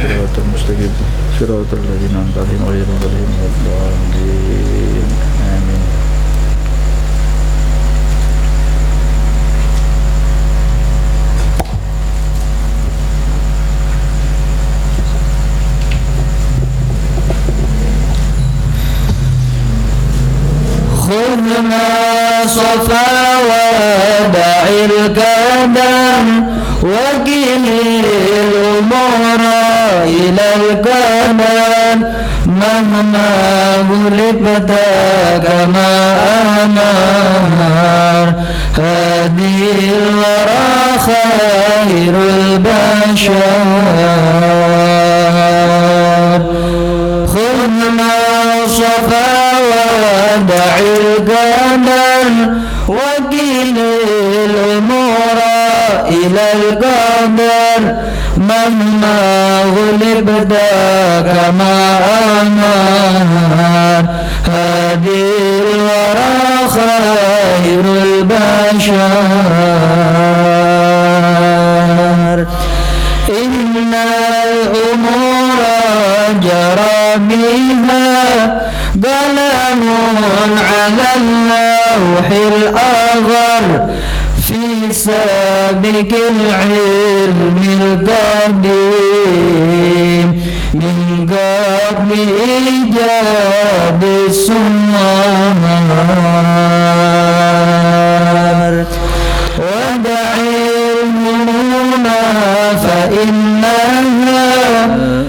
صراط المستقيم صراط الذين أنعمت عليهم غير المغضوب عليهم آمين. خذ ما صفا ودع الكدم وكل الأمور إلى الكدم مهما غلبت كما أمر. هذه الورى خير البشر. خذ ما صفا ودع القدر وكل الأمور إلى القدر مهما غلبت كما أمر هذه الورى خير البشر. إن الأمور جرى بها قلم على اللوح الأغر. سابق العلم القديم من قبل إيجاد السنار ودع الهموم فإنها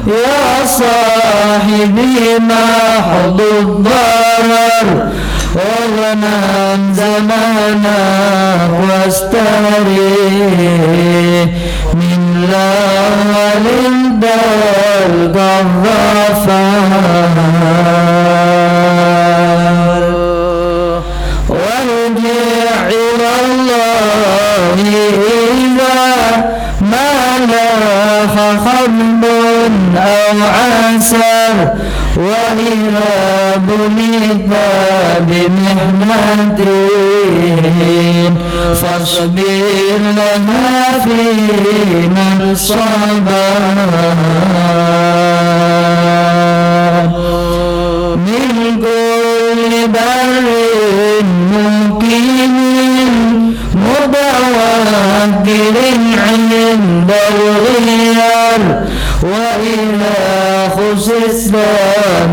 يا صاحبي محض الضرر. واغن عن زمانا واستري من لعل البرد الظفار وارجع إلى الله إذا ما لاح خمر أو عسر وإذا بليت بمحنة فاصبر لها في من صبر من كل بر ممكن متوكل عند الغيار وإذا خصصنا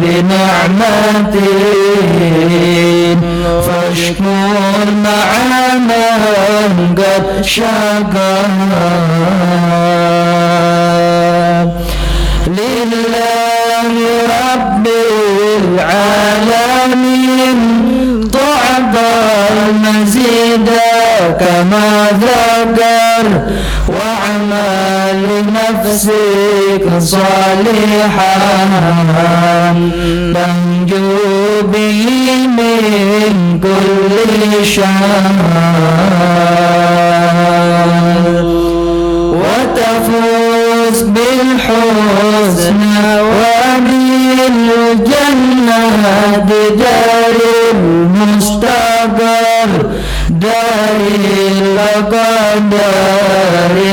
بنعمته فاشكر مع من قد شكر. لله رب العالمين. المزيد كما ذكر واعمل لنفسك صالحا. تنجو به من كل شر. وتفوز بالحسنى وبالجنة دار المستقر دار القدر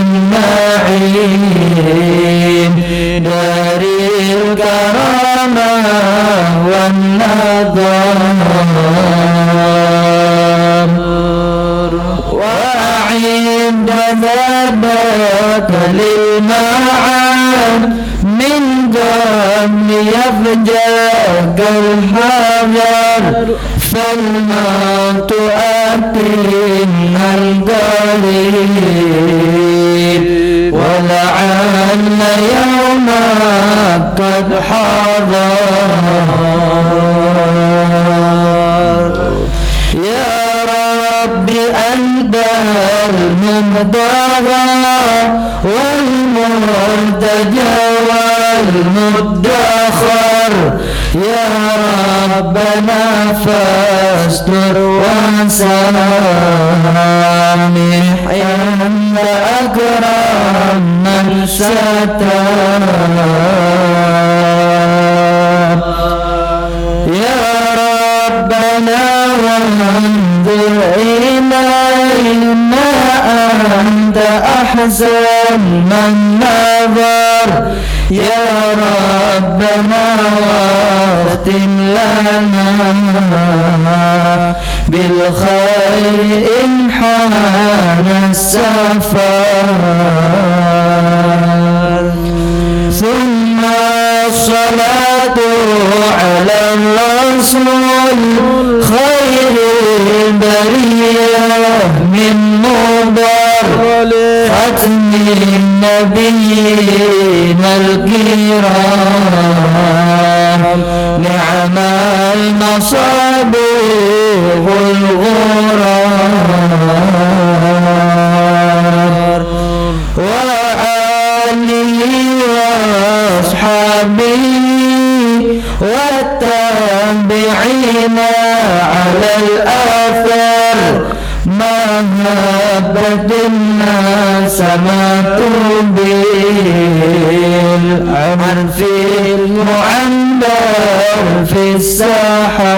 النعيم دار الكرامة والنظر جذبك للمعاد من دم يفجأك كالحجر فالموت أتي القليل ولعل يوما قد حضر. يا رب أنت المبتغى والمرتجى والمدخر يا ربنا فاستر وسامح أنت أكرم من ستر يا ربنا وانظر إلينا أنت أحسن من نظر. يا ربنا واختم لنا بالخير إن حان السفر. ثم الصلاة على الرسول خير البرية من ختم النبيين الكرام نعم المصابيح الغرار وآله وأصحابه والتابعين على الآثار. ما هبت الناس ما تبيل عمر في المعنبر في السحر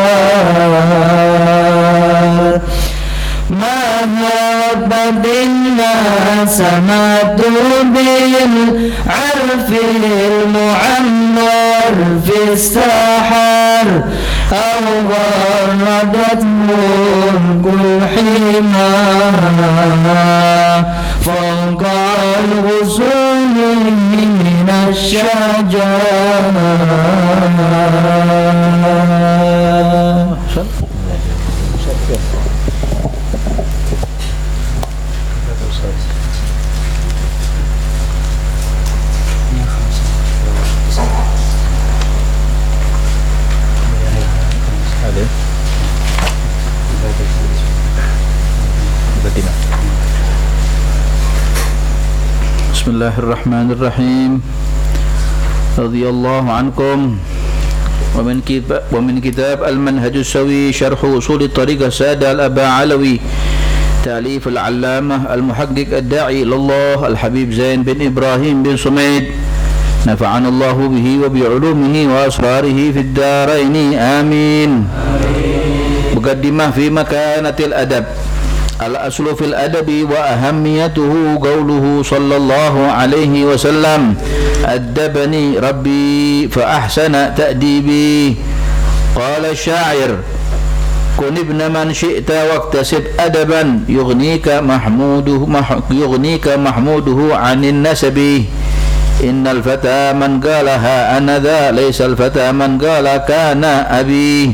ما هبت الناس ما تبيل بالعرف المعمر في الساحر أو غردت ملك الحمار فوق الغصون من الشجر Bismillahirrahmanirrahim. Radhiyallahu ankum. ومن كتاب ومن كتاب المنهج السوي شرح أصول الطريقة السادة الأبا علوي. تأليف العلامة المحقق الداعي إلى الله الحبيب زين بن إبراهيم بن سميد. نفعنا الله به وبعلومه وأسراره في الدارين. آمين. مقدمة في مكانة الأدب. الأصل في الأدب وأهميته قوله صلى الله عليه وسلم أدبني ربي فأحسن تأديبي قال الشاعر كن ابن من شئت واكتسب أدبا يغنيك محموده مح يغنيك محموده عن النسب إن الفتى من قالها أنا ذا ليس الفتى من قال كان أبي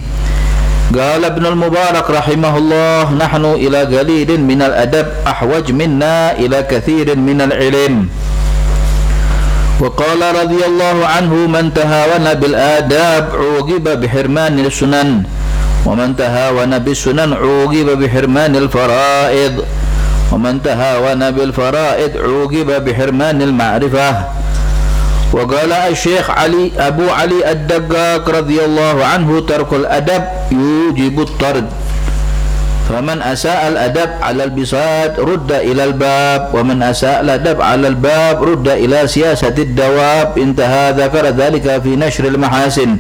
قال ابن المبارك رحمه الله نحن إلى قليل من الأدب أحوج منا إلى كثير من العلم. وقال رضي الله عنه من تهاون بالآداب عوقب بحرمان السنن ومن تهاون بالسنن عوقب بحرمان الفرائض ومن تهاون بالفرائض عوقب بحرمان المعرفة. وقال الشيخ علي أبو علي الدقاق رضي الله عنه ترك الأدب يوجب الطرد. فمن أساء الأدب على البساط رد إلى الباب ومن أساء الأدب على الباب رد إلى سياسة الدواب. انتهى ذكر ذلك في نشر المحاسن.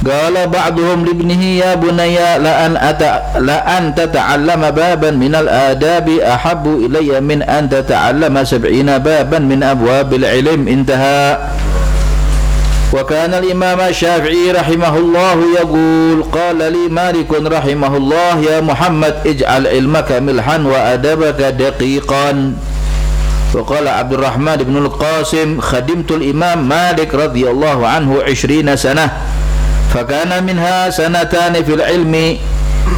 قال بعضهم لابنه يا بني لأن, أتع... لأن تتعلم بابا من الآداب أحب إلي من أن تتعلم سبعين بابا من أبواب العلم. انتهى. وكان الإمام الشافعي رحمه الله يقول قال لي مالك رحمه الله يا محمد اجعل علمك ملحا وأدبك دقيقا. وقال عبد الرحمن بن القاسم خدمت الإمام مالك رضي الله عنه عشرين سنة. فكان منها سنتان في العلم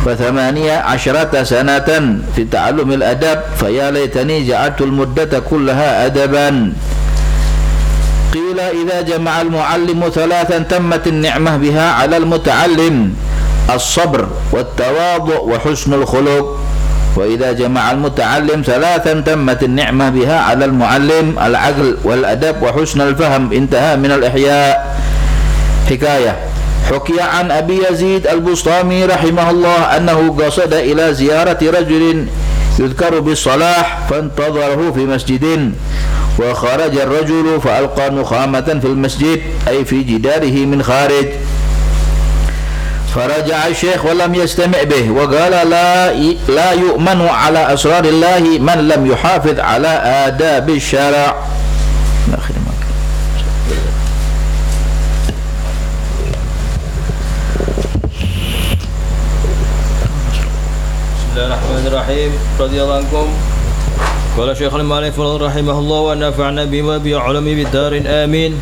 وثمانية عشرة سنة في تعلم الأدب فيا ليتني جعلت المدة كلها أدبا. قيل إذا جمع المعلم ثلاثا تمت النعمة بها على المتعلم الصبر والتواضع وحسن الخلق. وإذا جمع المتعلم ثلاثا تمت النعمة بها على المعلم العقل والأدب وحسن الفهم انتهى من الإحياء. حكاية. حكي عن أبي يزيد البسطامي رحمه الله أنه قصد إلى زيارة رجل يذكر بالصلاح فانتظره في مسجد وخرج الرجل فألقى نخامة في المسجد أي في جداره من خارج. فرجع الشيخ ولم يستمع به وقال لا لا يؤمن على أسرار الله من لم يحافظ على آداب الشرع آخر ما كان. الرحمن الرحيم رضي الله عنكم قال شيخ المؤلف رحمه الله ونفعنا بما بعلم بالدار آمين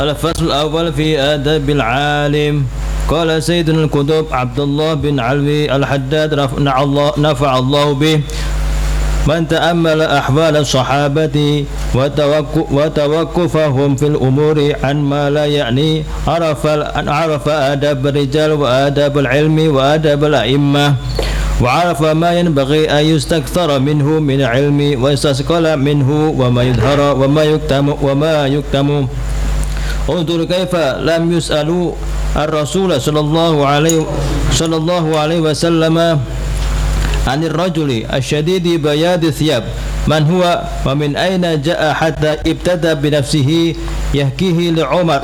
الفصل الأول في آداب العالم قال سيدنا الكتب عبد الله بن علوي الحداد نفع الله, نفع الله به من تأمل أحوال الصحابة وتوقفهم في الأمور عن ما لا يعني عرف عرف آداب الرجال وآداب العلم وآداب الأئمة وعرف ما ينبغي أن يستكثر منه من العلم ويستثقل منه وما يظهر وما يكتم وما يكتم. انظر كيف لم يسألوا الرسول صلى الله عليه صلى الله عليه وسلم عن الرجل الشديد بياض الثياب. من هو ومن أين جاء حتى ابتدى بنفسه يحكيه لعمر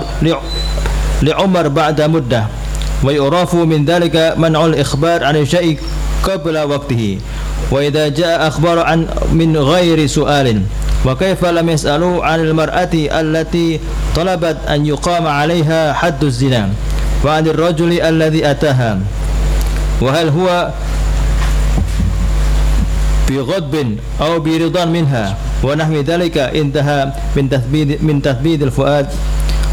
لعمر بعد مدة. ويعرف من ذلك منع الإخبار عن الشيء قبل وقته. وإذا جاء أخبار عن من غير سؤال وكيف لم يسألوا عن المرأة التي طلبت أن يقام عليها حد الزنا وعن الرجل الذي أتاها؟ وهل هو بغضب أو برضا منها؟ ونحو ذلك انتهى من تثبيت من تثبيت الفؤاد.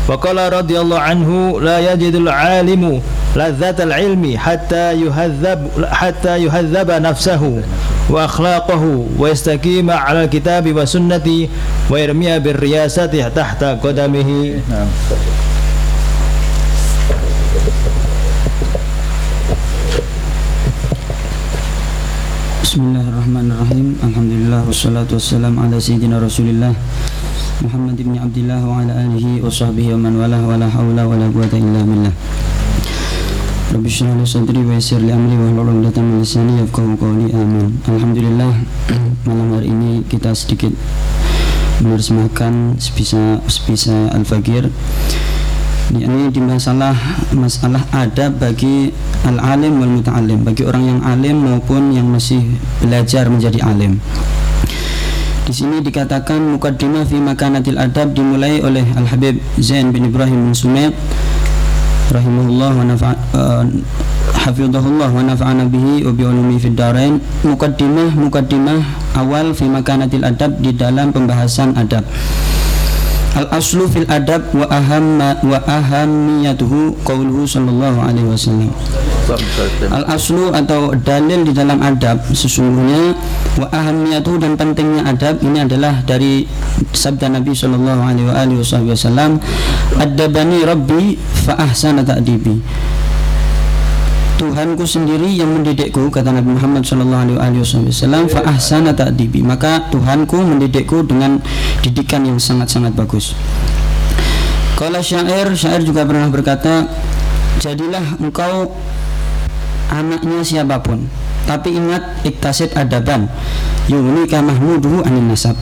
وقال رضي الله عنه لا يجد العالم لذات العلم حتى يهذب حتى يهذب نفسه وأخلاقه ويستقيم على الكتاب والسنة ويرمي بالرياسة تحت قدمه. نعم. بسم الله الرحمن الرحيم. الحمد لله والصلاة والسلام على سيدنا رسول الله محمد بن عبد الله وعلى آله وصحبه ومن والاه ولا حول ولا قوة إلا بالله. Rabbi syrah li sadri wa yassir li amri wa hlul min lisani yafqahu qawli. Amin. Alhamdulillah malam hari ini kita sedikit menerjemahkan sebisa sebisa al-fakir ini di masalah masalah adab bagi al-alim wal muta'alim bagi orang yang alim maupun yang masih belajar menjadi alim. Di sini dikatakan mukaddimah fi makanatil adab dimulai oleh Al Habib Zain bin Ibrahim bin Sumaid rahimahullah wa nafa uh, hafizahullah wa nafa'ana bihi wa bi ulumi fid darain mukaddimah mukaddimah awal fi makanatil adab di dalam pembahasan adab Al aslu fil adab wa ahamma wa ahamiyatuhu qauluhu sallallahu alaihi wasallam. Al aslu atau dalil di dalam adab sesungguhnya wa ahamiyatuhu dan pentingnya adab ini adalah dari sabda Nabi sallallahu alaihi wasallam adabani rabbi fa ahsana ta'dibi. Tuhanku sendiri yang mendidikku kata Nabi Muhammad Shallallahu Alaihi Wasallam fa ahsana ta'dibi. Maka Tuhanku mendidikku dengan didikan yang sangat-sangat bagus. Kalau syair syair juga pernah berkata jadilah engkau anaknya siapa pun. Tapi ingat iktasid adaban. Yunika mahmuduhu anin nasab.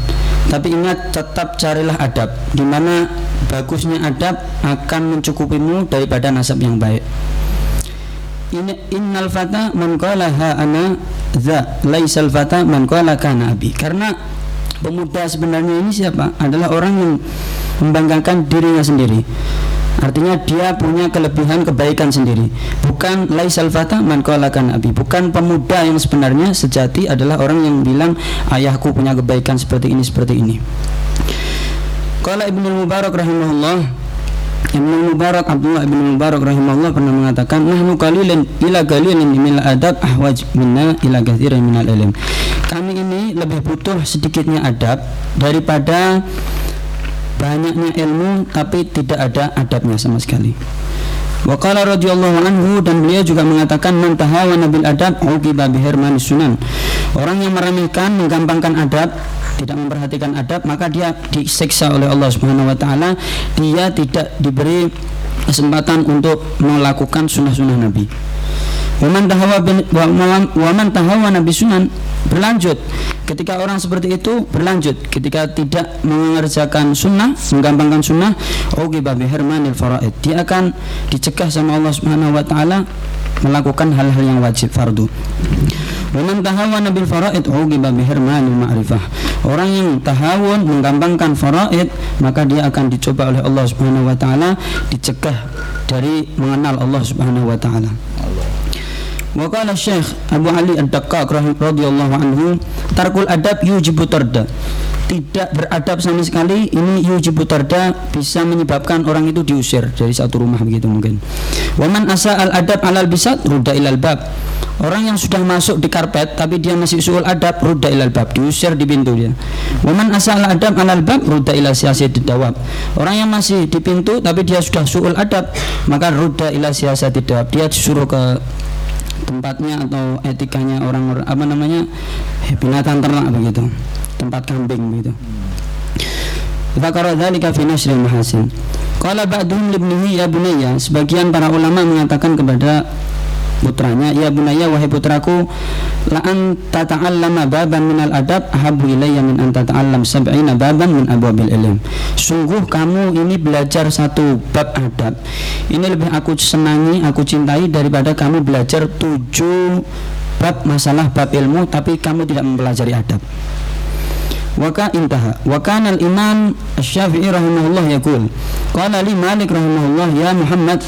Tapi ingat tetap carilah adab. Di mana bagusnya adab akan mencukupimu daripada nasab yang baik. Innal fata man qala ha ana za laisal fata man qala kana abi. Karena pemuda sebenarnya ini siapa? Adalah orang yang membanggakan dirinya sendiri artinya dia punya kelebihan kebaikan sendiri. Bukan laisal fata man qala kana abi. Bukan pemuda yang sebenarnya sejati adalah orang yang bilang ayahku punya kebaikan seperti ini seperti ini. Qala Ibnu Mubarak rahimahullah Ibnu Mubarak Abdullah Ibnu Mubarak rahimahullah pernah mengatakan nahnu qalilan ila qalilin min adab ahwaj minna ila min ilm. Kami ini lebih butuh sedikitnya adab daripada banyaknya ilmu tapi tidak ada adabnya sama sekali. Wa qala radhiyallahu anhu dan beliau juga mengatakan man tahawana bil adab uqiba bihirman sunan. Orang yang meremehkan, menggampangkan adab, tidak memperhatikan adab, maka dia disiksa oleh Allah Subhanahu wa taala. Dia tidak diberi kesempatan untuk melakukan sunnah-sunnah Nabi. Waman tahawa waman tahawa nabi sunan berlanjut ketika orang seperti itu berlanjut ketika tidak mengerjakan sunnah menggampangkan sunnah oke babi hermanil faraid dia akan dicegah sama Allah Subhanahu wa taala melakukan hal-hal yang wajib fardu Waman tahawana bil faraid uqiba bi hirmanil ma'rifah. Orang yang tahawun menggampangkan faraid, maka dia akan dicoba oleh Allah Subhanahu wa taala dicegah dari mengenal Allah Subhanahu wa taala. Wa qala Syekh Abu Ali rahim- radhiyallahu anhu, tarkul adab yujibu tarda. Tidak beradab sama sekali ini yujibu tarda bisa menyebabkan orang itu diusir dari satu rumah begitu mungkin. Waman asa al adab alal bisat ruda ilal bab. Orang yang sudah masuk di karpet tapi dia masih suul adab ruda ilal bab diusir di pintu dia. Waman asa al adab alal bab ruda ila siyasati dawab. Orang yang masih di pintu tapi dia sudah suul adab maka ruda ila siyasati dawab. Dia disuruh ke tempatnya atau etikanya orang-orang apa namanya binatang ternak begitu tempat kambing begitu Zakara dzalika fi nashril mahasin. Qala ba'duhum libnihi ya bunayya, sebagian para ulama mengatakan kepada putranya, ya bunayya wahai putraku, la an tata'allama baban minal adab habu ilayya min an tata'allam sab'ina baban min abwabil ilm. Sungguh kamu ini belajar satu bab adab. Ini lebih aku senangi, aku cintai daripada kamu belajar tujuh bab masalah bab ilmu tapi kamu tidak mempelajari adab. Waka intaha wa kana al imam Asy-Syafi'i rahimahullah yaqul qala li Malik rahimahullah ya Muhammad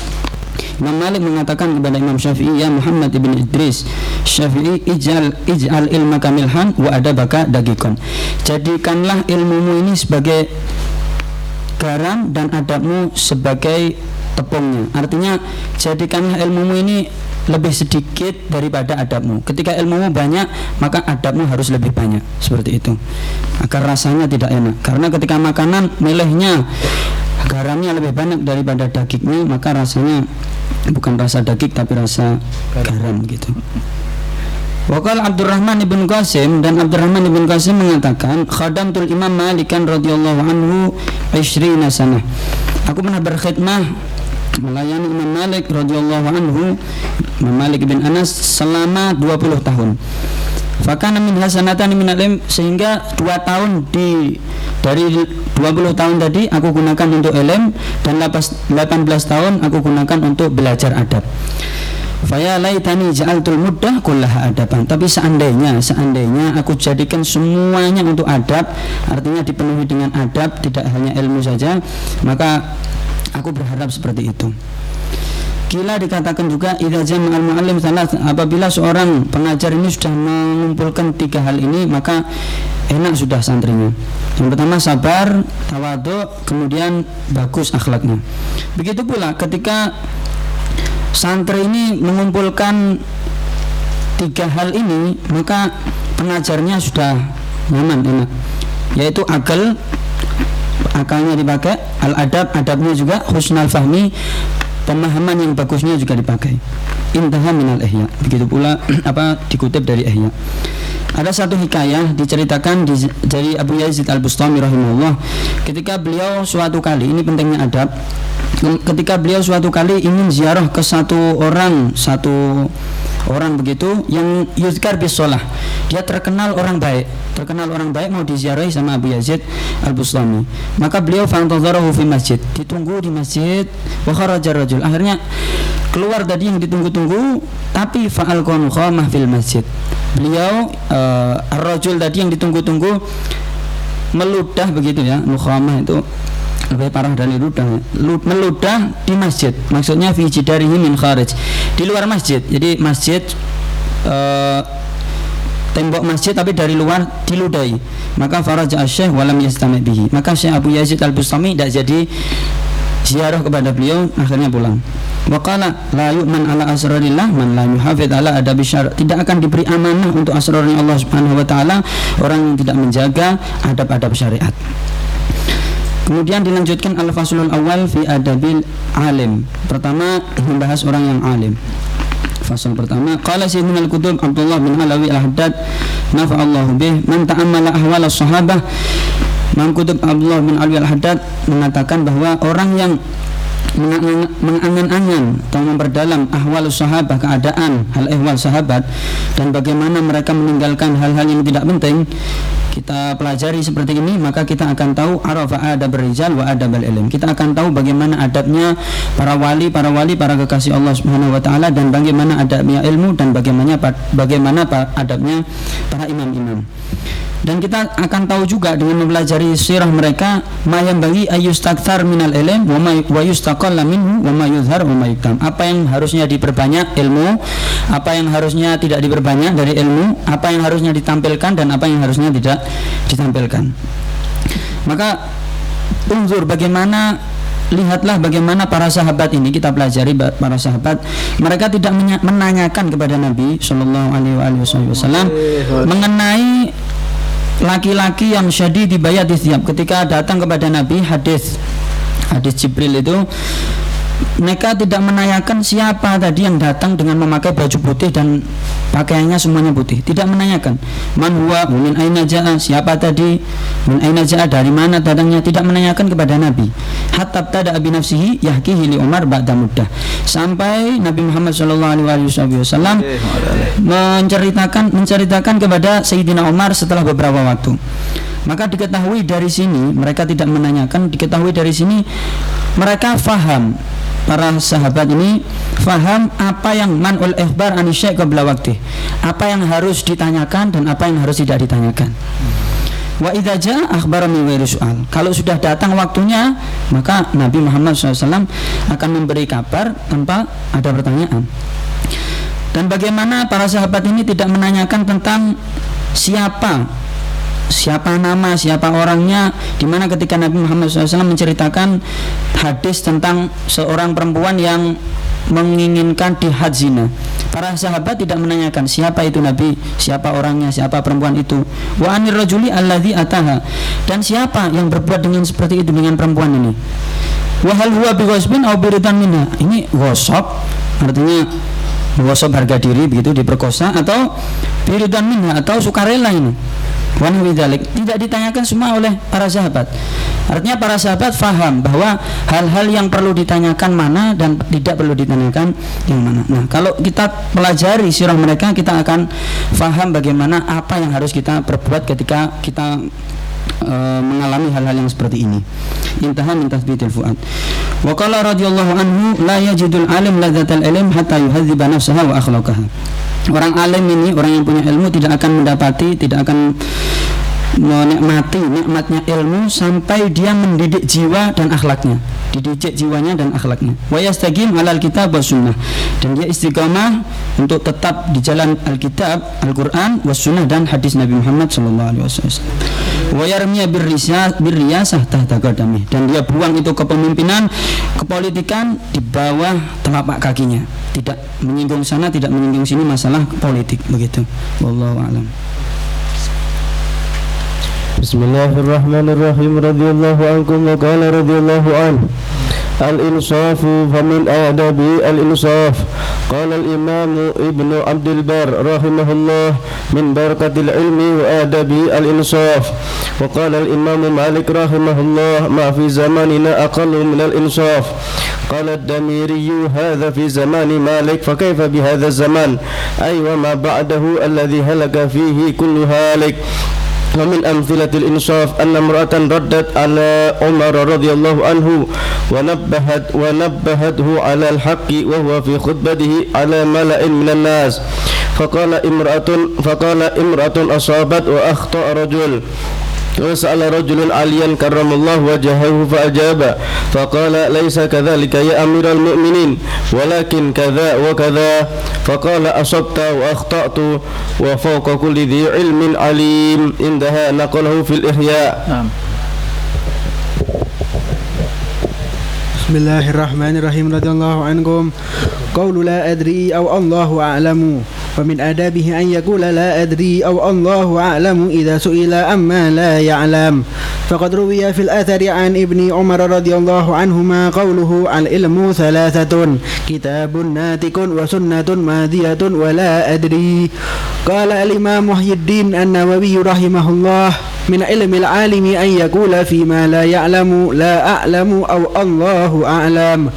Imam Malik mengatakan kepada Imam Syafi'i ya Muhammad ibn Idris Syafi'i ij'al ij'al ilmaka milhan wa adabaka dagikon jadikanlah ilmumu ini sebagai garam dan adabmu sebagai tepungnya. Artinya jadikanlah ilmumu ini lebih sedikit daripada adabmu. Ketika ilmumu banyak maka adabmu harus lebih banyak. Seperti itu. Agar rasanya tidak enak. Karena ketika makanan milihnya garamnya lebih banyak daripada dagingnya maka rasanya bukan rasa daging tapi rasa garam gitu. Wakal Abdurrahman ibn Qasim dan Abdurrahman ibn Qasim mengatakan khadamtul Imam Malikan radhiyallahu anhu 20 sanah. Aku pernah berkhidmah melayani Imam Malik radhiyallahu anhu Imam Malik bin Anas selama 20 tahun. Fakana min hasanatan min alim sehingga dua tahun di dari 20 tahun tadi aku gunakan untuk ilm dan 18 tahun aku gunakan untuk belajar adab. Faya laitani ja'altul muddah kullaha adaban. Tapi seandainya, seandainya aku jadikan semuanya untuk adab, artinya dipenuhi dengan adab, tidak hanya ilmu saja, maka aku berharap seperti itu. Kila dikatakan juga idza jama'al muallim apabila seorang pengajar ini sudah mengumpulkan tiga hal ini maka enak sudah santrinya. Yang pertama sabar, tawadhu, kemudian bagus akhlaknya. Begitu pula ketika santri ini mengumpulkan tiga hal ini maka pengajarnya sudah nyaman enak yaitu akal akalnya dipakai al adab adabnya juga husnal fahmi pemahaman yang bagusnya juga dipakai. Intaha minal ihya. Begitu pula apa dikutip dari ihya. Ada satu hikayah diceritakan di, dari Abu Yazid Al Bustami rahimahullah. Ketika beliau suatu kali ini pentingnya adab ketika beliau suatu kali ingin ziarah ke satu orang satu orang begitu yang yuzkar bisolah dia terkenal orang baik. Terkenal orang baik mau diziarahi sama Abu Yazid Al Bustami maka beliau fantazarahu fi masjid. Ditunggu di masjid wa kharaja rajul. Akhirnya keluar tadi yang ditunggu-tunggu tapi fa'al khamah fil masjid. Beliau uh, ar-rajul tadi yang ditunggu-tunggu meludah begitu ya nukhamah itu lebih parah dari ludah meludah di masjid. Maksudnya fi jidarihi min kharij. Di luar masjid. Jadi masjid uh, tembok masjid tapi dari luar diludahi maka faraja syekh walam yastami bihi. Maka Syekh Abu Yazid Al-Bustami tidak jadi ziarah kepada beliau akhirnya pulang. Waqala la yu'man ala asrarillah man la yuhafid ala adabi syar. Tidak akan diberi amanah untuk asrarnya Allah Subhanahu wa taala orang yang tidak menjaga adab-adab syariat Kemudian dilanjutkan al-faslul awal fi adabil alim. Pertama membahas orang yang alim. Fasal pertama, qala Sayyidina al-Qutub Abdullah bin Alawi al-Haddad nafa'allahu bih man ta'ammala ahwal as-sahabah Imam Qutub Abdullah bin Alawi al-Haddad mengatakan bahwa orang yang mengangan-angan atau memperdalam ahwal sahabat keadaan hal ehwal sahabat dan bagaimana mereka meninggalkan hal-hal yang tidak penting kita pelajari seperti ini maka kita akan tahu arafa adab berijal wa adab ilm kita akan tahu bagaimana adabnya para wali para wali para kekasih Allah Subhanahu wa taala dan bagaimana adabnya ilmu dan bagaimana bagaimana adabnya para imam-imam dan kita akan tahu juga dengan mempelajari sirah mereka ma yang bagi ayustakthar minal ilm wa ma wa yustaqalla minhu wa ma yuzhar wa ma yuktam. Apa yang harusnya diperbanyak ilmu apa yang harusnya tidak diperbanyak dari ilmu apa yang harusnya ditampilkan dan apa yang harusnya tidak ditampilkan. Maka unzur bagaimana lihatlah bagaimana para sahabat ini kita pelajari para sahabat. Mereka tidak menanyakan kepada Nabi Shallallahu Alaihi Wasallam mengenai laki-laki yang syadid dibayar di setiap. Ketika datang kepada Nabi hadis hadis Jibril itu mereka tidak menanyakan siapa tadi yang datang dengan memakai baju putih dan pakaiannya semuanya putih. Tidak menanyakan. Man huwa min aina ja'a siapa tadi min aina ja'a dari mana datangnya? Tidak menanyakan kepada Nabi. Hatta tada abi nafsihi yahkihi li Umar ba'da muddah. Sampai Nabi Muhammad sallallahu alaihi wasallam menceritakan menceritakan kepada Sayyidina Umar setelah beberapa waktu maka diketahui dari sini mereka tidak menanyakan diketahui dari sini mereka faham. Para sahabat ini faham apa yang manul ikhbar anisyai qabla waktu apa yang harus ditanyakan dan apa yang harus tidak ditanyakan. Wa idza soal kalau sudah datang waktunya maka Nabi Muhammad SAW akan memberi kabar tanpa ada pertanyaan. Dan bagaimana para sahabat ini tidak menanyakan tentang siapa siapa nama, siapa orangnya, di mana ketika Nabi Muhammad SAW menceritakan hadis tentang seorang perempuan yang menginginkan dihad zina. Para sahabat tidak menanyakan siapa itu Nabi, siapa orangnya, siapa perempuan itu. Wa anir rajuli alladzi ataha. Dan siapa yang berbuat dengan seperti itu dengan perempuan ini? Wa hal huwa bighasbin aw minha. Ini ghasab artinya ghasab harga diri begitu diperkosa atau biridan minha atau sukarela ini. Tidak ditanyakan semua oleh para sahabat. Artinya para sahabat faham bahwa hal-hal yang perlu ditanyakan mana dan tidak perlu ditanyakan yang mana. Nah, kalau kita pelajari sirah mereka, kita akan faham bagaimana apa yang harus kita perbuat ketika kita e, mengalami hal-hal yang seperti ini. Intaha min tathbitil fuad. Wa qala radhiyallahu anhu la yajidul alim ladzatal ilm hatta yuhadziba nafsaha wa akhlaqaha. Orang alim ini, orang yang punya ilmu tidak akan mendapati, tidak akan menikmati nikmatnya ilmu sampai dia mendidik jiwa dan akhlaknya dididik jiwanya dan akhlaknya wa yastaqim alal kitab was sunnah dan dia istiqamah untuk tetap di jalan Alkitab, Al-Qur'an was sunnah dan hadis Nabi Muhammad sallallahu alaihi wasallam Wayarmia birriyasah birriyasah tahta qadamih. Dan dia buang itu kepemimpinan kepolitikan di bawah telapak kakinya. Tidak menyinggung sana tidak menyinggung sini masalah politik begitu. Wallahu alam. Bismillahirrahmanirrahim. Radhiyallahu ankum wa kala radhiyallahu anhu. الإنصاف فمن آداب الإنصاف. قال الإمام ابن عبد البر رحمه الله من بركة العلم وآداب الإنصاف. وقال الإمام مالك رحمه الله ما في زماننا أقل من الإنصاف. قال الدميري هذا في زمان مالك فكيف بهذا الزمان؟ أي وما بعده الذي هلك فيه كل هالك. ومن أمثلة الإنصاف أن امرأة ردت على عمر رضي الله عنه ونبهت ونبهته على الحق وهو في خطبته على ملأ من الناس. فقال امرأة فقال امرأة أصابت وأخطأ رجل. وسأل رجل عليا كرم الله وجهه فأجاب فقال ليس كذلك يا أمير المؤمنين ولكن كذا وكذا. فقال أصبت وأخطأت وفوق كل ذي علم عليم انتهى نقله في الإحياء. نعم. بسم الله الرحمن الرحيم رضي الله عنكم. قول لا أدري أو الله أعلم. ومن آدابه أن يقول لا أدري أو الله أعلم إذا سئل أما لا يعلم. فقد روي في الأثر عن ابن عمر رضي الله عنهما قوله العلم ثلاثة كتاب ناتك وسنة ماضية ولا أدري. قال الإمام محي الدين النووي رحمه الله من علم العالم أن يقول فيما لا يعلم لا أعلم أو الله أعلم.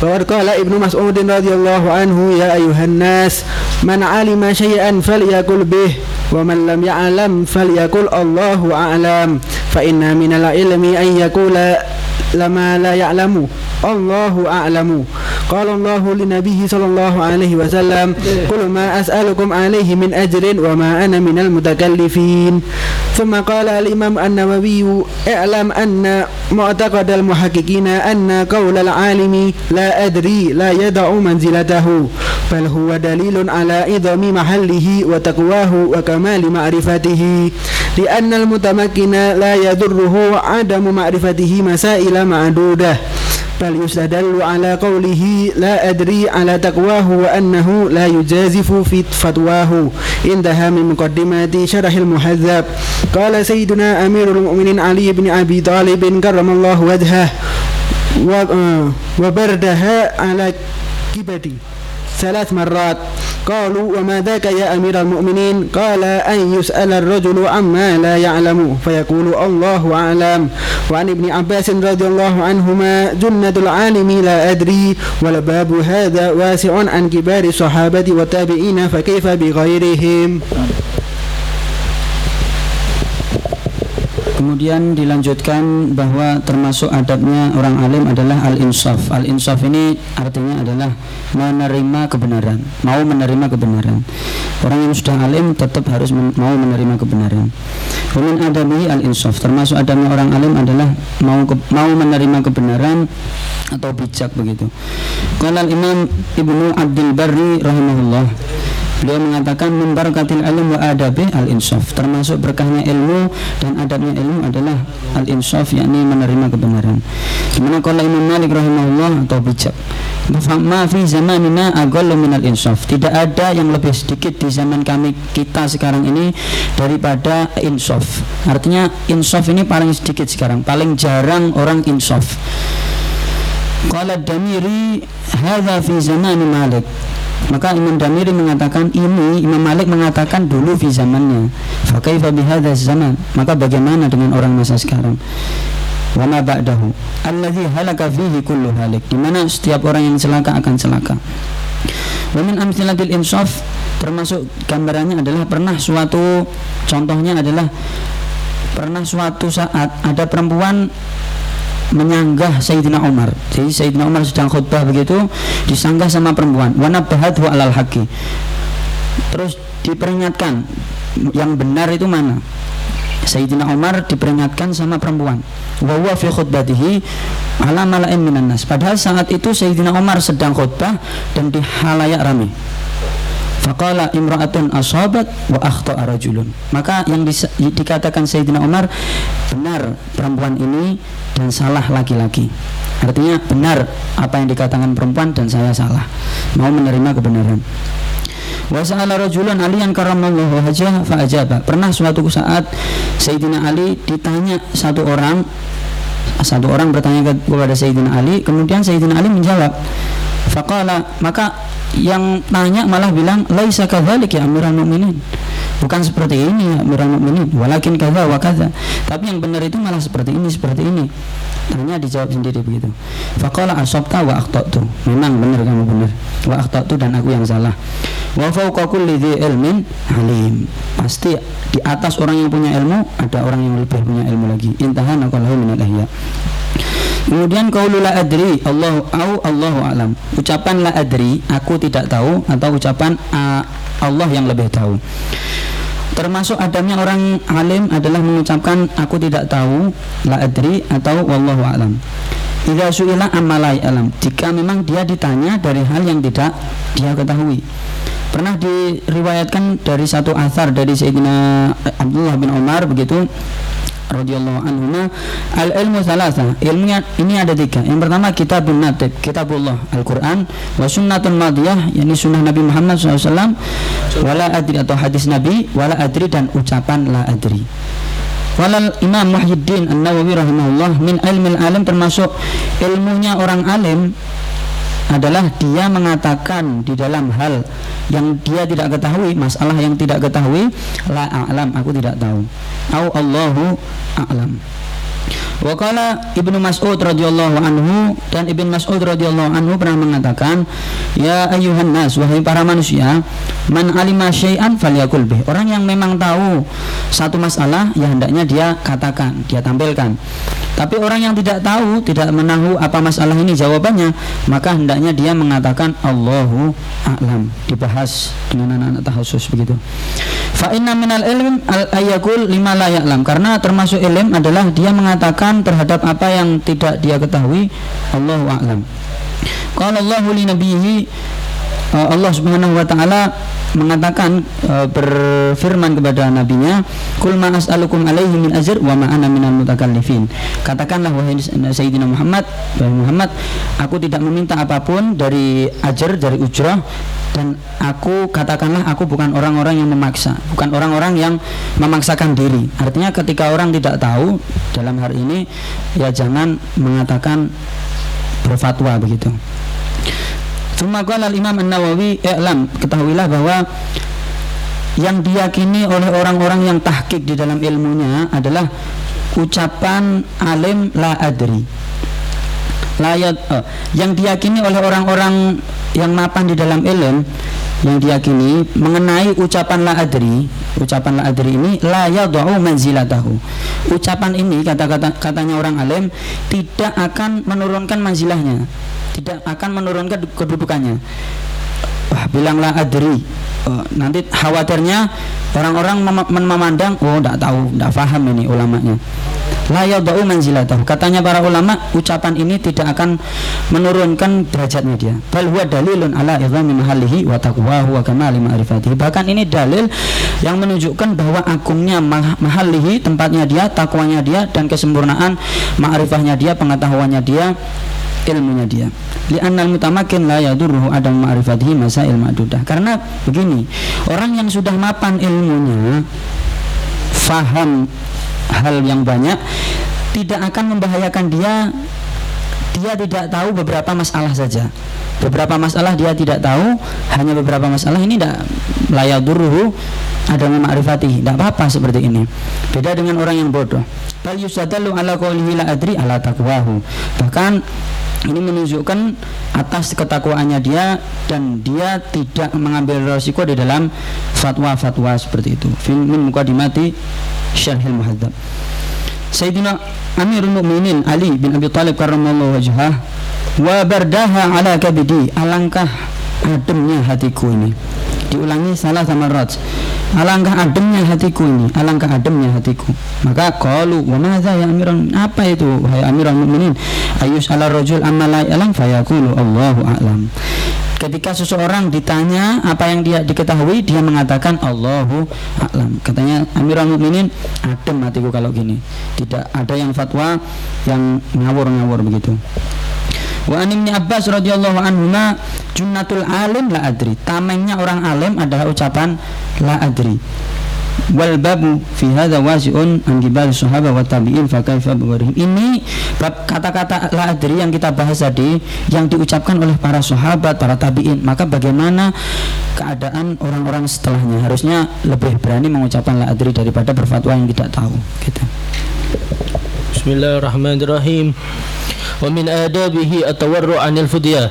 فقد قال ابن مسعود رضي الله عنه يا أيها الناس من علم شيئا فليقل به ومن لم يعلم فليقل الله أعلم فإن من العلم أن يقول لما لا يعلم الله أعلم قال الله لنبيه صلى الله عليه وسلم قل ما أسألكم عليه من أجر وما أنا من المتكلفين. ثم قال الإمام النووي اعلم أن معتقد المحققين أن قول العالم لا أدري لا يدع منزلته بل هو دليل على عظم محله وتقواه وكمال معرفته لأن المتمكن لا يضره عدم معرفته مسائل معدودة. بل يستدل على قوله لا أدري على تقواه وأنه لا يجازف في فتواه. انتهى من مقدمات شرح المهذب. قال سيدنا أمير المؤمنين علي بن أبي طالب كرم الله وجهه و- وبردها على كبدي. ثلاث مرات. قالوا وما ذاك يا أمير المؤمنين؟ قال أن يسأل الرجل عما لا يعلم. فيقول الله أعلم. وعن ابن عباس رضي الله عنهما جنة العالم لا أدري والباب هذا واسع عن كبار الصحابة والتابعين فكيف بغيرهم؟ Kemudian dilanjutkan bahwa termasuk adabnya orang alim adalah al-insaf. Al-insaf ini artinya adalah menerima kebenaran, mau menerima kebenaran. Orang yang sudah alim tetap harus men- mau menerima kebenaran. Kemudian adabi al-insaf. Termasuk adabnya orang alim adalah mau mau menerima kebenaran atau bijak begitu. Qala al-Imam Ibnu Abdul Barri rahimahullah Beliau mengatakan membarakatil ilmu wa adabi al insaf termasuk berkahnya ilmu dan adabnya ilmu adalah al insaf yakni menerima kebenaran. Gimana kalau Imam Malik rahimahullah atau bijak. Ma fi zamanina min al insaf. Tidak ada yang lebih sedikit di zaman kami kita sekarang ini daripada insaf. Artinya insaf ini paling sedikit sekarang, paling jarang orang insaf. Qala Damiri hadza fi zaman Malik. Maka Imam Damiri mengatakan ini Imam Malik mengatakan dulu di zamannya. Fa kaifa bihadza zaman? Maka bagaimana dengan orang masa sekarang? Wa ma ba'dahu alladzi halaka fihi kullu halik. Di mana setiap orang yang celaka akan celaka. Wa min amsilatil insaf termasuk gambarannya adalah pernah suatu contohnya adalah pernah suatu saat ada perempuan menyanggah Sayyidina Umar. Jadi Sayyidina Umar sedang khutbah begitu disanggah sama perempuan. Wa nabbahathu alal haqi. Terus diperingatkan yang benar itu mana? Sayyidina Umar diperingatkan sama perempuan. Wa fi khutbatihi ala mala'in minan nas. Padahal saat itu Sayyidina Umar sedang khutbah dan di halayak ramai. Faqala imra'atun asabat wa akhta'a rajulun. Maka yang dikatakan Sayyidina Umar benar perempuan ini dan salah laki-laki. Artinya benar apa yang dikatakan perempuan dan saya salah. Mau menerima kebenaran. Wa sa'ala aliyan karamallahu fa ajaba. Pernah suatu saat Sayyidina Ali ditanya satu orang satu orang bertanya ke- kepada Sayyidina Ali, kemudian Sayyidina Ali menjawab. Faqala maka yang tanya malah bilang laisa kadzalik ya Amirul Mukminin. Bukan seperti ini ya Amirul Mukminin, walakin kadza wa kadza. Tapi yang benar itu malah seperti ini, seperti ini. Tanya dijawab sendiri begitu. Faqala asabta wa akhtatu. Memang benar kamu benar. Wa akhtatu dan aku yang salah. Wa fawqa kulli dzi ilmin alim. Pasti di atas orang yang punya ilmu ada orang yang lebih punya ilmu lagi. Intaha naqalahu minal ihya. Kemudian qaulu la adri Allahu au Allahu alam. Ucapan la adri aku tidak tahu atau ucapan "Ah, Allah yang lebih tahu. Termasuk adanya orang alim adalah mengucapkan aku tidak tahu la adri atau wallahu alam. Idza su'ila amalai alam. Jika memang dia ditanya dari hal yang tidak dia ketahui. Pernah diriwayatkan dari satu asar dari Sayyidina Abdullah bin Umar begitu radhiyallahu anhu al ilmu salasa ilmunya ini ada tiga. Yang pertama kitabun natib kitabullah Al Quran wa sunnatun madiyah yakni sunnah Nabi Muhammad SAW wala adri atau hadis Nabi wala adri dan ucapan la adri. Walal Imam Muhyiddin An-Nawawi rahimahullah min ilmil alim termasuk ilmunya orang alim adalah dia mengatakan di dalam hal yang dia tidak ketahui masalah yang tidak ketahui la a'lam aku tidak tahu. Au Allahu a'lam Wakala Ibnu Mas'ud radhiyallahu anhu dan Ibnu Mas'ud radhiyallahu anhu pernah mengatakan, "Ya ayuhan nas, wahai para manusia, man alima syai'an falyakul bih." Orang yang memang tahu satu masalah, ya hendaknya dia katakan, dia tampilkan. Tapi orang yang tidak tahu, tidak menahu apa masalah ini jawabannya, maka hendaknya dia mengatakan Allahu a'lam. Dibahas dengan anak-anak tahusus begitu. Fa inna minal ilm al ayakul lima la ya'lam. Karena termasuk ilm adalah dia mengatakan terhadap apa yang tidak dia ketahui Allahu a'lam. Qala Allahu li Allah Subhanahu wa taala mengatakan uh, berfirman kepada nabinya kul ma as'alukum alaihi min ajr wa ma ana minal mutakallifin. Katakanlah wahai sayyidina Muhammad wahai Muhammad aku tidak meminta apa pun dari ajar dari ujrah dan aku katakanlah aku bukan orang-orang yang memaksa bukan orang-orang yang memaksakan diri. Artinya ketika orang tidak tahu dalam hal ini ya jangan mengatakan berfatwa begitu Qala Imam An-Nawawi i'lam ketahuilah bahwa yang diyakini oleh orang-orang yang tahqiq di dalam ilmunya adalah ucapan alim la adri. Layat oh, yang diyakini oleh orang-orang yang mapan di dalam ilmu yang diyakini mengenai ucapan la adri ucapan la adri ini la yadau manzilatahu ucapan ini kata-kata katanya orang alim tidak akan menurunkan manzilahnya tidak akan menurunkan kedudukannya. Wah bilanglah adri. Oh, nanti khawatirnya orang-orang mem memandang oh tidak tahu tidak paham ini ulamanya. La yadau manzilatahu. Katanya para ulama ucapan ini tidak akan menurunkan derajatnya dia. Bal huwa dalilun ala izami mahallihi wa taqwahu wa kamali ma'rifatihi. Bahkan ini dalil yang menunjukkan bahwa agungnya mah mahallihi tempatnya dia takwanya dia dan kesempurnaan ma'rifahnya dia pengetahuannya dia ilmunya dia. Li'annal mutamakin la yadurruhu adam ma'rifatihi masail ma'dudah. Karena begini orang yang sudah mapan ilmunya faham hal yang banyak tidak akan membahayakan dia dia tidak tahu beberapa masalah saja. Beberapa masalah dia tidak tahu hanya beberapa masalah ini tidak layak duruhu ada ma'rifati. Tidak apa-apa seperti ini. Beda dengan orang yang bodoh. Bal yusadallu ala la adri ala taqwahu. Bahkan ini menunjukkan atas ketakwaannya dia dan dia tidak mengambil resiko di dalam fatwa-fatwa seperti itu. Min mukadimati syarhil muhadzab. Sayyidina Amirul Mukminin Ali bin Abi Thalib karramallahu wajhah wa bardaha ala kabidi. Alangkah ademnya hatiku ini. Diulangi salah sama rot alangkah ademnya hatiku ini. Alangkah ademnya hatiku. Maka qalu wa madza ya amiran apa itu wahai amiran mukminin ayus ala rajul amma la alam fayaqulu Allahu a'lam ketika seseorang ditanya apa yang dia diketahui dia mengatakan Allahu a'lam katanya Amirul Mukminin adem hatiku kalau gini tidak ada yang fatwa yang ngawur-ngawur begitu Wa an Abbas radhiyallahu anhu junnatul alim la adri. Tamengnya orang alim adalah ucapan la adri. Wal babu fi hadza wasi'un an jibal sahabat wa tabi'in fa kaifa Ini bab kata-kata la adri yang kita bahas tadi yang diucapkan oleh para sahabat, para tabi'in. Maka bagaimana keadaan orang-orang setelahnya? Harusnya lebih berani mengucapkan la adri daripada berfatwa yang tidak tahu gitu. Bismillahirrahmanirrahim. ومن آدابه التورع عن الفدية.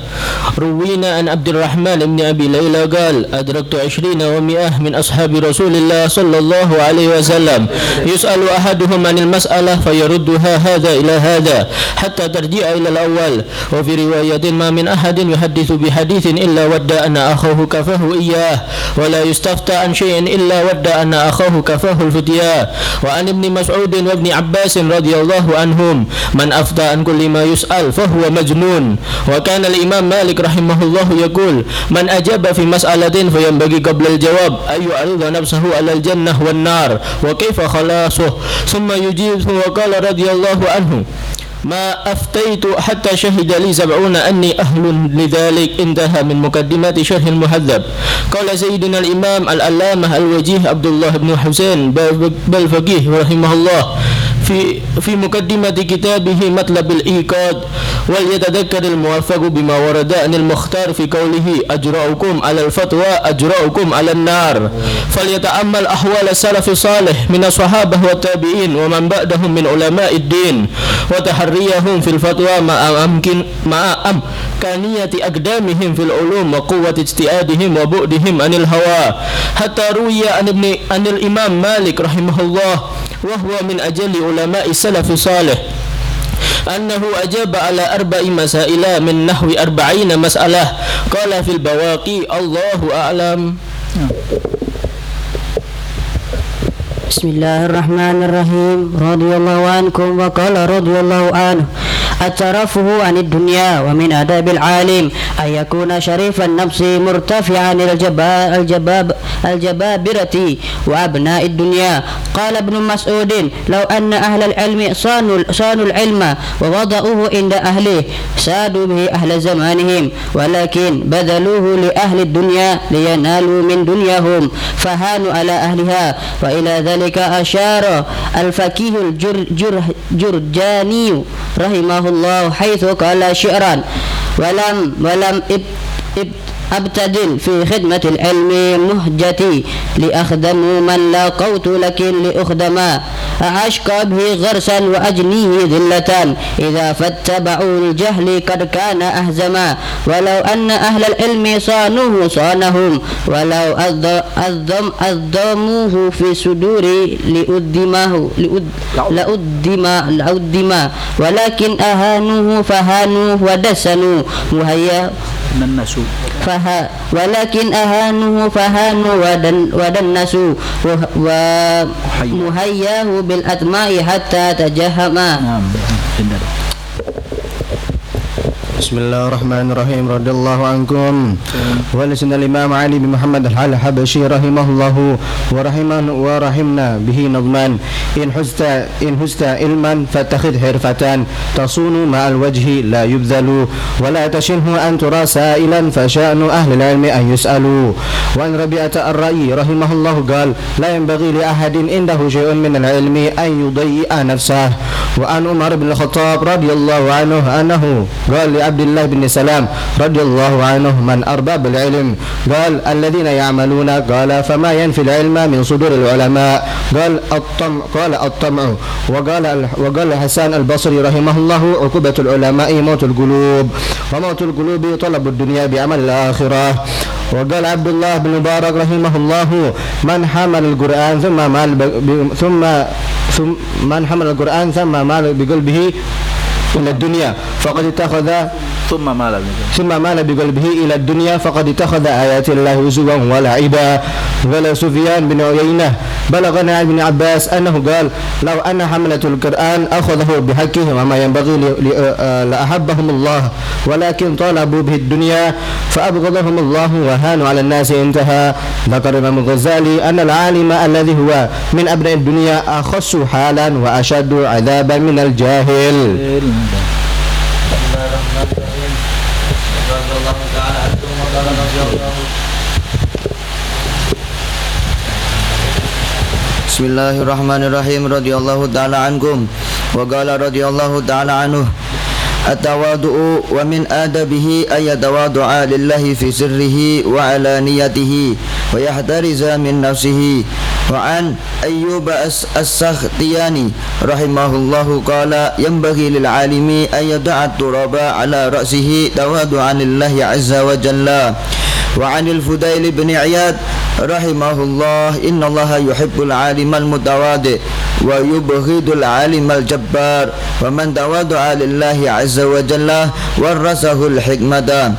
روينا عن عبد الرحمن بن أبي ليلى قال أدركت عشرين ومئة من أصحاب رسول الله صلى الله عليه وسلم. يسأل أحدهم عن المسألة فيردها هذا إلى هذا حتى ترجع إلى الأول. وفي رواية ما من أحد يحدث بحديث إلا ود أن أخوه كفاه إياه. ولا يستفتى عن شيء إلا ود أن أخوه كفاه الفتيا وعن ابن مسعود وابن عباس رضي الله عنهم من أفتى عن كل ما يسأل فهو مجنون. وكان الإمام مالك رحمه الله يقول من أجاب في مسألة فينبغي قبل الجواب أن يعرض نفسه على الجنة والنار وكيف خلاصه? ثم يجيب وقال رضي الله عنه ما أفتيت حتى شهد لي سبعون أني أهل لذلك انتهى من مقدمات شرح المهذب. قال سيدنا الإمام الألامة الوجيه عبد الله بن حسين بل فقيه رحمه الله في في مقدمة كتابه مطلب الإيقاد وليتذكر الموفق بما ورد عن المختار في قوله أجرأكم على الفتوى أجرأكم على النار فليتأمل أحوال السلف الصالح من الصحابة والتابعين ومن بعدهم من علماء الدين وتحريهم في الفتوى مع أمكن مع أمكانية أقدامهم في العلوم وقوة اجتهادهم وبعدهم عن الهوى. حتى روي عن ابن عن الإمام مالك رحمه الله وهو من أجل علماء السلف الصالح أنه أجاب على أربع مسائل من نحو أربعين مسألة قال في البواقي الله أعلم بسم الله الرحمن الرحيم رضي الله عنكم وقال رضي الله عنه الترفه عن الدنيا ومن آداب العالم أن يكون شريف النفس مرتفعا الجبا الجباب الجبابرة وأبناء الدنيا. قال ابن مسعود لو أن أهل العلم صانوا صانوا العلم ووضعوه عند أهله سادوا به أهل زمانهم ولكن بذلوه لأهل الدنيا لينالوا من دنياهم فهانوا على أهلها. وإلى ذلك أشار الفقيه الجرجاني رحمه الله حيث قال شعرا. ولم ولم اب اب أبتدل في خدمة العلم مهجتي لأخدم من لاقوت لكن لأخدما أشقى به غرسا وأجنيه ذلة. إذا فاتبعوا الجهل قد كان أهزما. ولو أن أهل العلم صانوه صانهم. ولو أذم أذموه في صدور لأدماه لأدما لأدما ولكن أهانوه فهانوه ودسنوا. مهيأ الناس فها ولكن أهانه فهانوا ودن ودنسوا. ومهياه بالأطماء حتى تجهما نعم. بسم الله الرحمن الرحيم رضي الله عنكم ولسن الإمام علي بن محمد الحبشي رحمه الله ورحمه ورحمنا به نظمان إن حزت إن حزت علما فاتخذ حرفة تصون مع الوجه لا يبذل ولا تشنه أن ترى سائلا فشأن أهل العلم أن يسألوا وعن ربيعة الرأي رحمه الله قال لا ينبغي لأحد عنده شيء من العلم أن يضيء نفسه وعن عمر بن الخطاب رضي الله عنه أنه قال لعبد الله بن سلام رضي الله عنه من أرباب العلم قال الذين يعملون قال فما ينفي العلم من صدور العلماء؟ قال الطمع قال الطمع. وقال وقال حسان البصري رحمه الله عقوبة العلماء موت القلوب. وموت القلوب طلب الدنيا بعمل الآخرة. وقال عبد الله بن مبارك رحمه الله من حمل القرآن ثم مال ثم ثم من حمل القرآن ثم مال بقلبه إلى الدنيا فقد اتخذ ثم مال ثم مال بقلبه إلى الدنيا فقد اتخذ آيات الله هزوا ولعبا. قال سفيان بن عيينة بلغنا عن ابن عباس أنه قال لو أن حملة القرآن أخذه بحقه وما ينبغي لأحبهم الله ولكن طالبوا به الدنيا فأبغضهم الله وهانوا على الناس انتهى. ذكر الإمام الغزالي أن العالم الذي هو من أبناء الدنيا أخص حالا وأشد عذابا من الجاهل. Bismillahirrahmanirrahim. Radhiyallahu taala ankum wa qala radhiyallahu taala anhu At-tawadu'u wa min adabihi ay yatawadu'a lillahi fi sirrihi wa alaniyatihi wa yahtariza min nafsihi wa an وعن أيوب السختياني رحمه الله قال ينبغي للعالم أن يدع التراب على رأسه تواضعا لله عز وجل. وعن الفديل بن عياد رحمه الله إن الله يحب العالم المتواضع ويبغض العالم الجبار. ومن تواضع لله عز وجل ورثه الحكمة.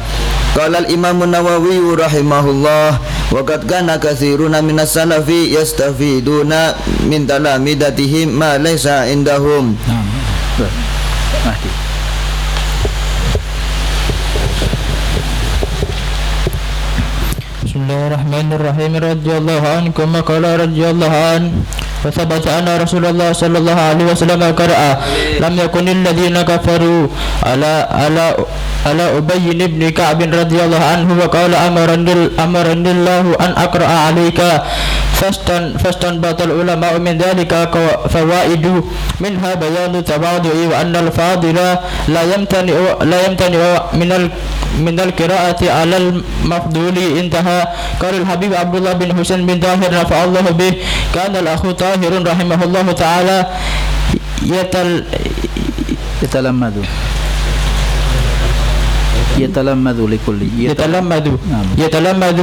Qala al-Imam Nawawi rahimahullah wa qad kana katsirun min as-salafi yastafiduna min talamidatihim ma laysa indahum. Bismillahirrahmanirrahim. Radhiyallahu anhu. Kama qala radhiyallahu anhu. وثبت أن رسول الله صلى الله عليه وسلم قرأ لم يكن الذين كفروا. على على على أبي بن كعب رضي الله عنه وقال أمرني أمرني الله أن أقرأ عليك. فاستن فاستنبط العلماء من ذلك فوائد منها بيان التواضع وأن الفاضل لا يمتنع لا يمتنع من ال من القراءة على المفضول. انتهى قال الحبيب عبد الله بن حسين بن طاهر رفع الله به. كان الأخ Tahirun rahimahullahu taala yatal yatalamadu. يتلمذ لكل يتلمذ. نعم. يتلمذ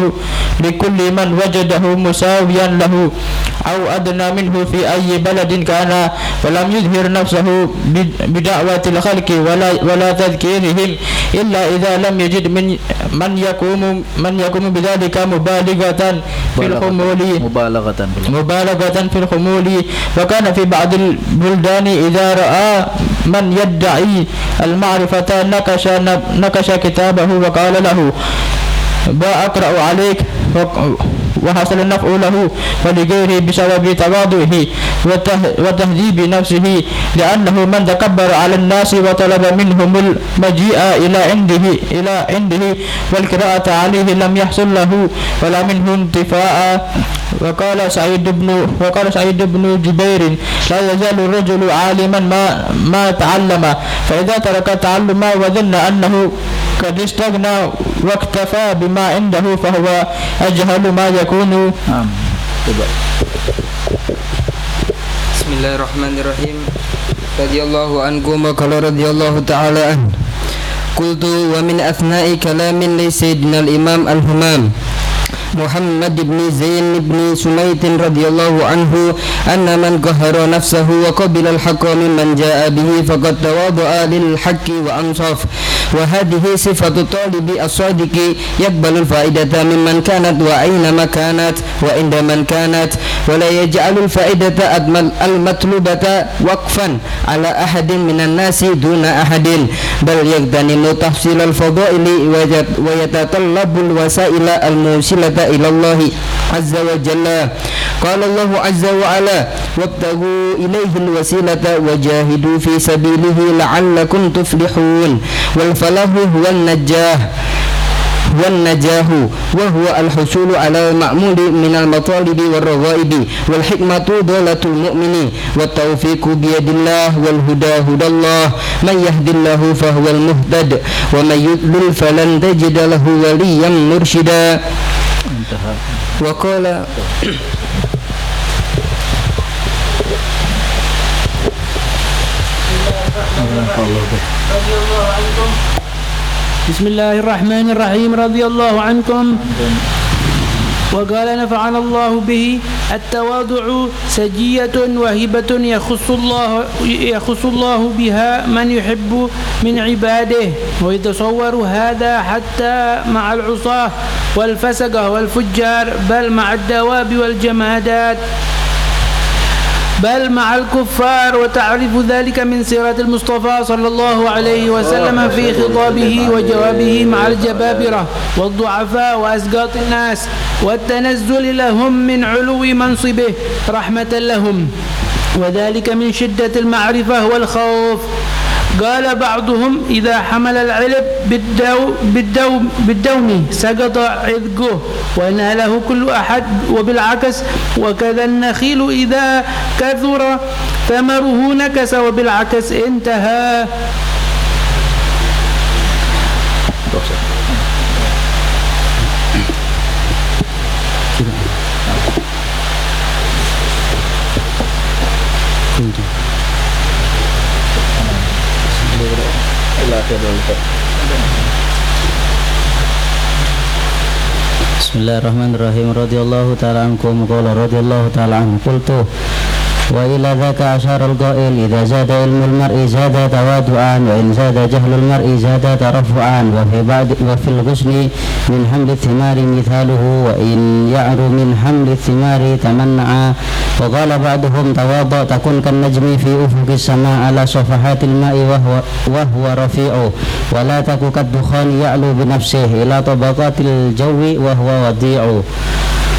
لكل من وجده مساويا له أو أدنى منه في أي بلد كان ولم يظهر نفسه بدعوة الخلق ولا ولا تذكيرهم إلا إذا لم يجد من من يقوم من يقوم بذلك مبالغة في الخمول. مبالغة مبالغة في الخمول. وكان في بعض البلدان إذا رأى من يدعي المعرفة نكش نكش كتابه وقال له با أقرأ عليك وحصل النفع له ولغيره بسبب تواضعه وتهذيب نفسه لأنه من تكبر على الناس وطلب منهم المجيء إلى عنده إلى عنده والقراءة عليه لم يحصل له ولا منه انتفاء. وقال سعيد بن وقال سعيد بن جبير لا يزال الرجل عالما ما ما تعلم فإذا ترك التعلم وظن أنه قد استغنى واكتفى بما عنده فهو أجهل ما يكون نعم coba Bismillahirrahmanirrahim Radiyallahu ankum wa qala radiyallahu ta'ala an Qultu wa min athna'i kalamin li sayyidina al-imam al-humam محمد بن زين بن سميت رضي الله عنه أن من قهر نفسه وقبل الحق ممن جاء به فقد تواضع للحق وأنصف وهذه صفة الطالب الصادق يقبل الفائدة ممن كانت وأينما كانت وعند من كانت ولا يجعل الفائدة المطلوبة وقفا على أحد من الناس دون أحد بل يغتنم تفصيل الفضائل ويتطلب الوسائل الموصلة إلى الله عز وجل قال الله عز وعلا وابتغوا إليه الوسيلة وجاهدوا في سبيله لعلكم تفلحون والفلاح هو النجاه والنجاه وهو الحصول على المأمول من المطالب والرغائب والحكمة دولة المؤمن والتوفيق بيد الله والهدى هدى الله من يهد الله فهو المهتد ومن يضلل فلن تجد له وليا مرشدا وقال بسم الله الرحمن الرحيم. رضي الله عنكم. وقال نفعنا الله به التواضع سجية وهبة يخص الله يخص الله بها من يحب من عباده. ويتصور هذا حتى مع العصاة والفسقة والفجار بل مع الدواب والجمادات. بل مع الكفار وتعرف ذلك من سيرة المصطفى صلى الله عليه وسلم في خطابه وجوابه مع الجبابرة والضعفاء وأسقاط الناس والتنزل لهم من علو منصبه رحمة لهم. وذلك من شدة المعرفة والخوف قال بعضهم إذا حمل العلب بالدو بالدو بالدوم سقط عذقه وناله كل أحد وبالعكس وكذا النخيل إذا كثر ثمره نكس وبالعكس انتهى. Bismillahirrahmanirrahim. Radhiyallahu taala ankum. Qala radhiyallahu taala anhu. Qultu wa ila dhaka asyara al-qail idza zada ilmul mar'i zada tawadu'an. Wa in zada jahlul mar'i zada tarafu'an. Wa fi ba'd wa fil husni min hamli thimari mithaluhu. Wa in ya'ru min hamli thimari tamanna'a wa qala ba'duhum tawadda takun kan najmi fi ufuqis sama ala safahatil ma'i wa huwa wa huwa rafi'u wa la taku kad dukhan ya'lu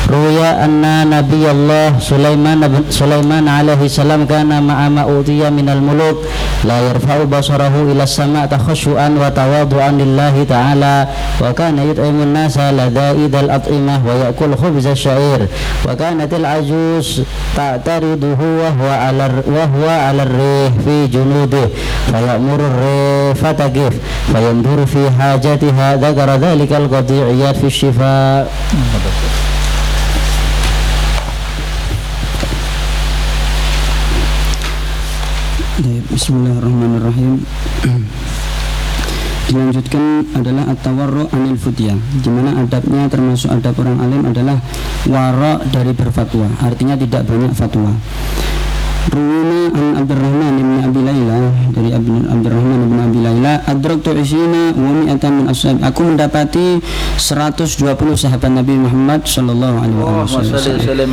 bi nafsihi ila tabaqatil jawi wa huwa wadi'u Ruya anna Nabi Allah Sulaiman Sulaiman alaihi salam kana ma'a ma utiya minal muluk la yarfa'u basarahu ila sama' takhashu'an wa tawadu'an lillahi ta'ala wa kana yut'imun nasa ladaidal at'imah wa ya'kul khubza syair wa kanatil ajuz ta'tariduhu wa huwa 'ala wa huwa 'ala rih Bismillahirrahmanirrahim. Dilanjutkan adalah at-tawarru anil futya di mana adabnya termasuk adab orang alim adalah wara dari berfatwa artinya tidak banyak fatwa Ruwina an Abdurrahman bin Abi Laila dari Abi Abdurrahman bin Abi Laila adraktu isina wa mi'atan min ashab aku mendapati 120 sahabat Nabi Muhammad sallallahu alaihi wasallam.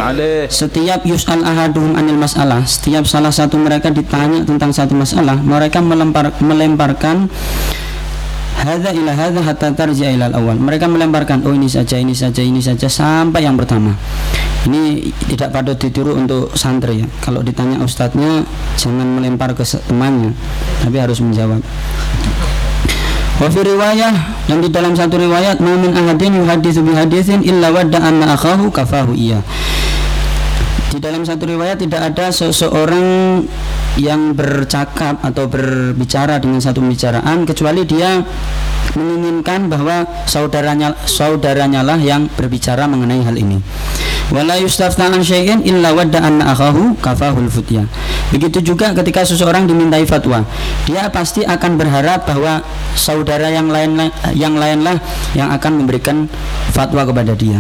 Setiap yus'al ahaduhum anil masalah setiap salah satu mereka ditanya tentang satu masalah mereka melempar, melemparkan hadza ila hadza hatta tarji'a ila awal mereka melemparkan oh ini saja ini saja ini saja sampai yang pertama. Ini tidak patut ditiru untuk santri ya. Kalau ditanya ustadznya jangan melempar ke temannya tapi harus menjawab. Wa fi riwayah dan di dalam satu riwayat ma min ahadin yuhaditsu bi haditsin illa wadda anna akhahu kafahu iya. Di dalam satu riwayat tidak ada seseorang yang bercakap atau berbicara dengan satu pembicaraan kecuali dia menginginkan bahwa saudaranya saudaranya lah yang berbicara mengenai hal ini. Wala yustafta an syai'in illa wadda anna akhahu kafahul futya. Begitu juga ketika seseorang dimintai fatwa, dia pasti akan berharap bahwa saudara yang lain yang lainlah yang akan memberikan fatwa kepada dia.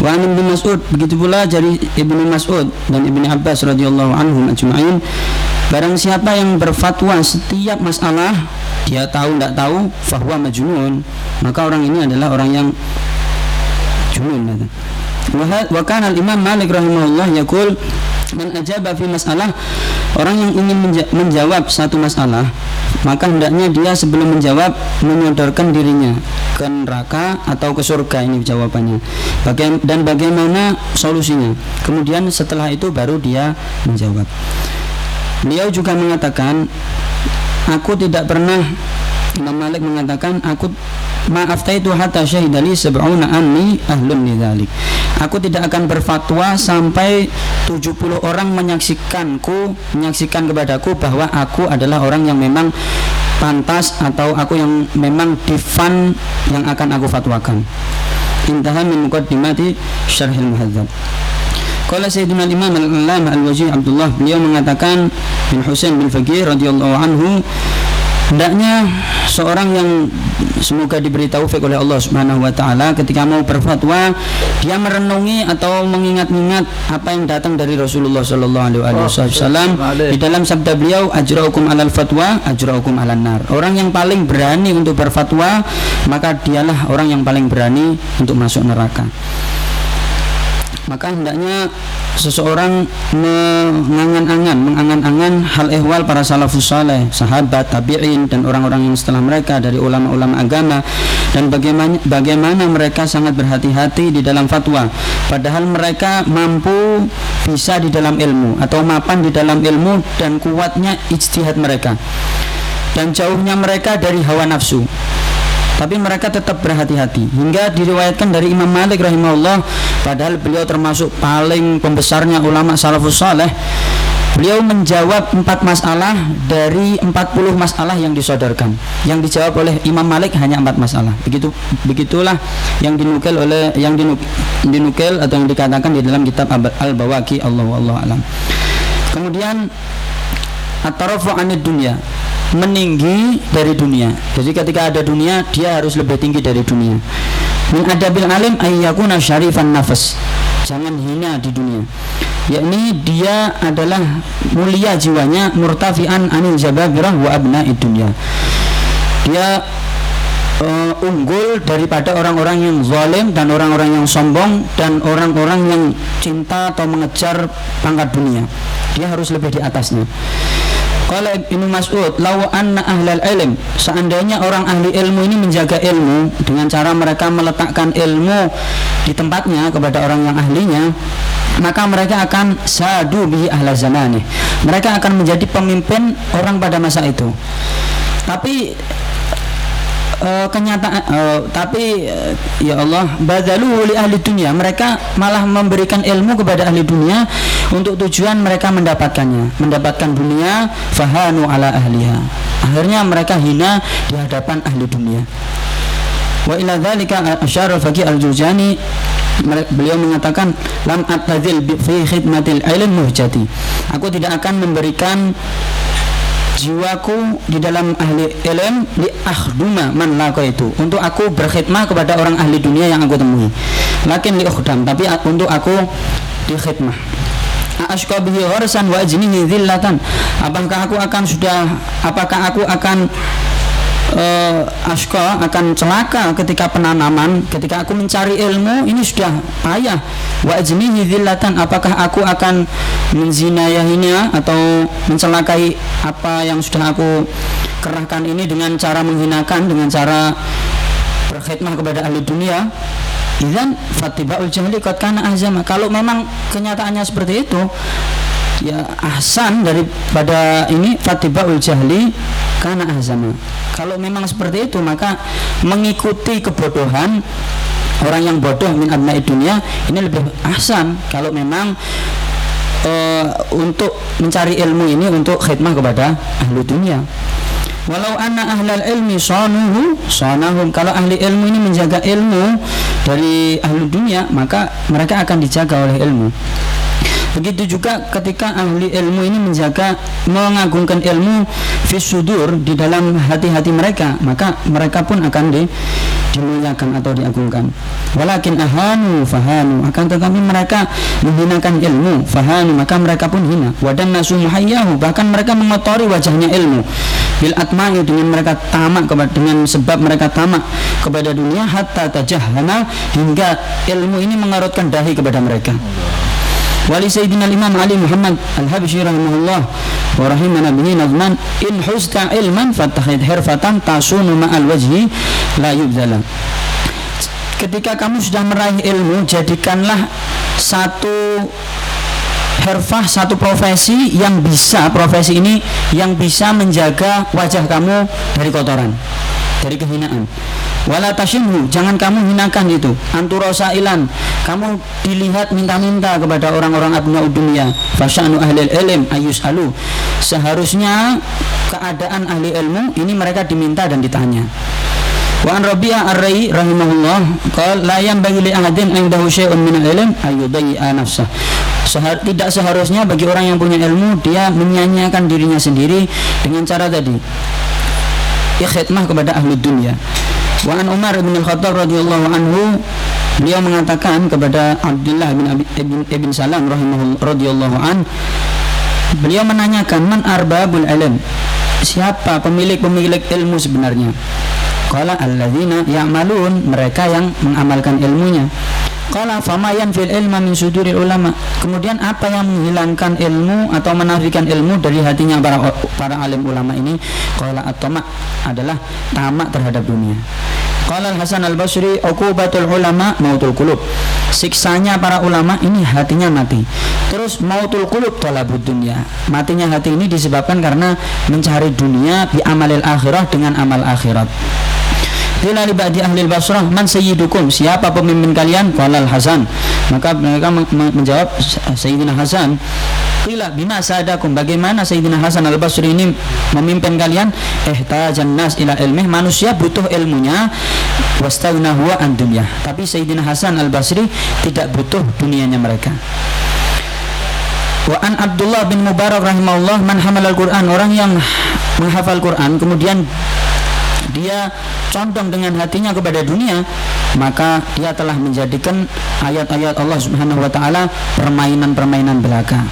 Wa an Ibnu Mas'ud begitu pula dari Ibnu Mas'ud dan Ibnu Abbas radhiyallahu anhum ajma'in barang siapa yang berfatwa setiap masalah dia tahu tidak tahu fahuwa majnun maka orang ini adalah orang yang junun. Wa kana al-Imam Malik rahimahullah yaqul man ajaba fi masalah orang yang ingin menja- menjawab satu masalah maka hendaknya dia sebelum menjawab menyodorkan dirinya ke neraka atau ke surga ini jawabannya. Dan bagaimana solusinya? Kemudian setelah itu baru dia menjawab. Beliau juga mengatakan aku tidak pernah Imam Malik mengatakan aku maaf itu hatta syahidali sab'una anni ahlun lidzalik. Aku tidak akan berfatwa sampai 70 orang menyaksikanku menyaksikan kepadaku bahwa aku adalah orang yang memang pantas atau aku yang memang difan yang akan aku fatwakan. Intaha min muqaddimati syarhil muhadzab. Qala Sayyidina Imam Al-Allamah Al-Wajih Abdullah beliau mengatakan bin Husain bin Faqih radhiyallahu anhu hendaknya seorang yang semoga diberi taufik oleh Allah Subhanahu wa taala ketika mau berfatwa dia merenungi atau mengingat-ingat apa yang datang dari Rasulullah sallallahu alaihi wasallam. Di dalam sabda beliau ajraukum alal fatwa ajraukum alan nar. Orang yang paling berani untuk berfatwa maka dialah orang yang paling berani untuk masuk neraka maka hendaknya seseorang mengangan-angan mengangan-angan hal ehwal para salafus saleh sahabat tabi'in dan orang-orang yang setelah mereka dari ulama-ulama agama dan bagaimana bagaimana mereka sangat berhati-hati di dalam fatwa. Padahal mereka mampu bisa di dalam ilmu atau mapan di dalam ilmu dan kuatnya ijtihad mereka. Dan jauhnya mereka dari hawa nafsu tapi mereka tetap berhati-hati. Hingga diriwayatkan dari Imam Malik rahimahullah padahal beliau termasuk paling pembesarnya ulama salafus saleh beliau menjawab empat masalah dari 40 masalah yang disodorkan. Yang dijawab oleh Imam Malik hanya empat masalah. Begitu begitulah yang dinukil oleh yang dinuk, dinukil atau yang dikatakan di dalam kitab Al-Bawaki Allah Allah alam kemudian at-tarafu anid dunya meninggi dari dunia. Jadi ketika ada dunia, dia harus lebih tinggi dari dunia. Min adabil alim ayyakuna syarifan nafas. Jangan hina di dunia. Yakni dia adalah mulia jiwanya murtafian anil jababirah wa abna'id dunia. Dia uh, unggul daripada orang-orang yang zalim dan orang-orang yang sombong dan orang-orang yang cinta atau mengejar pangkat dunia. Dia harus lebih di atasnya. Qala Ibnu Mas'ud, "Law anna ahlal ilm, seandainya orang ahli ilmu ini menjaga ilmu dengan cara mereka meletakkan ilmu di tempatnya kepada orang yang ahlinya, maka mereka akan sadu bihi ahla zamani. Mereka akan menjadi pemimpin orang pada masa itu. Tapi uh, kenyataan uh, tapi uh, ya Allah badalu li ahli dunia. Mereka malah memberikan ilmu kepada ahli dunia untuk tujuan mereka mendapatkannya. Mendapatkan dunia fahanu ala ahliha. Akhirnya mereka hina di hadapan ahli dunia. Wa ila dzalika asyara faqih al-juzani beliau mengatakan lam atadzil fi khidmatil ilm muhjati aku tidak akan memberikan jiwaku di dalam ahli ilm li akhduma man itu. Untuk aku berkhidmah kepada orang ahli dunia yang aku temui. Lakin li ukhdam tapi untuk aku di gharsan wa ajnihi apakah aku akan sudah apakah aku akan uh, aska akan celaka ketika penanaman. Ketika aku mencari ilmu ini sudah payah. Wa ajnihi apakah aku akan menzinayahinya atau mencelakai apa yang sudah aku kerahkan ini dengan cara menghinakan dengan cara berkhidmah kepada ahli dunia? Idan fatiba'ul jahli qad kana ahzama. Kalau memang kenyataannya seperti itu, ya ahsan daripada ini fatiba'ul jahli karena ahzama. Kalau memang seperti itu, maka mengikuti kebodohan orang yang bodoh min abna'i dunia ini lebih ahsan kalau memang eh, untuk mencari ilmu ini untuk khidmah kepada ahli dunia. Walau anna ahlal ilmi sanuhu sanahum Kalau ahli ilmu ini menjaga ilmu dari ahli dunia Maka mereka akan dijaga oleh ilmu Begitu juga ketika ahli ilmu ini menjaga mengagungkan ilmu fisudur di dalam hati-hati mereka, maka mereka pun akan di, dimuliakan atau diagungkan. Walakin ahanu fahanu akan tetapi mereka menghinakan ilmu fahanu maka mereka pun hina. Wadan nasu muhayyahu bahkan mereka mengotori wajahnya ilmu bil atma'i dengan mereka tamak kepada dengan sebab mereka tamak kepada dunia hatta tajahhana hingga ilmu ini mengarutkan dahi kepada mereka. Wali Sayyidina Imam Ali Muhammad Al-Habsyi rahimahullah wa rahimana bihi nazman in husta ilman fattakhid hirfatan tasunu ma'al wajhi la yubzala. Ketika kamu sudah meraih ilmu jadikanlah satu herfah satu profesi yang bisa profesi ini yang bisa menjaga wajah kamu dari kotoran dari kehinaan wala tashimhu jangan kamu hinakan itu. Anturosailan. Kamu dilihat minta-minta kepada orang-orang abna dunia fasyanu ahli ilm ayus alu seharusnya keadaan ahli ilmu ini mereka diminta dan ditanya. Wa an Rabi'ah Ar-Rai rahimahullah qala la yanbaghi li ahadin indahu syai'un min al-ilm ayyudayya nafsah. Sehar, tidak seharusnya bagi orang yang punya ilmu dia menyanyiakan dirinya sendiri dengan cara tadi. Ikhidmah kepada ahli dunia. Wa an Umar bin Al-Khattab radhiyallahu anhu beliau mengatakan kepada Abdullah bin Abi, ibn, Salam rahimahullah radhiyallahu an beliau menanyakan man arbabul ilm? Siapa pemilik-pemilik ilmu sebenarnya? Qala alladzina ya'malun. Mereka yang mengamalkan ilmunya. Qala fama yanfil ilma min suduril ulama. Kemudian apa yang menghilangkan ilmu atau menafikan ilmu dari hatinya para para alim ulama ini? Qala at-tama adalah tamak terhadap dunia. Qala Hasan Al-Basri uqubatul ulama mautul qulub. Siksanya para ulama ini hatinya mati. Terus mautul qulub talabud dunia. Matinya hati ini disebabkan karena mencari dunia bi amalil akhirah dengan amal akhirat. Qila li ba'di ahli Basrah man sayyidukum? Siapa pemimpin kalian? Qala Hasan maka mereka menjawab Sayyidina Hasan. Qila bima sadakum bagaimana Sayyidina Hasan Al-Basri ini memimpin kalian? Ihtajan nas ila ilmih. Manusia butuh ilmunya. Wastagna huwa an dunya. Tapi Sayyidina Hasan Al-Basri tidak butuh dunianya mereka. Wa an Abdullah bin Mubarak rahimahullah man hamal al-Quran. Orang yang menghafal Quran kemudian dia condong dengan hatinya kepada dunia maka dia telah menjadikan ayat-ayat Allah Subhanahu wa taala permainan-permainan belaka.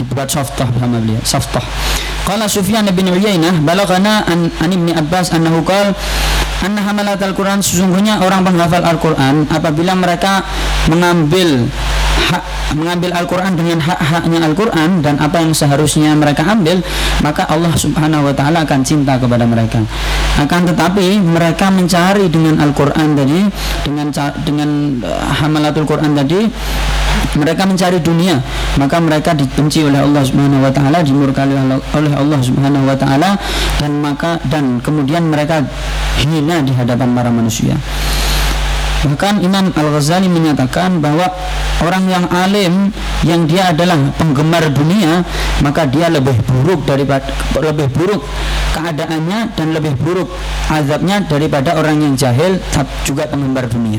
Dibuat softah sama beliau? Softah. Qala Sufyan bin Uyainah balaghana an, an Abbas annahu qala anna hamalat al-Quran sesungguhnya orang penghafal Al-Quran apabila mereka mengambil hak mengambil Al-Quran dengan hak-haknya Al-Quran dan apa yang seharusnya mereka ambil maka Allah subhanahu wa ta'ala akan cinta kepada mereka. Akan tetapi mereka mencari dengan Al-Quran tadi dengan dengan uh, hamalatul Quran tadi mereka mencari dunia. Maka mereka dibenci oleh Allah Subhanahu wa taala dimurkai oleh Allah Subhanahu wa taala dan maka dan kemudian mereka hina di hadapan para manusia Bahkan Imam Al-Ghazali menyatakan bahwa orang yang alim yang dia adalah penggemar dunia, maka dia lebih buruk daripada lebih buruk keadaannya dan lebih buruk azabnya daripada orang yang jahil juga penggemar dunia.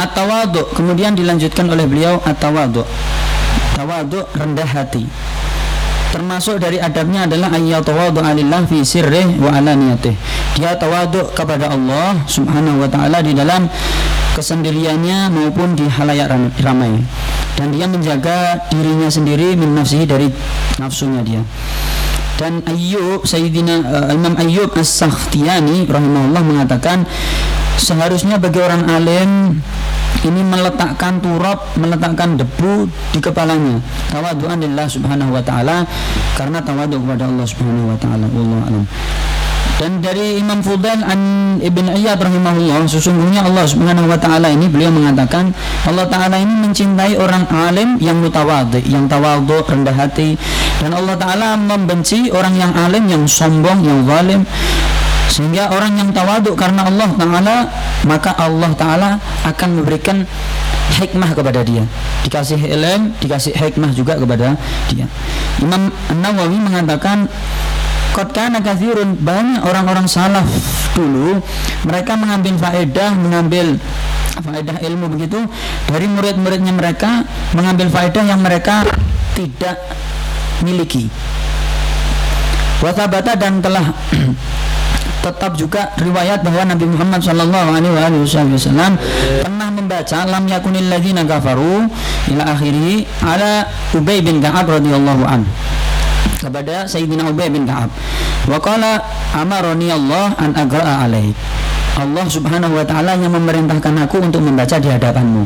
At-tawadhu kemudian dilanjutkan oleh beliau at-tawadhu. Tawadhu rendah hati. Termasuk dari adabnya adalah ayyatawadhu alillah fi sirrih wa alaniyatih dia tawaduk kepada Allah subhanahu wa ta'ala di dalam kesendiriannya maupun di halayak ram- ramai. Dan dia menjaga dirinya sendiri min nafsihi dari nafsunya dia. Dan Ayyub Sayyidina uh, Imam Ayyub As-Sakhtiyani rahimahullah mengatakan seharusnya bagi orang alim ini meletakkan turab, meletakkan debu di kepalanya. Tawadu'an lillah subhanahu wa ta'ala karena tawadu kepada Allah subhanahu wa ta'ala. Alam. Dan dari Imam Fudail an Ibn Ayyad rahimahullah sesungguhnya Allah Subhanahu ini beliau mengatakan Allah taala ini mencintai orang alim yang mutawadhi, yang tawadhu, rendah hati dan Allah taala membenci orang yang alim yang sombong, yang zalim sehingga orang yang tawaduk karena Allah taala maka Allah taala akan memberikan hikmah kepada dia. Dikasih ilm dikasih hikmah juga kepada dia. Imam An-Nawawi mengatakan Qad kana kathirun banyak orang-orang salaf dulu mereka mengambil faedah mengambil faedah ilmu begitu. Dari murid-muridnya mereka mengambil faedah yang mereka tidak miliki. Watabata dan telah tetap juga riwayat bahwa Nabi Muhammad Shallallahu Alaihi Wasallam pernah membaca lam yakunil ladzina kafaru ila akhiri ala Ubay bin Ka'ab radhiyallahu an. Kepada Sayyidina Ubay bin Ka'ab. Wa qala amaroni Allah an agra'a alaih. Allah subhanahu wa ta'ala yang memerintahkan aku untuk membaca di hadapanmu.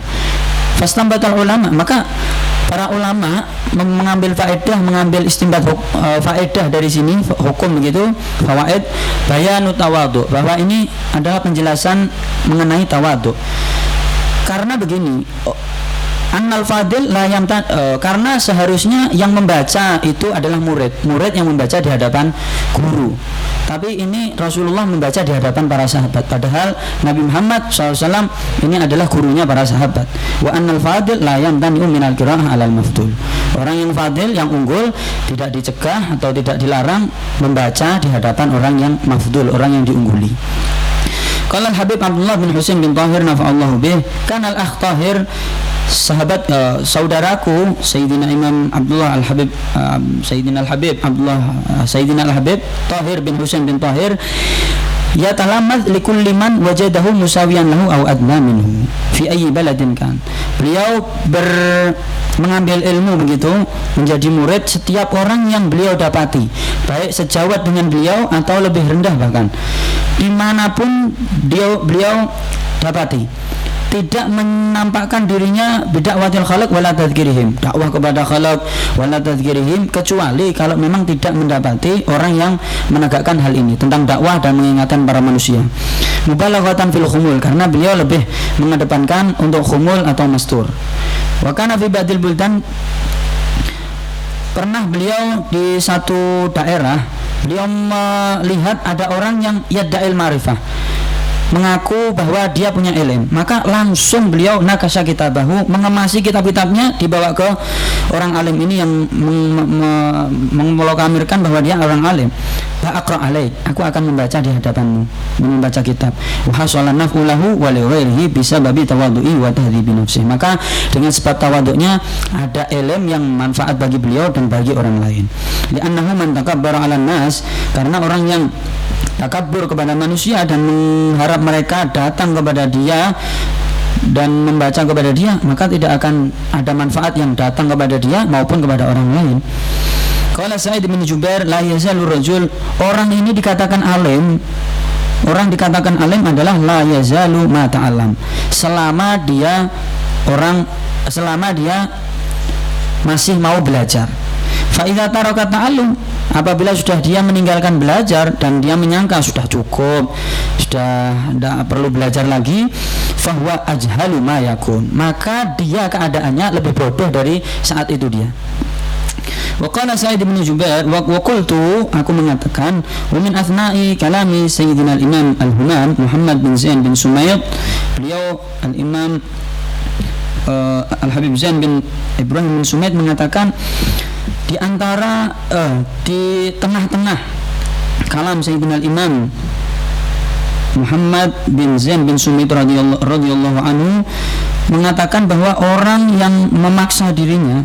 Fastambatal ulama maka para ulama mengambil faedah mengambil istimbat uh, faedah dari sini hukum begitu fawaid bayanu tawadu. Bahwa ini adalah penjelasan mengenai tawadu. Karena begini Annal fadil la yang uh, karena seharusnya yang membaca itu adalah murid, murid yang membaca di hadapan guru. Tapi ini Rasulullah membaca di hadapan para sahabat. Padahal Nabi Muhammad SAW ini adalah gurunya para sahabat. Wa annal fadil la yamtani'u minal qira'ah alal mafdul. Orang yang fadil, yang unggul tidak dicegah atau tidak dilarang membaca di hadapan orang yang mafdul, orang yang diungguli. Kalau Habib Abdullah bin Husain bin Tahir nafa'allahu bih, kan al-akh Tahir sahabat uh, saudaraku Sayyidina Imam Abdullah Al-Habib uh, Sayyidina Al-Habib Abdullah uh, Sayyidina Al-Habib Tahir bin Husain bin Tahir ya talamad likulli man wajadahu musawiyan lahu aw adna minhu fi ayyi baladin kan. Beliau ber mengambil ilmu begitu menjadi murid setiap orang yang beliau dapati baik sejawat dengan beliau atau lebih rendah bahkan di mana pun dia beliau dapati tidak menampakkan dirinya bidakwatil khalaq wala tadhkirihim. Dakwah kepada khalaq wala tadhkirihim kecuali kalau memang tidak mendapati orang yang menegakkan hal ini tentang dakwah dan mengingatkan para manusia. Mubalaghatan fil khumul karena beliau lebih mengedepankan untuk khumul atau mastur. Wa kana fi badil buldan pernah beliau di satu daerah beliau melihat ada orang yang yaddail marifah mengaku bahwa dia punya ilm. Maka langsung beliau nakasya kitabahu mengemasi kitab-kitabnya dibawa ke orang alim ini yang memelokamirkan bahwa dia orang alim. Ba'akra alaih. Aku akan membaca di hadapanmu membaca kitab. Naf'ulahu bisa babi tawadu'i wa maka dengan sebab tawaduknya ada ilm yang manfaat bagi beliau dan bagi orang lain. Li'annahu man takabbara 'alan nas karena orang yang takabur kepada manusia dan mengharap mereka datang kepada dia dan membaca kepada dia maka tidak akan ada manfaat yang datang kepada dia maupun kepada orang lain. Kalau Sa'id bin Jubair la yazalur rajul. Orang ini dikatakan alim. Orang dikatakan alim adalah la yazalu ma ta'alam. Selama dia orang selama dia masih mau belajar Faidah taraka ta'allum. Apabila sudah dia meninggalkan belajar dan dia menyangka sudah cukup sudah tidak perlu belajar lagi fahuwa ajhalu ma yakun. Maka dia keadaannya lebih bodoh dari saat itu dia. Waqala Sa'id bin Jubair wa qultu aku mengatakan wa min athnai kalami Sayyidina al-Imam Al-Humam Muhammad bin Zain bin Sumayyad. Beliau al-Imam uh, Al-Habib Zain bin Ibrahim bin Sumayyad mengatakan di antara uh, di tengah-tengah kalam Sayyidina Imam Muhammad bin Zain bin Sumit radhiyallahu anhu mengatakan bahwa orang yang memaksa dirinya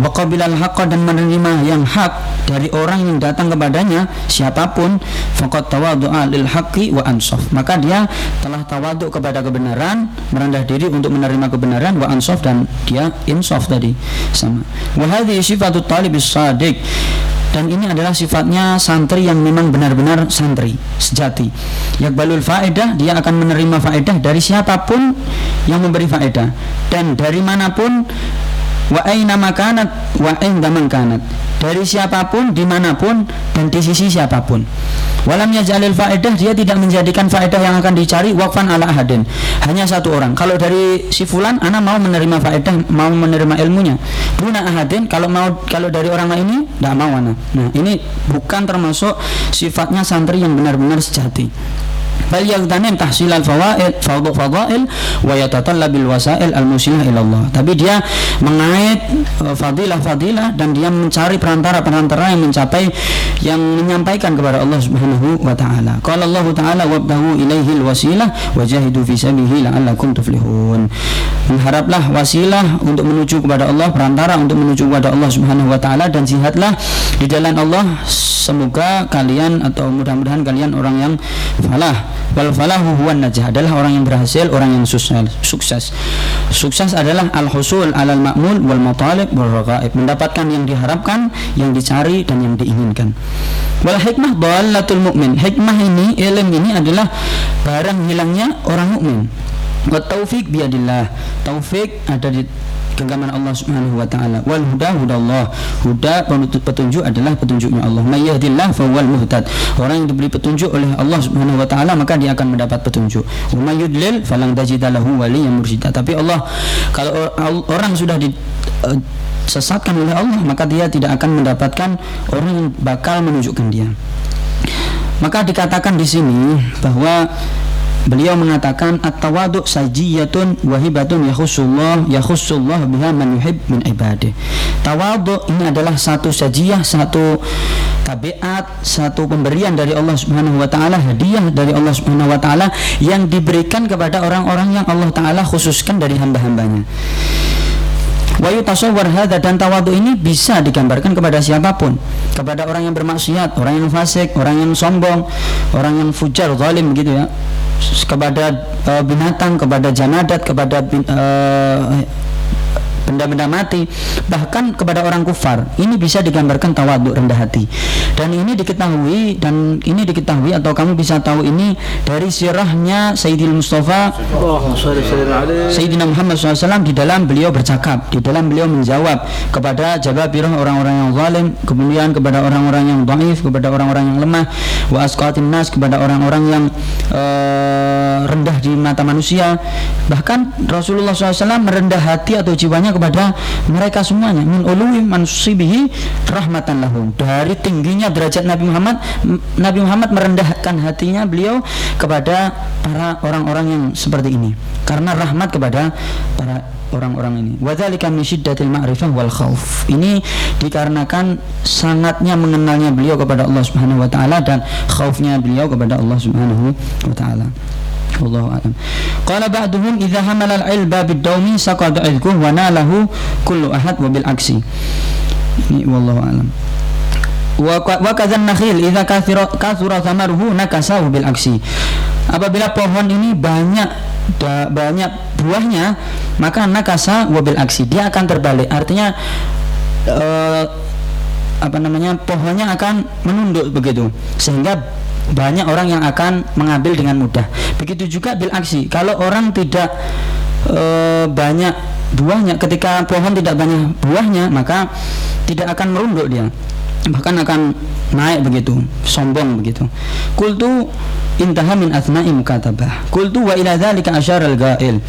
wa qabilal haqqa dan menerima yang hak dari orang yang datang kepadanya siapa pun faqad tawaddu'a lil haqqi wa ansaf. Maka dia telah tawaduk kepada kebenaran merendah diri untuk menerima kebenaran wa ansaf dan dia insaf tadi. Sama. Wa hadhihi sifatut talibis sadiq. Dan ini adalah sifatnya santri yang memang benar-benar santri sejati. Yakbalul faedah dia akan menerima faedah dari siapa pun yang memberi faedah. Dan dari mana pun wa aina makanat wa inda man kanat dari siapa pun di mana pun dan di sisi siapa pun. Walam yaj'alil faedah dia tidak menjadikan faedah yang akan dicari wakfan ala ahadin. Hanya satu orang. Kalau dari si fulan ana mau menerima faedah mau menerima ilmunya. Duna ahadin kalau mau kalau dari orang lain ini tidak mau ana. Nah ini bukan termasuk sifatnya santri yang benar-benar sejati bal yagtanim tahsil al fawaid fadail wa yatatallabil wasail al musilah ila Allah. Tapi dia mengait uh, fadilah-fadilah dan dia mencari perantara-perantara yang mencapai yang menyampaikan kepada Allah Subhanahu wa taala. Qala Allah taala wabtahu ilaihil wasilah wajahidu fi sabilihi la'allakum tuflihun. Mengharaplah wasilah untuk menuju kepada Allah perantara untuk menuju kepada Allah Subhanahu wa taala dan jihadlah di jalan Allah. Semoga kalian atau mudah-mudahan kalian orang yang falah wal falahu huwan najah. Adalah orang yang berhasil orang yang sukses sukses. Sukses adalah al husul alal ma'mul wal matalib wal raqaib mendapatkan yang diharapkan yang dicari dan yang diinginkan. Wal hikmah dhalatul mu'min. Hikmah ini ilmu ini adalah barang hilangnya orang mukmin wa taufik biadillah taufik ada di genggaman Allah Subhanahu wa taala. Wal huda hudallah. Huda petunjuk adalah petunjuknya Allah. May yahdillah fawal muhtad. Orang yang diberi petunjuk oleh Allah Subhanahu wa taala maka dia akan mendapat petunjuk. Wa may yudlil falan tajida lahu waliyyan mursyida. Tapi Allah kalau orang sudah di uh, sesatkan oleh Allah maka dia tidak akan mendapatkan orang yang bakal menunjukkan dia. Maka dikatakan di sini bahwa Beliau mengatakan at-tawadu sajiyatun wahibatun yakhusullah yakhusullah biha man yuhib min ibadih. Tawadu ini adalah satu sajiyah, satu tabiat, satu pemberian dari Allah Subhanahu wa taala, hadiah dari Allah Subhanahu wa taala yang diberikan kepada orang-orang yang Allah taala khususkan dari hamba-hambanya. Wa yutasawwar hadza dan tawadu ini bisa digambarkan kepada siapa pun, kepada orang yang bermaksiat, orang yang fasik, orang yang sombong, orang yang fujar, zalim gitu ya. Kepada uh, binatang, kepada janadat, kepada bin, uh, benda-benda mati bahkan kepada orang kufar. Ini bisa digambarkan tawaduk rendah hati. Dan ini diketahui dan ini diketahui atau kamu bisa tahu ini dari sirahnya Sayyidil Mustafa Sayyidina Muhammad SAW di dalam beliau bercakap di dalam beliau menjawab kepada jababirah orang-orang yang zalim kemudian kepada orang-orang yang dhaif kepada orang-orang yang lemah wa asqatin nas kepada orang-orang yang uh, rendah di mata manusia. Bahkan Rasulullah SAW merendah hati atau jiwanya kepada mereka semuanya min uluwi mansubihi rahmatan lahum dari tingginya derajat Nabi Muhammad Nabi Muhammad merendahkan hatinya beliau kepada para orang-orang yang seperti ini karena rahmat kepada para orang-orang ini. Wadzalika min syiddatil ma'rifah wal khauf. Ini dikarenakan sangatnya mengenalnya beliau kepada Allah Subhanahu wa taala dan khaufnya beliau kepada Allah Subhanahu wa taala. Wallahu a'lam. Qala ba'duhum idza hamala al-ilba bid-dawmi saqada ilkuh wa nalahu kullu ahad wa bil aksi. Ini wallahu a'lam. Wa kadzan nakhil idza kathura kathura thamaruhu nakasahu bil aksi. Apabila pohon ini banyak da, banyak buahnya, maka nakasa wabil aksi dia akan terbalik. Artinya uh, apa namanya pohonnya akan menunduk begitu sehingga banyak orang yang akan mengambil dengan mudah. Begitu juga bil aksi. Kalau orang tidak e, banyak buahnya, ketika pohon tidak banyak buahnya, maka tidak akan merunduk dia. Bahkan akan naik begitu, sombong begitu. Kultu intaha min athna'i mukatabah. Kultu wa ila dzalika asyara al-ghail.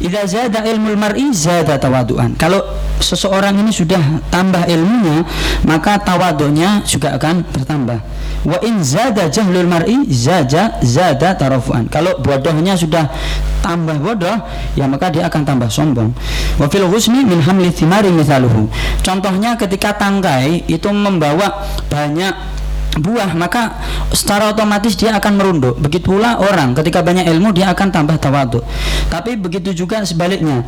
Idza zada ilmul mar'i zada tawaduan. Kalau seseorang ini sudah tambah ilmunya, maka tawadunya juga akan bertambah. Wa in zada jahlul mar'i zada zada tarafuan. Kalau bodohnya sudah tambah bodoh, ya maka dia akan tambah sombong. Wa fil husni min hamli thimari mithaluhu. Contohnya ketika tangkai itu membawa banyak buah maka secara otomatis dia akan merunduk. Begitu pula orang ketika banyak ilmu dia akan tambah tawadu tapi begitu juga sebaliknya.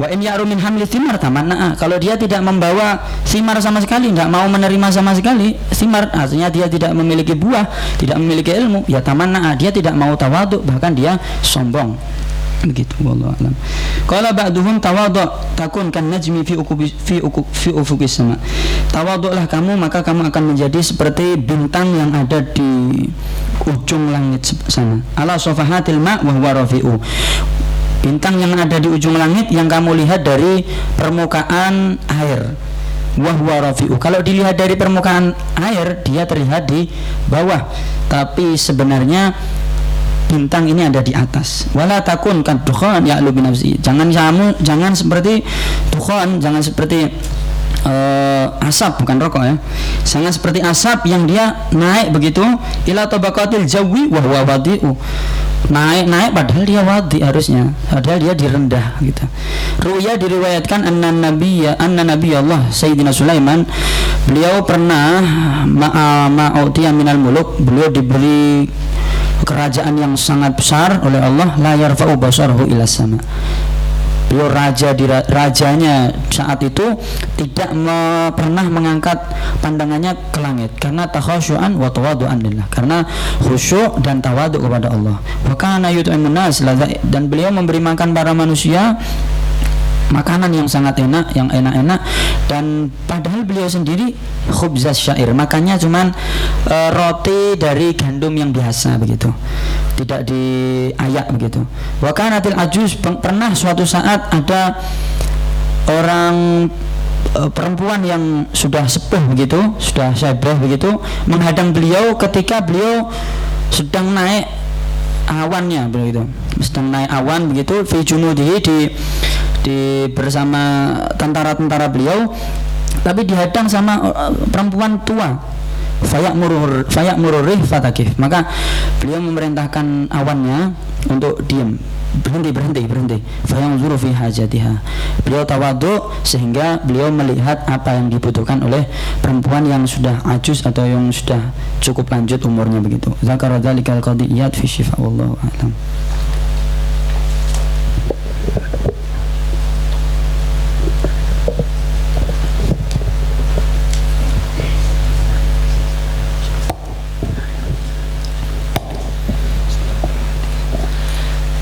Wa in ya'ru min hamli thimar tamanna'a kalau dia tidak membawa thimar sama sekali tidak mau menerima sama sekali thimar artinya dia tidak memiliki buah tidak memiliki ilmu ya tamanna'a dia tidak mau tawadu bahkan dia sombong begitu wallahu alam. Qala ba'duhum tawadhu takun kan najmi fi ukubi fi ukub fi ufukis sama. Tawadhulah kamu maka kamu akan menjadi seperti bintang yang ada di ujung langit sana. Ala safahatil ma wa huwa rafi'u. Bintang yang ada di ujung langit yang kamu lihat dari permukaan air. Wahwa rafi'u. Kalau dilihat dari permukaan air dia terlihat di bawah. Tapi sebenarnya bintang ini ada di atas. Wala takun kan dukhan ya lu binafsi jangan kamu jangan seperti dukhan jangan seperti uh, asap bukan rokok ya. Jangan seperti asap yang dia naik begitu ila tabaqatil jawi wa huwa wadi'u. Naik naik padahal dia wadi harusnya. Padahal dia direndah gitu. Ruya diriwayatkan anna nabiyya anna nabi Allah Sayyidina Sulaiman. Beliau pernah ma'a ma'utiya minal muluk. Beliau diberi kerajaan yang sangat besar oleh Allah la yarfa'u ila sama. Beliau raja di rajanya saat itu tidak me, pernah mengangkat pandangannya ke langit karena takhasyu'an wa tawadu'an lillah karena khusyuk dan tawadu kepada Allah. Wa kana yut'imun nas dan beliau memberi makan para manusia makanan yang sangat enak, yang enak-enak dan padahal beliau sendiri khubzas syair, makannya cuman e, roti dari gandum yang biasa begitu. Tidak diayak begitu. Wa ajuz pernah suatu saat ada orang e, perempuan yang sudah sepuh begitu, sudah syabah begitu menghadang beliau ketika beliau sedang naik awannya begitu sedang naik awan begitu fi junudihi di di bersama tentara-tentara beliau tapi dihadang sama uh, perempuan tua. Fayak murur fayak mururih fatakif maka beliau memerintahkan awannya untuk diam berhenti berhenti berhenti. Fayang zuru fi hajatiha. Beliau tawadu sehingga beliau melihat apa yang dibutuhkan oleh perempuan yang sudah ajus atau yang sudah cukup lanjut umurnya begitu. Zakara dzalikal qadiyat fi syifa wallahu a'lam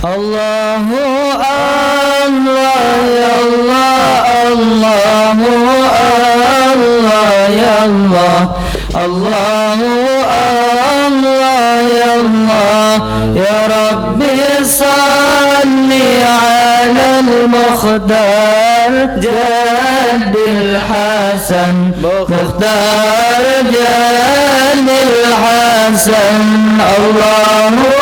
الله الله يا الله الله الله يا الله الله الله يا الله يا ربي صل على المختار جد الحسن مختار جد الحسن الله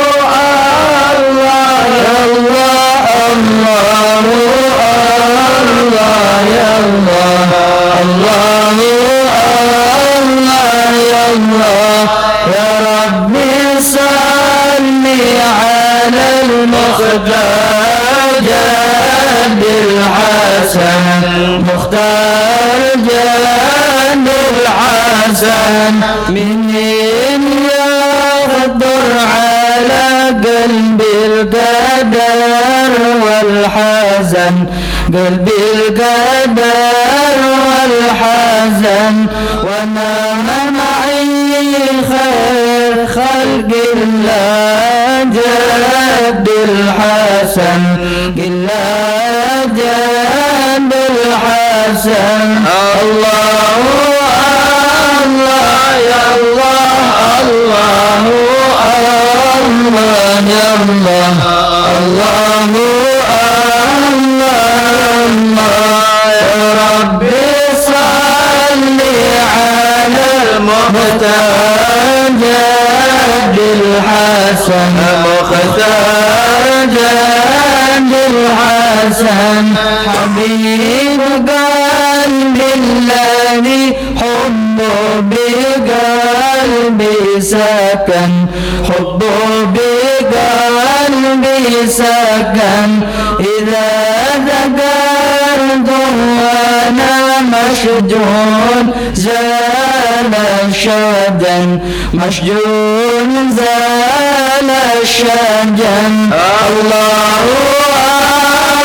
مشجون زال الشجن الله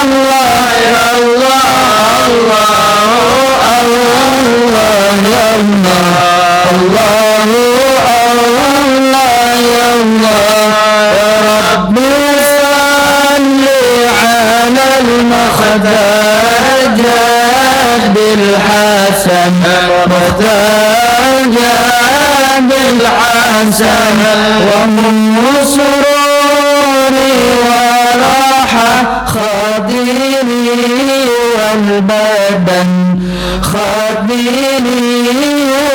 الله يا الله الله الله يا الله الله الله يا الله يا رب صل على المخدر جاد الحسن مختار الحسن ومن سروري وراحة خاطري والبدن خاطري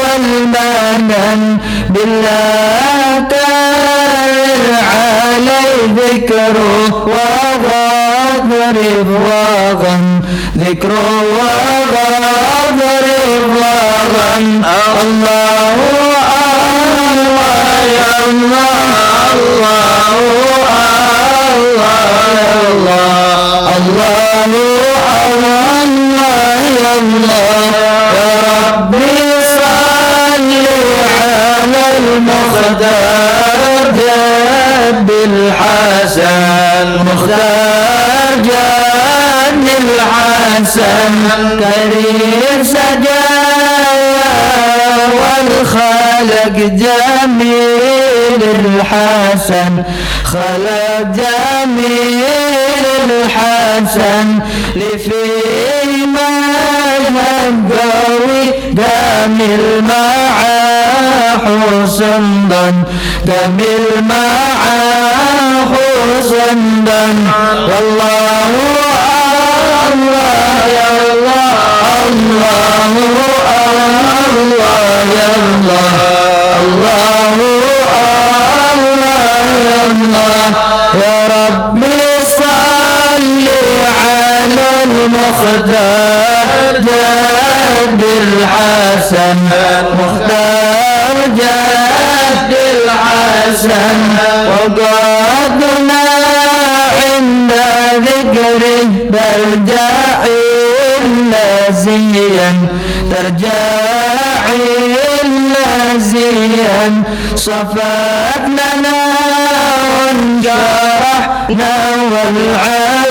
والبدن. بالله علي ذكره وغاضرب وغن ذكره وغاضرب وغن الله الله الله. الله الله الله الله الله الله الله الله يا ربي صل على المختار جاب الحسن مختار جاب الحسن كريم سجايا والخالق جميل جميل الحسن خلق جميل الحسن. لفيه ما قوي جميل مع حسن ظن جميل مع حسن ظن والله الله يا الله الله الله يا الله الله. الله يا ربي صل على المختار جد الحسن مختار جد الحسن. وقعدنا عند ذكره ترجعي نازيا ترجعي نازيا لنا وانجرحنا والعذول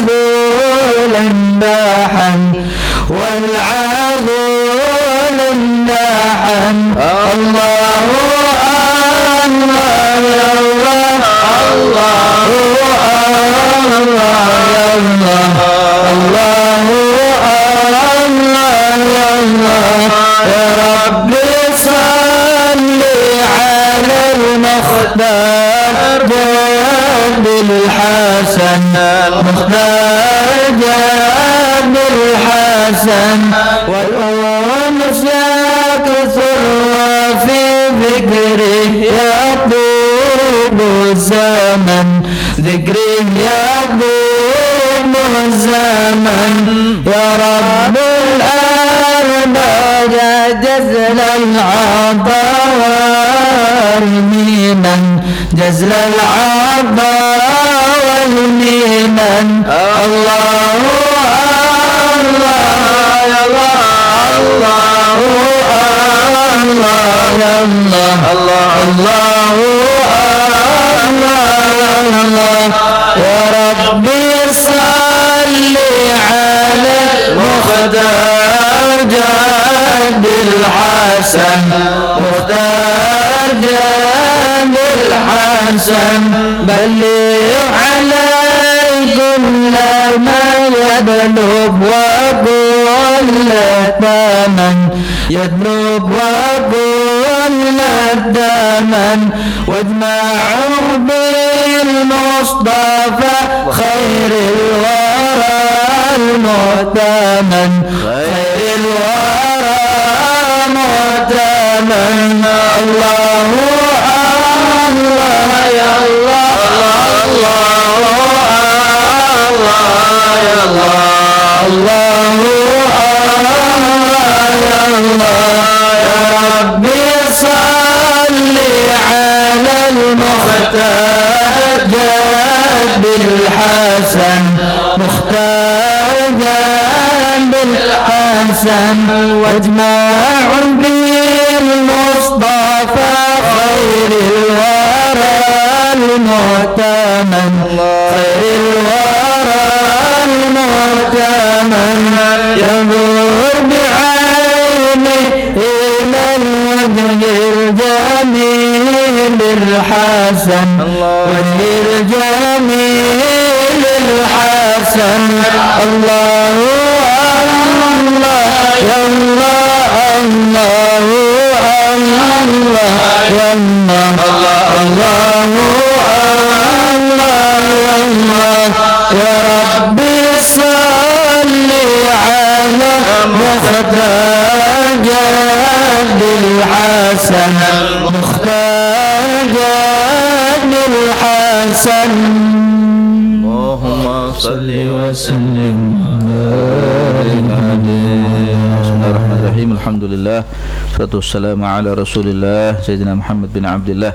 Salatu wassalamu ala rasulillah Sayyidina Muhammad bin Abdullah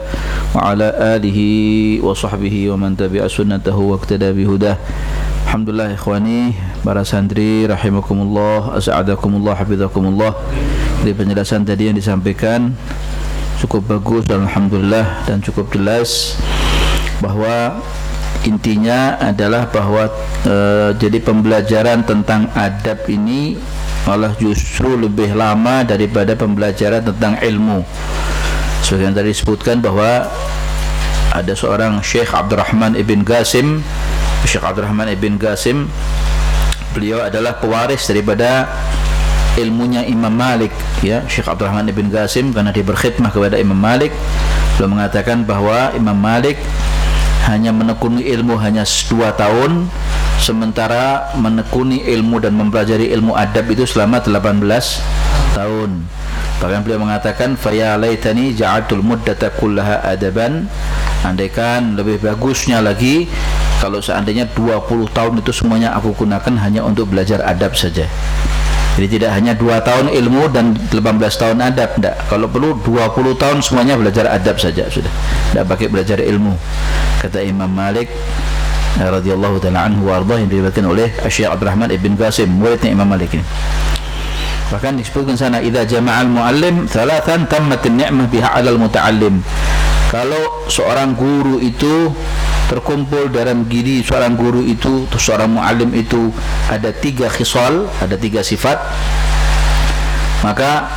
Wa ala alihi wa sahbihi Wa man tabi'a sunnatahu wa ktada bihudah. Alhamdulillah ikhwani Para santri rahimakumullah As'adakumullah hafizakumullah. Dari penjelasan tadi yang disampaikan Cukup bagus dan Alhamdulillah Dan cukup jelas Bahwa intinya adalah bahwa e, jadi pembelajaran tentang adab ini malah justru lebih lama daripada pembelajaran tentang ilmu. Yang tadi disebutkan bahwa ada seorang Syekh Abdurrahman ibn Qasim, Syekh Abdurrahman ibn Qasim, beliau adalah pewaris daripada ilmunya Imam Malik ya Syekh Abdurrahman ibn Qasim karena dia berkhidmah kepada Imam Malik beliau mengatakan bahwa Imam Malik hanya menekuni ilmu hanya dua tahun sementara menekuni ilmu dan mempelajari ilmu adab itu selama 18 tahun bahkan beliau mengatakan faya laitani ja'atul muddata kullaha adaban andaikan lebih bagusnya lagi kalau seandainya 20 tahun itu semuanya aku gunakan hanya untuk belajar adab saja jadi tidak hanya 2 tahun ilmu dan 18 tahun adab tidak. Kalau perlu 20 tahun semuanya belajar adab saja sudah. Tidak pakai belajar ilmu. Kata Imam Malik radhiyallahu taala anhu warḍah yang diriwayatkan oleh Syekh Abdurrahman ibn Qasim muridnya Imam Malik ini. Bahkan disebutkan sana idza jama'al muallim thalathan tammat an-ni'mah biha 'alal muta'allim. Kalau seorang guru itu terkumpul dalam diri seorang guru itu atau seorang muallim itu ada tiga khisal, ada tiga sifat maka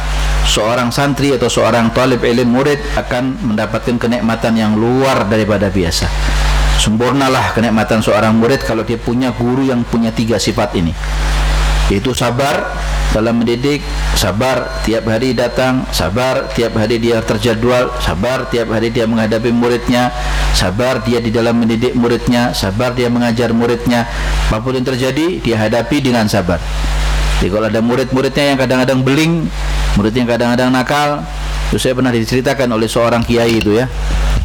seorang santri atau seorang talib ilmu murid akan mendapatkan kenikmatan yang luar daripada biasa sempurnalah kenikmatan seorang murid kalau dia punya guru yang punya tiga sifat ini. Yaitu sabar dalam mendidik sabar tiap hari datang sabar tiap hari dia terjadwal sabar tiap hari dia menghadapi muridnya sabar dia di dalam mendidik muridnya sabar dia mengajar muridnya. Apa pun yang terjadi dia hadapi dengan sabar jadi kalau ada murid-muridnya yang kadang-kadang beling murid yang kadang-kadang nakal itu saya pernah diceritakan oleh seorang kiai itu ya.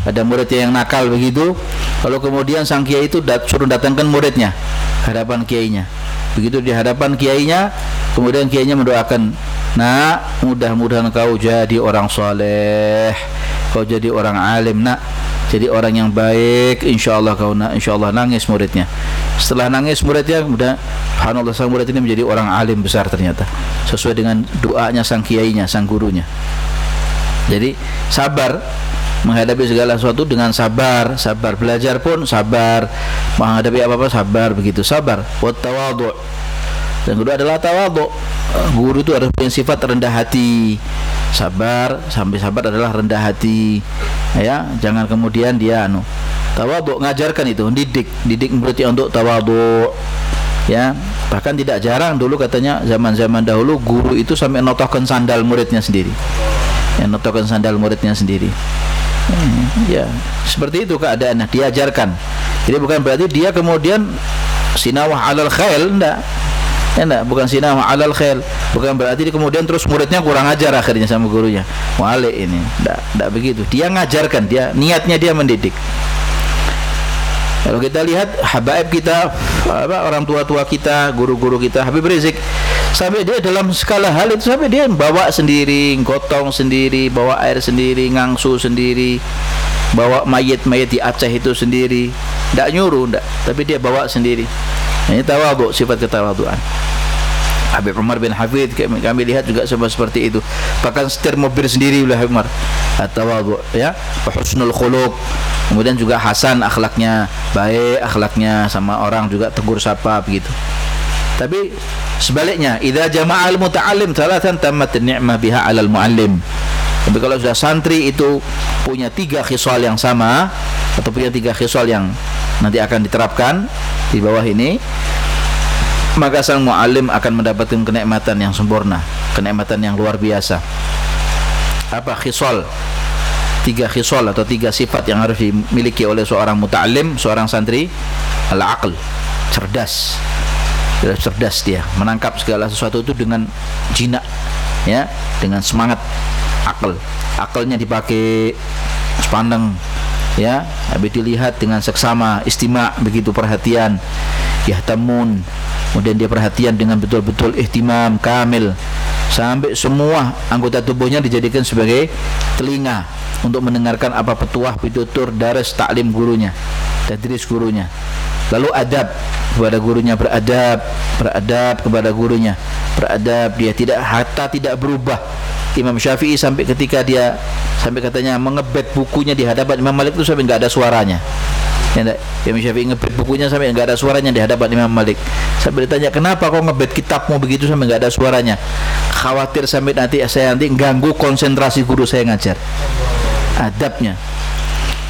Ada muridnya yang nakal begitu kalau kemudian sang kiai itu dat suruh datangkan muridnya hadapan kiainya. Begitu di hadapan kiainya kemudian kiainya mendoakan nak mudah-mudahan kau jadi orang soleh kau jadi orang alim nak jadi orang yang baik insyaallah kau nak insyaallah nangis muridnya. Setelah nangis muridnya kemudian subhanallah sang murid ini menjadi orang alim besar ternyata. Sesuai dengan doanya sang kiainya sang gurunya. Jadi sabar. Menghadapi segala sesuatu dengan sabar. Sabar belajar pun sabar. Menghadapi apa-apa sabar begitu. Sabar. Wa dan kedua adalah tawadhu. Guru itu harus punya sifat rendah hati. Sabar sampai sabar adalah rendah hati. Ya jangan kemudian dia anu tawadhu ngajarkan itu didik. Didik muridnya untuk tawadhu. Ya bahkan tidak jarang dulu katanya zaman-zaman dahulu guru itu sampai notohkan sandal muridnya sendiri. Yang notohkan sandal muridnya sendiri. Hmm, ya, seperti itu keadaannya diajarkan. Jadi bukan berarti dia kemudian sinawah alal khail enggak. Ya bukan sinawah alal khail. Bukan berarti dia kemudian terus muridnya kurang ajar akhirnya sama gurunya. Wale ini, enggak, enggak begitu. Dia ngajarkan, dia niatnya dia mendidik. Kalau kita lihat habaib kita, apa orang tua-tua kita, guru-guru kita, Habib Rizik sampai dia dalam skala hal itu sampai dia bawa sendiri, gotong sendiri, bawa air sendiri, ngangsu sendiri, bawa mayat-mayat di Aceh itu sendiri. Tidak nyuruh, tidak, tapi dia bawa sendiri. Ini tawadhu, sifat ketawaduan. Habib Umar bin Hafid kami, lihat juga sama seperti itu. Bahkan setir mobil sendiri oleh Habib Umar. At-tawadhu ya, husnul khuluq. Kemudian juga hasan akhlaknya, baik akhlaknya sama orang juga tegur sapa begitu. Tapi sebaliknya, idza jama'al muta'allim thalathan tammat ni'mah biha 'alal mu'allim. Tapi kalau sudah santri itu punya tiga khisal yang sama atau punya tiga khisal yang nanti akan diterapkan di bawah ini, maka sang muallim akan mendapatkan kenikmatan yang sempurna, kenikmatan yang luar biasa. Apa khisal? Tiga khisal atau tiga sifat yang harus dimiliki oleh seorang muta'alim, seorang santri, al-aql, cerdas. Cerdas dia, menangkap segala sesuatu itu dengan jinak, ya, dengan semangat akal. Akalnya dipakai sepandang ya. Habis dilihat dengan seksama istima begitu perhatian. Yahtamun. Kemudian dia perhatian dengan betul-betul ihtimam kamil. Sampai semua anggota tubuhnya dijadikan sebagai telinga untuk mendengarkan apa petuah pitutur daras taklim gurunya tadris gurunya. Lalu adab kepada gurunya beradab beradab kepada gurunya. Beradab dia tidak hatta tidak berubah Imam Syafi'i sampai ketika dia sampai katanya mengebet bukunya di hadapan Imam Malik itu sampai enggak ada suaranya. Ya? Imam Syafi'i ngebet bukunya sampai enggak ada suaranya di hadapan Imam Malik. Sampai ditanya, "Kenapa kau ngebet kitabmu begitu sampai enggak ada suaranya?" Khawatir sampai nanti saya nanti ganggu konsentrasi guru saya ngajar. Adabnya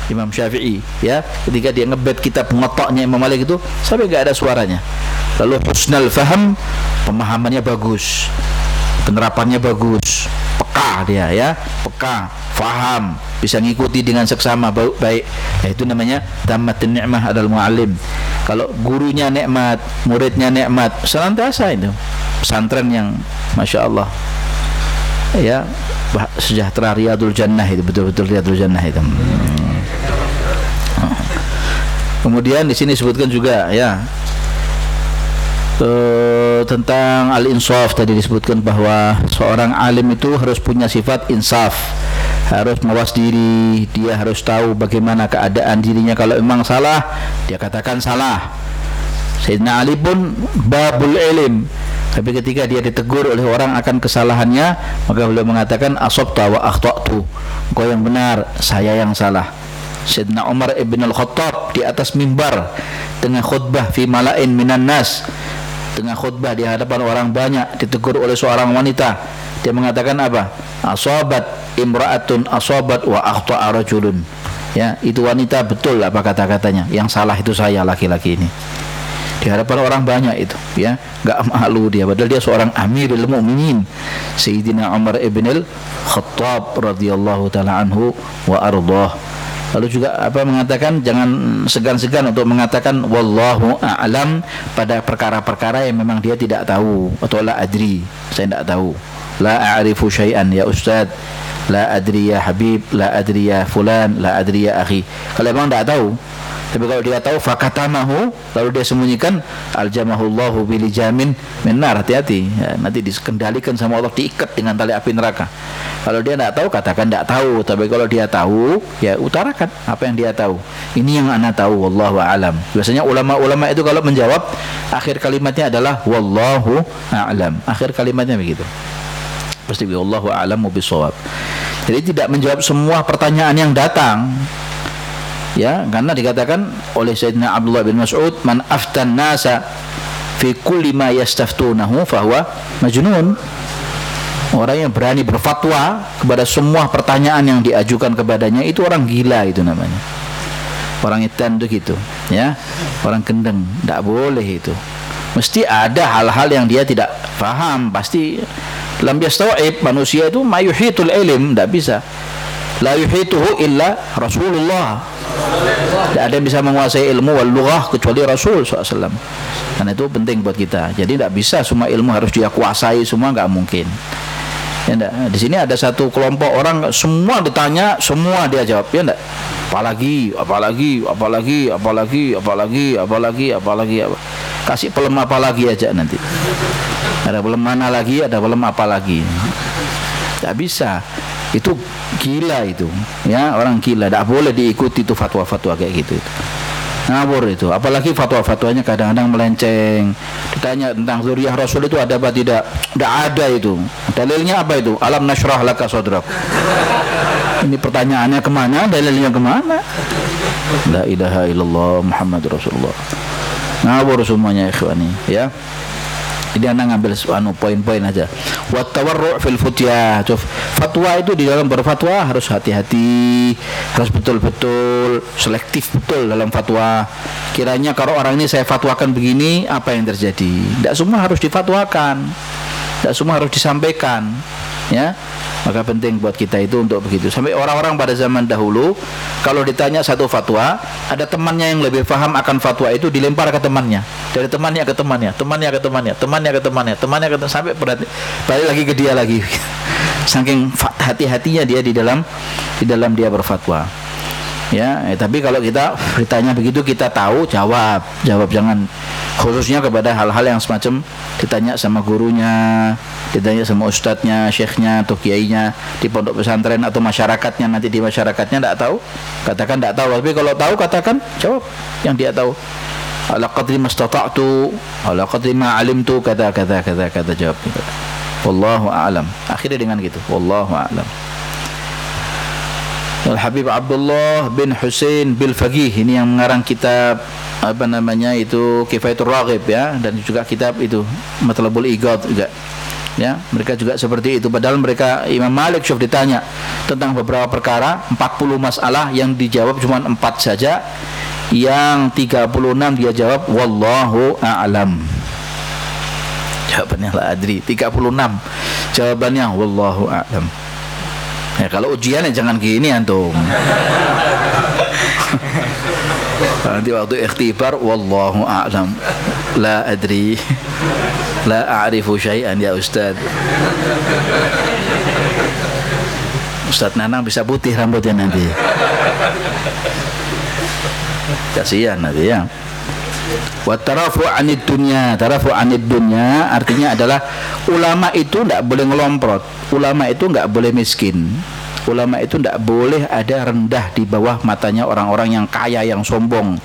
Imam Syafi'i ya ketika dia ngebet kitab ngotoknya Imam Malik itu sampai enggak ada suaranya. Lalu husnul faham pemahamannya bagus. Penerapannya bagus peka dia ya. Peka faham bisa ngikuti dengan seksama baik. Ya, itu namanya tamatun ni'mah adalah muallim. Kalau gurunya nikmat muridnya nikmat senantiasa itu. Pesantren yang masya Allah. Ya sejahtera riyadul jannah itu betul-betul riyadul jannah itu. Hmm. kemudian di sini sebutkan juga ya uh, tentang al-insaf tadi disebutkan bahwa seorang alim itu harus punya sifat insaf harus mawas diri dia harus tahu bagaimana keadaan dirinya. Kalau memang salah dia katakan salah. Sayyidina Ali pun babul ilim. Tapi ketika dia ditegur oleh orang akan kesalahannya maka beliau mengatakan asabta wa akhtatu. Engkau yang benar saya yang salah. Sayyidina Umar ibn al-Khattab di atas mimbar dengan khutbah fi malain minan nas tengah khutbah di hadapan orang banyak ditegur oleh seorang wanita. Dia mengatakan apa? Asabat imraatun asabat wa akhta'a rajulun. Ya itu wanita betul apa kata-katanya. Yang salah itu saya laki-laki ini. Di hadapan orang banyak itu ya. Enggak malu dia padahal dia seorang amirul mukminin Sayyidina Umar ibn al-Khattab radhiyallahu taala anhu wa ardhah Lalu juga apa mengatakan jangan segan-segan untuk mengatakan wallahu a'lam pada perkara-perkara yang memang dia tidak tahu atau la adri, saya tidak tahu. La a'rifu syai'an ya ustaz. La adri ya habib, la adri ya fulan, la adri ya akhi. Kalau memang tidak tahu, tapi kalau dia tahu fakatamahu lalu dia sembunyikan aljamahullahu bilijamin minar hati-hati. Ya, nanti dikendalikan sama Allah diikat dengan tali api neraka. Kalau dia tidak tahu katakan tidak tahu. Tapi kalau dia tahu ya utarakan apa yang dia tahu. Ini yang anak tahu wallahu alam. Biasanya ulama-ulama itu kalau menjawab akhir kalimatnya adalah wallahu a'lam. Akhir kalimatnya begitu. Pasti wallahu a'lamu bisawab jadi tidak menjawab semua pertanyaan yang datang ya karena dikatakan oleh Sayyidina Abdullah bin Mas'ud man aftan nasa fi kulli ma yastaftunahu fahuwa majnun. Orang yang berani berfatwa kepada semua pertanyaan yang diajukan kepadanya itu orang gila itu namanya. Orang etan itu gitu ya. Orang kendeng tidak boleh itu. Mesti ada hal-hal yang dia tidak faham. Pasti lam yastawib manusia itu mayuhitul ilm tidak bisa. La yuhituhu illa Rasulullah tidak ada yang bisa menguasai ilmu wal lughah kecuali Rasul SAW karena itu penting buat kita. Jadi tidak bisa semua ilmu harus dia kuasai semua nggak mungkin. Ya enggak? di sini ada satu kelompok orang semua ditanya semua dia jawab. Ya enggak apalagi apalagi apalagi apalagi apalagi apalagi apalagi apa? Kasih pelem apa lagi aja nanti. Ada pelem mana lagi ada pelem apa lagi. Tidak bisa itu gila itu. Ya orang gila. Tidak boleh diikuti itu fatwa-fatwa kayak gitu. Itu ngawur itu. Apalagi fatwa-fatwanya kadang-kadang melenceng. Ditanya tentang zuriyah rasul itu ada apa tidak? Tidak ada itu. Dalilnya apa itu? Alam nasrah laka sodrak ini pertanyaannya ke mana? Dalilnya ke mana? La ilaha illallah muhammad rasulullah. Ngawur semuanya ikhwani. Ya jadi anda ngambil anu poin-poin aja. Wa tawarru' fil futya fatwa itu di dalam berfatwa harus hati-hati. Harus betul-betul selektif betul dalam fatwa. Kiranya kalau orang ini saya fatwakan begini apa yang terjadi? Tidak semua harus difatwakan. Tidak semua harus disampaikan ya maka penting buat kita itu untuk begitu. Sampai orang-orang pada zaman dahulu kalau ditanya satu fatwa ada temannya yang lebih paham akan fatwa itu dilempar ke temannya. Dari temannya ke temannya temannya ke temannya temannya ke temannya temannya ke temannya sampai berarti balik lagi ke dia lagi. Saking hati-hatinya dia di dalam di dalam dia berfatwa. Ya eh, tapi kalau kita ditanya begitu kita tahu jawab. Jawab jangan khususnya kepada hal-hal yang semacam ditanya sama gurunya ditanya sama ustadznya syekhnya atau kiainya di pondok pesantren atau masyarakatnya. Nanti di masyarakatnya tidak tahu katakan tidak tahu. Tapi kalau tahu katakan jawab yang dia tahu. Ala qadri mastata'tu ala qadri ma alimtu kata kata kata kata jawab. Wallahu a'lam. Akhirnya dengan gitu. Wallahu a'lam. Al Habib Abdullah bin Hussein bil Faqih. Ini yang mengarang kitab apa namanya itu Kifayatul Raghib ya. Dan juga kitab itu Matlabul Igad juga. Ya mereka juga seperti itu. Padahal mereka Imam Malik Syuf ditanya tentang beberapa perkara 40 masalah yang dijawab cuma 4 saja. Yang 36 dia jawab wallahu a'lam. Jawabannya la adri 36 jawabannya wallahu a'lam. Ya kalau ujian ya jangan gini antum. Nanti waktu ikhtibar wallahu a'lam. La adri. La a'rifu syai'an ya Ustaz. Ustaz Nanang bisa putih rambutnya nanti. Kasihan nanti ya. Wa tarafu anid dunya, tarafu anid dunya artinya adalah ulama itu tidak boleh ngelomprot. Ulama itu nggak boleh miskin. Ulama itu tidak boleh ada rendah di bawah matanya orang-orang yang kaya yang sombong.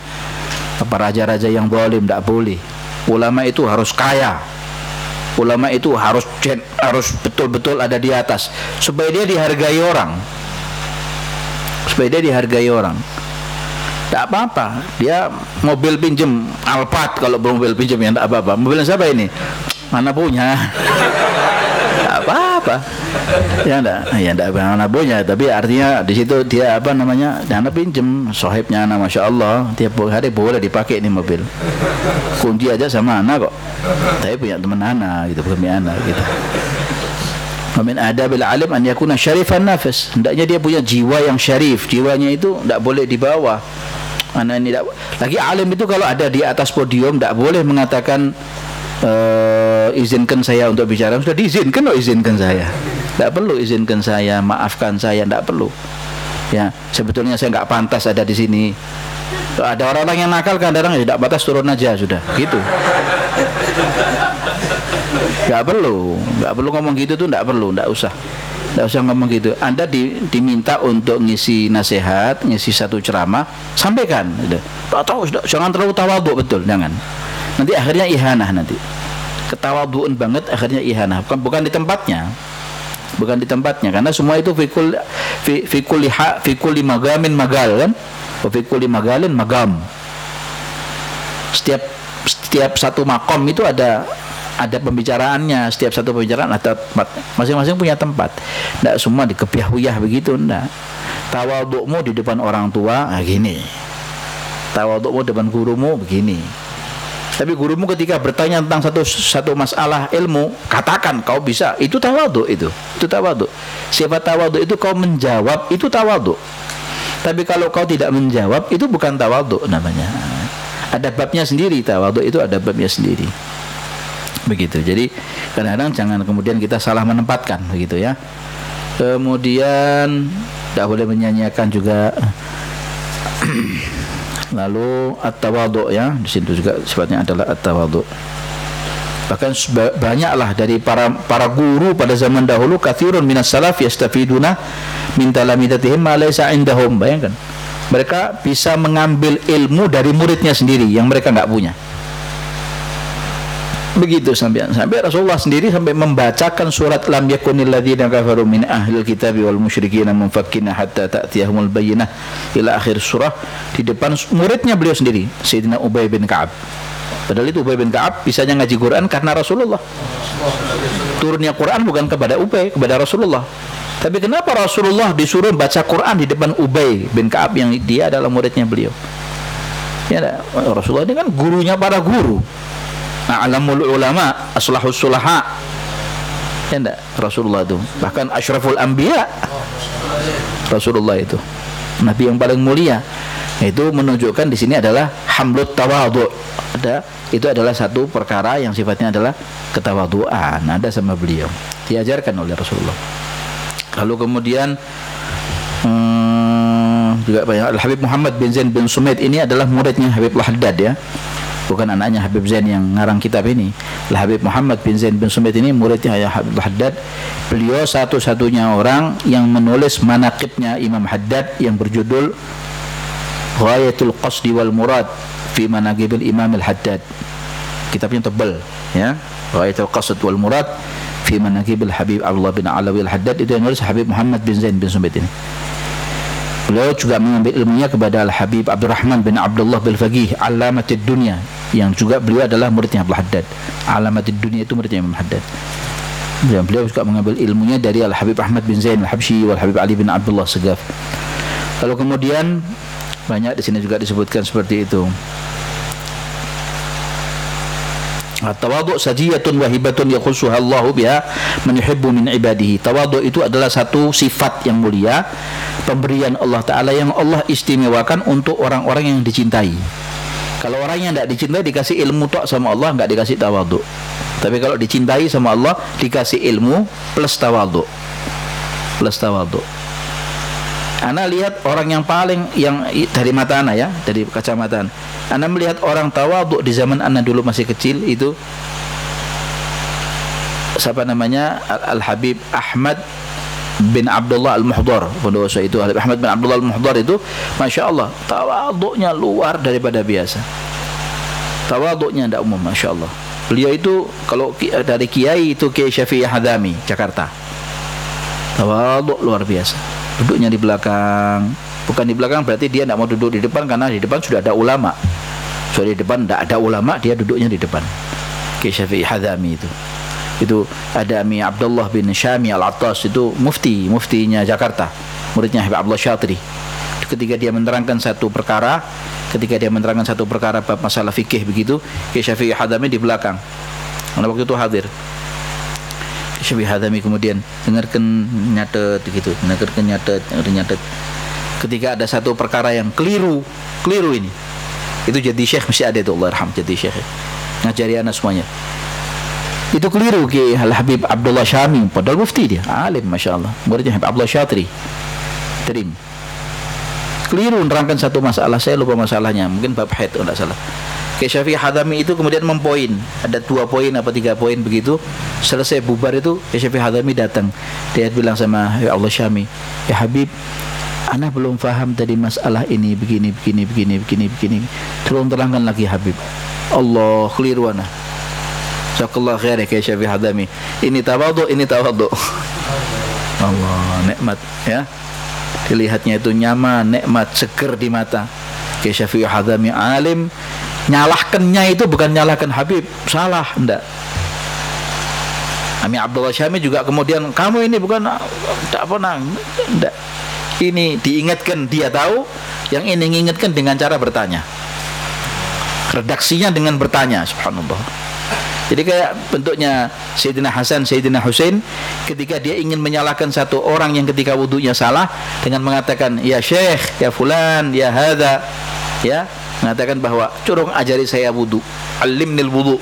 Apa raja-raja yang zalim tidak boleh. Ulama itu harus kaya. Ulama itu harus harus betul-betul ada di atas supaya dia dihargai orang. Supaya dia dihargai orang. Tidak apa-apa. Dia mobil pinjem Alphard kalau mobil pinjem ya tidak apa-apa. Mobil siapa ini? Mana punya? Tidak apa-apa. Ya enggak, ya enggak mana punya. Tapi artinya di situ dia apa namanya? Dana pinjem, sohibnya anak masya Allah. Tiap hari boleh dipakai ini mobil. Kunci aja sama anak kok. Tapi punya teman anak gitu, bukan punya anak gitu. Wamin ada bila alim an yakuna syarifan nafas. Hendaknya dia punya jiwa yang syarif. Jiwanya itu tidak boleh di bawah. Anak ini tidak. Lagi alim itu kalau ada di atas podium tidak boleh mengatakan eh, izinkan saya untuk bicara. Sudah diizinkan loh izinkan saya. Tidak perlu izinkan saya, maafkan saya, tidak perlu. Ya, sebetulnya saya nggak pantas ada di sini. Ada orang-orang yang nakal kadang-kadang ya tidak batas turun aja sudah, gitu. Gak perlu, gak perlu ngomong gitu tuh, gak perlu, gak usah, gak usah ngomong gitu. Anda di, diminta untuk ngisi nasihat, ngisi satu ceramah, sampaikan. Tak tahu, jangan terlalu tawaduk betul, jangan. Nanti akhirnya ihanah nanti. Ketawaduan banget akhirnya ihanah, bukan bukan di tempatnya. Bukan di tempatnya karena semua itu fikul fi, fikul liha fikul magamin magal kan? Fikul magalin magam. Setiap setiap satu makom itu ada ada pembicaraannya setiap satu pembicaraan ada tempat masing-masing punya tempat tidak semua dikepiah-uyah begitu enggak tawadukmu di depan orang tua nah gini tawadukmu depan gurumu begini tapi gurumu ketika bertanya tentang satu satu masalah ilmu katakan kau bisa. Itu tawaduk itu. Itu tawaduk sifat tawaduk itu kau menjawab itu tawaduk tapi kalau kau tidak menjawab itu bukan tawaduk namanya. Ada babnya sendiri tawaduk itu ada babnya sendiri. Begitu. Jadi kadang-kadang jangan kemudian kita salah menempatkan begitu ya. Kemudian tidak boleh menyanyiakan juga lalu at-tawadhu ya di situ juga sifatnya adalah at-tawadhu. Bahkan banyaklah dari para para guru pada zaman dahulu kathirun minas salaf yastafiduna min talamidatihim ma laysa indahum. Bayangkan mereka bisa mengambil ilmu dari muridnya sendiri yang mereka nggak punya begitu sampai sampai Rasulullah sendiri sampai membacakan surat lam yakunil ladzina kafaru min ahlil kitabi wal musyrikin munfakkina hatta ta'tiyahumul bayyinah ila akhir surah di depan muridnya beliau sendiri Sayyidina Ubay bin Ka'ab Padahal itu Ubay bin Ka'ab bisanya ngaji Quran karena Rasulullah. Turunnya Quran bukan kepada Ubay, kepada Rasulullah. Tapi kenapa Rasulullah disuruh baca Quran di depan Ubay bin Ka'ab yang dia adalah muridnya beliau? Ya. Rasulullah ini kan gurunya para guru. A'lamul ulama, aslahus sulaha. Ya enggak? Rasulullah itu. Bahkan asyraful anbiya. Rasulullah itu. Nabi yang paling mulia. Itu menunjukkan di sini adalah hamlut tawadhu. Ada itu adalah satu perkara yang sifatnya adalah ketawaduan. Ada sama beliau. Diajarkan oleh Rasulullah. Lalu kemudian hmm, juga banyak Al Habib Muhammad bin Zain bin Sumaid ini adalah muridnya Habib Al-Haddad ya. Bukan anaknya Habib Zain yang ngarang kitab ini. Al Habib Muhammad bin Zain bin Sumaid ini muridnya ya Habib Al-Haddad. Beliau satu-satunya orang yang menulis manaqibnya Imam Haddad yang berjudul Ghayatul Qasdi wal Murad fi Manaqibil Imam Al-Haddad. Kitabnya tebal ya. Ghayatul Qasd wal Murad fi Manaqibil Habib Abdullah bin Alawi Al-Haddad itu yang nulis Habib Muhammad bin Zain bin Sumaid ini. Beliau juga mengambil ilmunya kepada Al-Habib Abdurrahman bin Abdullah bin Faqih Alamatid Dunia yang juga beliau adalah muridnya Abdul Haddad. Alamatid Dunia itu muridnya Imam Haddad. Dan beliau juga mengambil ilmunya dari Al-Habib Ahmad bin Zain Al-Habsyi wal Habib Ali bin Abdullah Segaf. Lalu kemudian banyak di sini juga disebutkan seperti itu. Tawadhu sajiyatun wahibatun yakhussuha Allahu biha man yuhibbu min ibadihi. Tawadhu itu adalah satu sifat yang mulia, pemberian Allah taala yang Allah istimewakan untuk orang-orang yang dicintai. Kalau orang yang tidak dicintai dikasih ilmu tok sama Allah nggak dikasih tawadhu. Tapi kalau dicintai sama Allah dikasih ilmu plus tawadhu. Plus tawadhu. Ana lihat orang yang paling yang dari mata ana ya, dari kacamata. Ana melihat orang tawadhu di zaman ana dulu masih kecil itu siapa namanya? Al, Habib Ahmad bin Abdullah Al-Muhdar pendosa itu Ahmad bin Abdullah Al-Muhdar itu Masya Allah tawaduknya luar daripada biasa. Tawaduknya tidak umum Masya Allah. Beliau itu kalau dari Kiai itu Kiai Syafi'i Hadami Jakarta. Tawaduk luar biasa duduknya di belakang. Bukan di belakang berarti dia tidak mau duduk di depan karena di depan sudah ada ulama. So di depan tidak ada ulama dia duduknya di depan. Kiai Syafi'i Hadami itu. Itu ada Ami Abdullah bin Syami Al-Attas itu mufti muftinya Jakarta. Muridnya Habib Abdullah Syatri. Ketika dia menerangkan satu perkara ketika dia menerangkan satu perkara bab masalah fikih begitu Kiai Syafi'i Hadami di belakang. Karena waktu itu hadir Syafi'i Hadami kemudian dengarkan nyatet gitu dengarkan nyatet nyatet ketika ada satu perkara yang keliru keliru ini itu jadi syekh mesti ada itu Allah rahmat jadi syekh. Ngajari anak semuanya. Itu keliru ke Al Habib Abdullah Syami padahal mufti dia alim masya Allah. Muridnya Habib Abdullah Syatri. Terim keliru menerangkan satu masalah saya lupa masalahnya mungkin bab haid kalau tidak salah ke Syafi'i Hadami itu kemudian mempoin ada dua poin apa tiga poin begitu selesai bubar itu ke Syafi'i Hadami datang dia bilang sama Habib Allah Syami ya Habib Anak belum faham tadi masalah ini begini begini begini begini begini tolong terangkan lagi Habib Allah keliru anak Jazakallah khair ya Syafi'i Hadami. Ini tawadhu, ini tawadhu. Allah, nikmat ya. Dilihatnya itu nyaman, nikmat, seger di mata. Syafi'i Hadami alim, nyalahkannya itu bukan nyalahkan Habib, salah, enggak. Ami Abdullah Syami juga kemudian kamu ini bukan tak pernah enggak. Ini diingatkan dia tahu, yang ini mengingatkan dengan cara bertanya. Redaksinya dengan bertanya, subhanallah. Jadi kayak bentuknya Sayyidina Hasan, Sayyidina Husain ketika dia ingin menyalahkan satu orang yang ketika wudhunya salah dengan mengatakan ya Syekh, ya fulan, ya hadza ya mengatakan bahwa curung ajari saya wudhu alimnil wudhu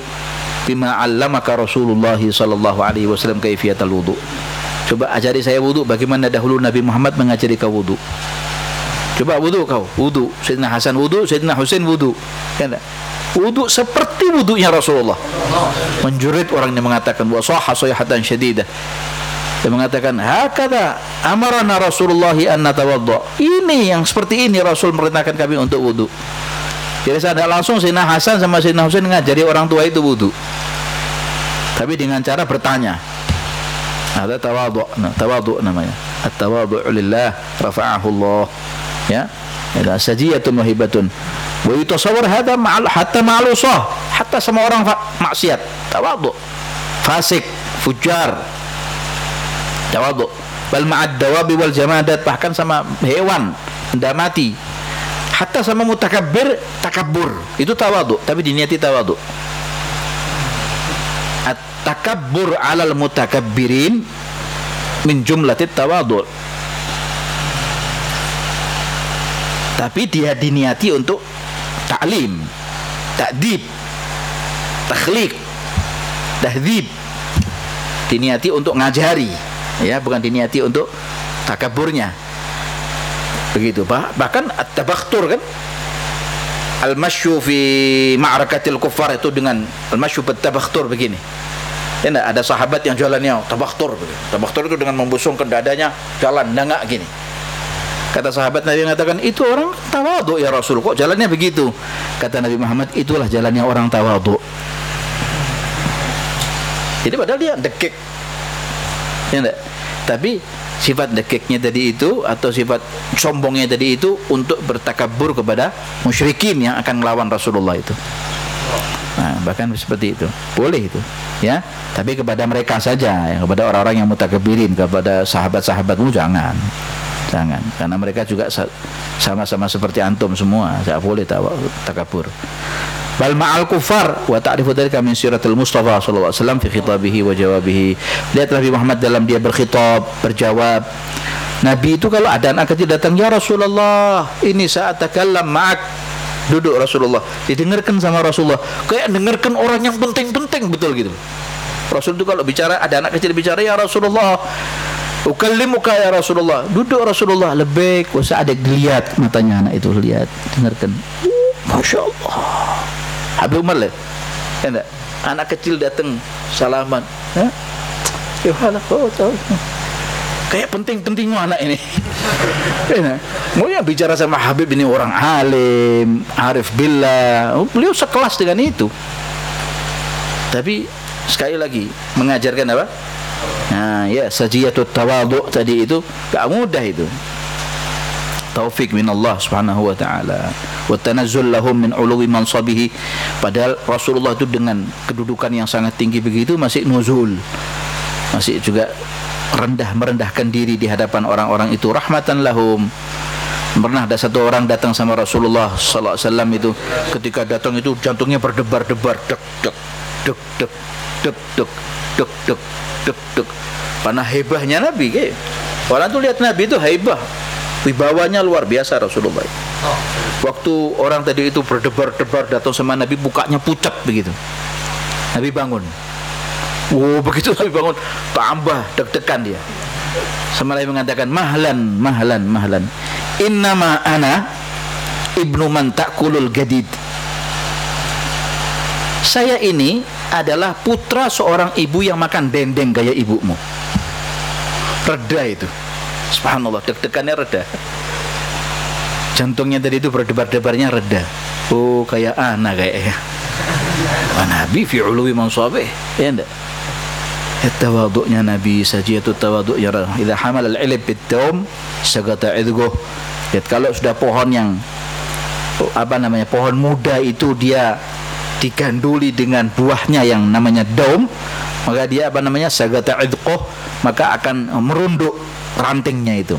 bima 'allamaka Rasulullah sallallahu alaihi wasallam kaifiyatal wudhu coba ajari saya wudhu bagaimana dahulu Nabi Muhammad mengajari kau wudhu coba wudhu kau. Wudhu Sayyidina Hasan wudhu Sayyidina Husain wudhu kan wudhu seperti wudhunya Rasulullah. Menjurit orang yang mengatakan wa sahha sayhatan syadidah. Dia mengatakan hakada amarana Rasulullah an natawadda. Ini yang seperti ini Rasul merintahkan kami untuk wudhu jadi saya langsung Sayyidina Hasan sama Sayyidina Husain ngajari orang tua itu wudhu tapi dengan cara bertanya. Ada tawadhu nah, namanya. At-tawadhu lillah rafa'ahu Allah. Ya. Ada sajiyatun wahibatun Wa yutasawwar hadha ma'al hatta ma'al usah, hatta sama orang maksiat, tawadhu. Fasik, fujar. Tawadhu. Bal ma'ad dawabi wal jamadat. Bahkan sama hewan, benda mati. Hatta sama mutakabbir, takabbur. Itu tawadhu, tapi diniati tawadhu. At-takabbur 'alal mutakabbirin min jumlatit tawadhu. Tapi dia diniati untuk taklim, takdib, takhliq, tahdib. Diniati untuk ngajari, ya, bukan diniati untuk takaburnya. Begitu, bah- bahkan at-tabakhtur kan Al-masyu fi ma'rakatil kuffar itu dengan al-masyu batabakhtur begini. Ya ada sahabat yang jalannya tabakhtur begitu. Tabakhtur itu dengan membusungkan dadanya jalan nengak gini. Kata sahabat Nabi mengatakan itu orang tawadhu ya Rasul kok jalannya begitu. Kata Nabi Muhammad itulah jalannya orang tawadhu. Jadi padahal dia dekik. Ya enggak? Tapi sifat dekiknya tadi itu atau sifat sombongnya tadi itu untuk bertakabur kepada musyrikin yang akan melawan Rasulullah itu. Nah, bahkan seperti itu. Boleh itu. Ya, tapi kepada mereka saja, ya, kepada orang-orang yang mutakabirin, kepada sahabat-sahabatmu jangan. Jangan, karena mereka juga sa- sama-sama seperti antum semua, tidak boleh takabur. Bal ma'al kufar wa ta'rifu dzalika min siratil Mustafa sallallahu alaihi wasallam fi khitabihi wa jawabihi. Lihat Nabi Muhammad dalam dia berkhitab, berjawab. Nabi itu kalau ada anak kecil datang, "Ya Rasulullah, ini saat takallam ma'ak." Duduk Rasulullah, didengarkan sama Rasulullah. Kayak dengarkan orang yang penting-penting betul gitu. Rasul itu kalau bicara ada anak kecil bicara, "Ya Rasulullah, Ukallimuka ya Rasulullah. Duduk Rasulullah lebih usah ada dilihat matanya anak itu lihat, dengarkan. Masya Allah. Habib Umar lah. Ya enggak? Anak kecil datang salaman. Ya. Kayak penting-penting anak ini. Ya, Mau yang bicara sama Habib ini orang alim, arif billah. Oh, Beliau sekelas dengan itu. Tapi sekali lagi mengajarkan apa? Nah, ya sajiyatut tawadhu tadi itu gak mudah itu. Taufik min Allah Subhanahu wa taala. Wa tanazzul lahum min uluwi mansabihi. Padahal Rasulullah itu dengan kedudukan yang sangat tinggi begitu masih nuzul. Masih juga rendah merendahkan diri di hadapan orang-orang itu rahmatan lahum. Pernah ada satu orang datang sama Rasulullah sallallahu alaihi wasallam itu ketika datang itu jantungnya berdebar-debar dek dek dek dek dek dek dek dek dek dek Karena hebahnya Nabi kayak. Orang tuh lihat Nabi itu hebah. Wibawanya luar biasa Rasulullah. Waktu orang tadi itu berdebar-debar datang sama Nabi bukanya pucat begitu. Nabi bangun. Oh begitu Nabi bangun tambah deg-degan dia. Sama lain mengatakan mahlan mahlan mahlan. Innama ana ibnu man ta'kulul gadid. Saya ini adalah putra seorang ibu yang makan dendeng gaya ibumu. Reda itu. Subhanallah, deg-degannya reda. Jantungnya tadi itu berdebar-debarnya reda. Oh, kayak anak kayaknya. Nabi fi uluwi mansabih. Ya enggak? Tawaduknya Nabi sajiyatut tawaduk ya Idza hamal al-ilm bid-dawm sagata idguh. Lihat kalau sudah pohon yang apa namanya pohon muda itu dia diganduli dengan buahnya yang namanya daum maka dia apa namanya sagata idquh maka akan merunduk rantingnya itu.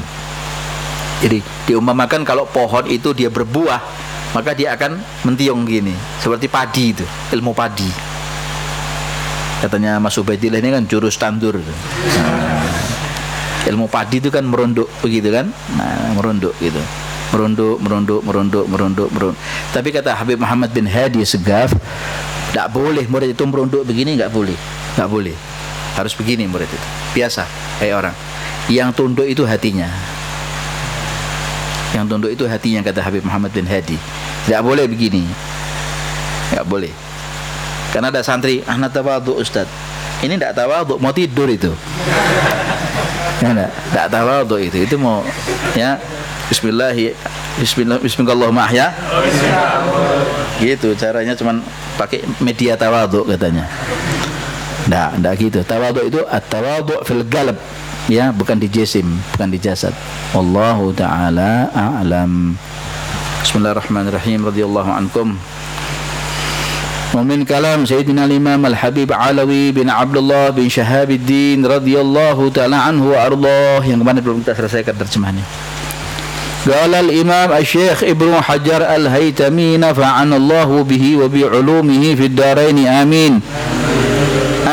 Jadi diumpamakan kalau pohon itu dia berbuah maka dia akan mentiung gini. Seperti padi itu ilmu padi. Katanya Mas Ubaidillah ini kan jurus tandur nah, ilmu padi itu kan merunduk begitu kan? Nah merunduk gitu. Merunduk merunduk merunduk merunduk merunduk. Tapi kata Habib Muhammad bin Hadi Segaf tidak boleh murid itu merunduk begini nggak boleh. Nggak boleh. Harus begini murid itu. Biasa kayak orang yang tunduk itu hatinya. Yang tunduk itu hatinya kata Habib Muhammad bin Hadi. Tidak boleh begini. Nggak boleh. Karena ada santri anak tawaduk Ustaz. Ini tidak tawaduk mau tidur itu. Ya tidak tawaduk itu. Itu mau ya Bismillah Bismillah Bismillahirrahmanirrahim gitu caranya cuman pakai media tawaduk katanya. Nggak, nggak gitu. Tawaduk itu at-tawaduk fil galab Ya, bukan di jisim, bukan di jasad. Wallahu taala a'lam. Bismillahirrahmanirrahim radhiyallahu ankum ومن كلام سيدنا الإمام الحبيب علوي بن عبد الله بن شهاب الدين رضي الله تعالى عنه وأرضاه yang kemarin belum kita selesaikan terjemahannya قال الإمام الشيخ ابن حجر الهيتمي نفعنا الله به وبعلومه في الدارين آمين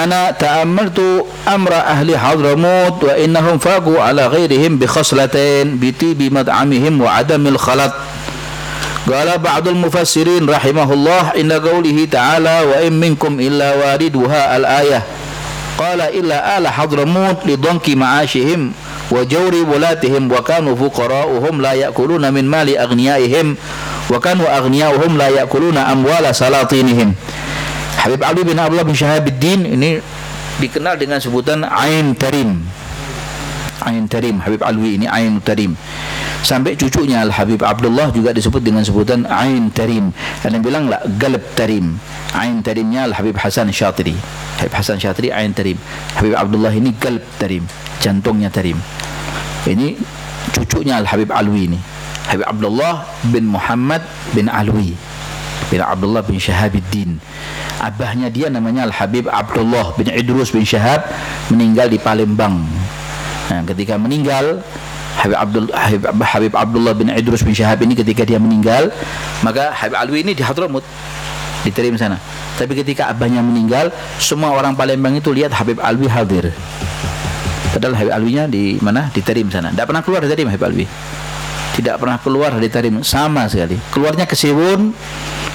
أنا تأملت أمر أهل حضرموت وإنهم فاقوا على غيرهم بخصلتين بطيب مطعمهم وعدم الخلط. قال بعض المفسرين رحمه الله إن قوله تعالى وإن منكم إلا واردها الآية. قال إلا آل حضرموت لضنك معاشهم وجور ولاتهم وكانوا فقراؤهم لا يأكلون من مال أغنيائهم وكانوا أغنياؤهم لا يأكلون أموال سلاطينهم. Habib Ali bin Abdullah bin Syahabuddin ini dikenal dengan sebutan Ain Tarim. Ain Tarim, Habib Alwi ini Ain Tarim. Sampai cucunya Al Habib Abdullah juga disebut dengan sebutan Ain Tarim. Dan yang bilang lah Galab Tarim. Ain Tarimnya Al Habib Hasan Syatiri. Habib Hasan Syatiri Ain Tarim. Habib Abdullah ini Galab Tarim, jantungnya Tarim. Ini cucunya Al Habib Alwi ini. Habib Abdullah bin Muhammad bin Alwi bin Abdullah bin Shahabuddin. Abahnya dia namanya Al Habib Abdullah bin Idrus bin Syahab meninggal di Palembang. Nah, ketika meninggal Habib Abdul Habib, Habib Abdullah bin Idrus bin Syahab ini ketika dia meninggal, maka Habib Alwi ini di Hadramut diterima sana. Tapi ketika abahnya meninggal, semua orang Palembang itu lihat Habib Alwi hadir. Padahal Habib Alwinya di mana? Diterim sana. Tidak pernah keluar dari Tarim Habib Alwi. Tidak pernah keluar dari Tarim sama sekali. Keluarnya ke Siwun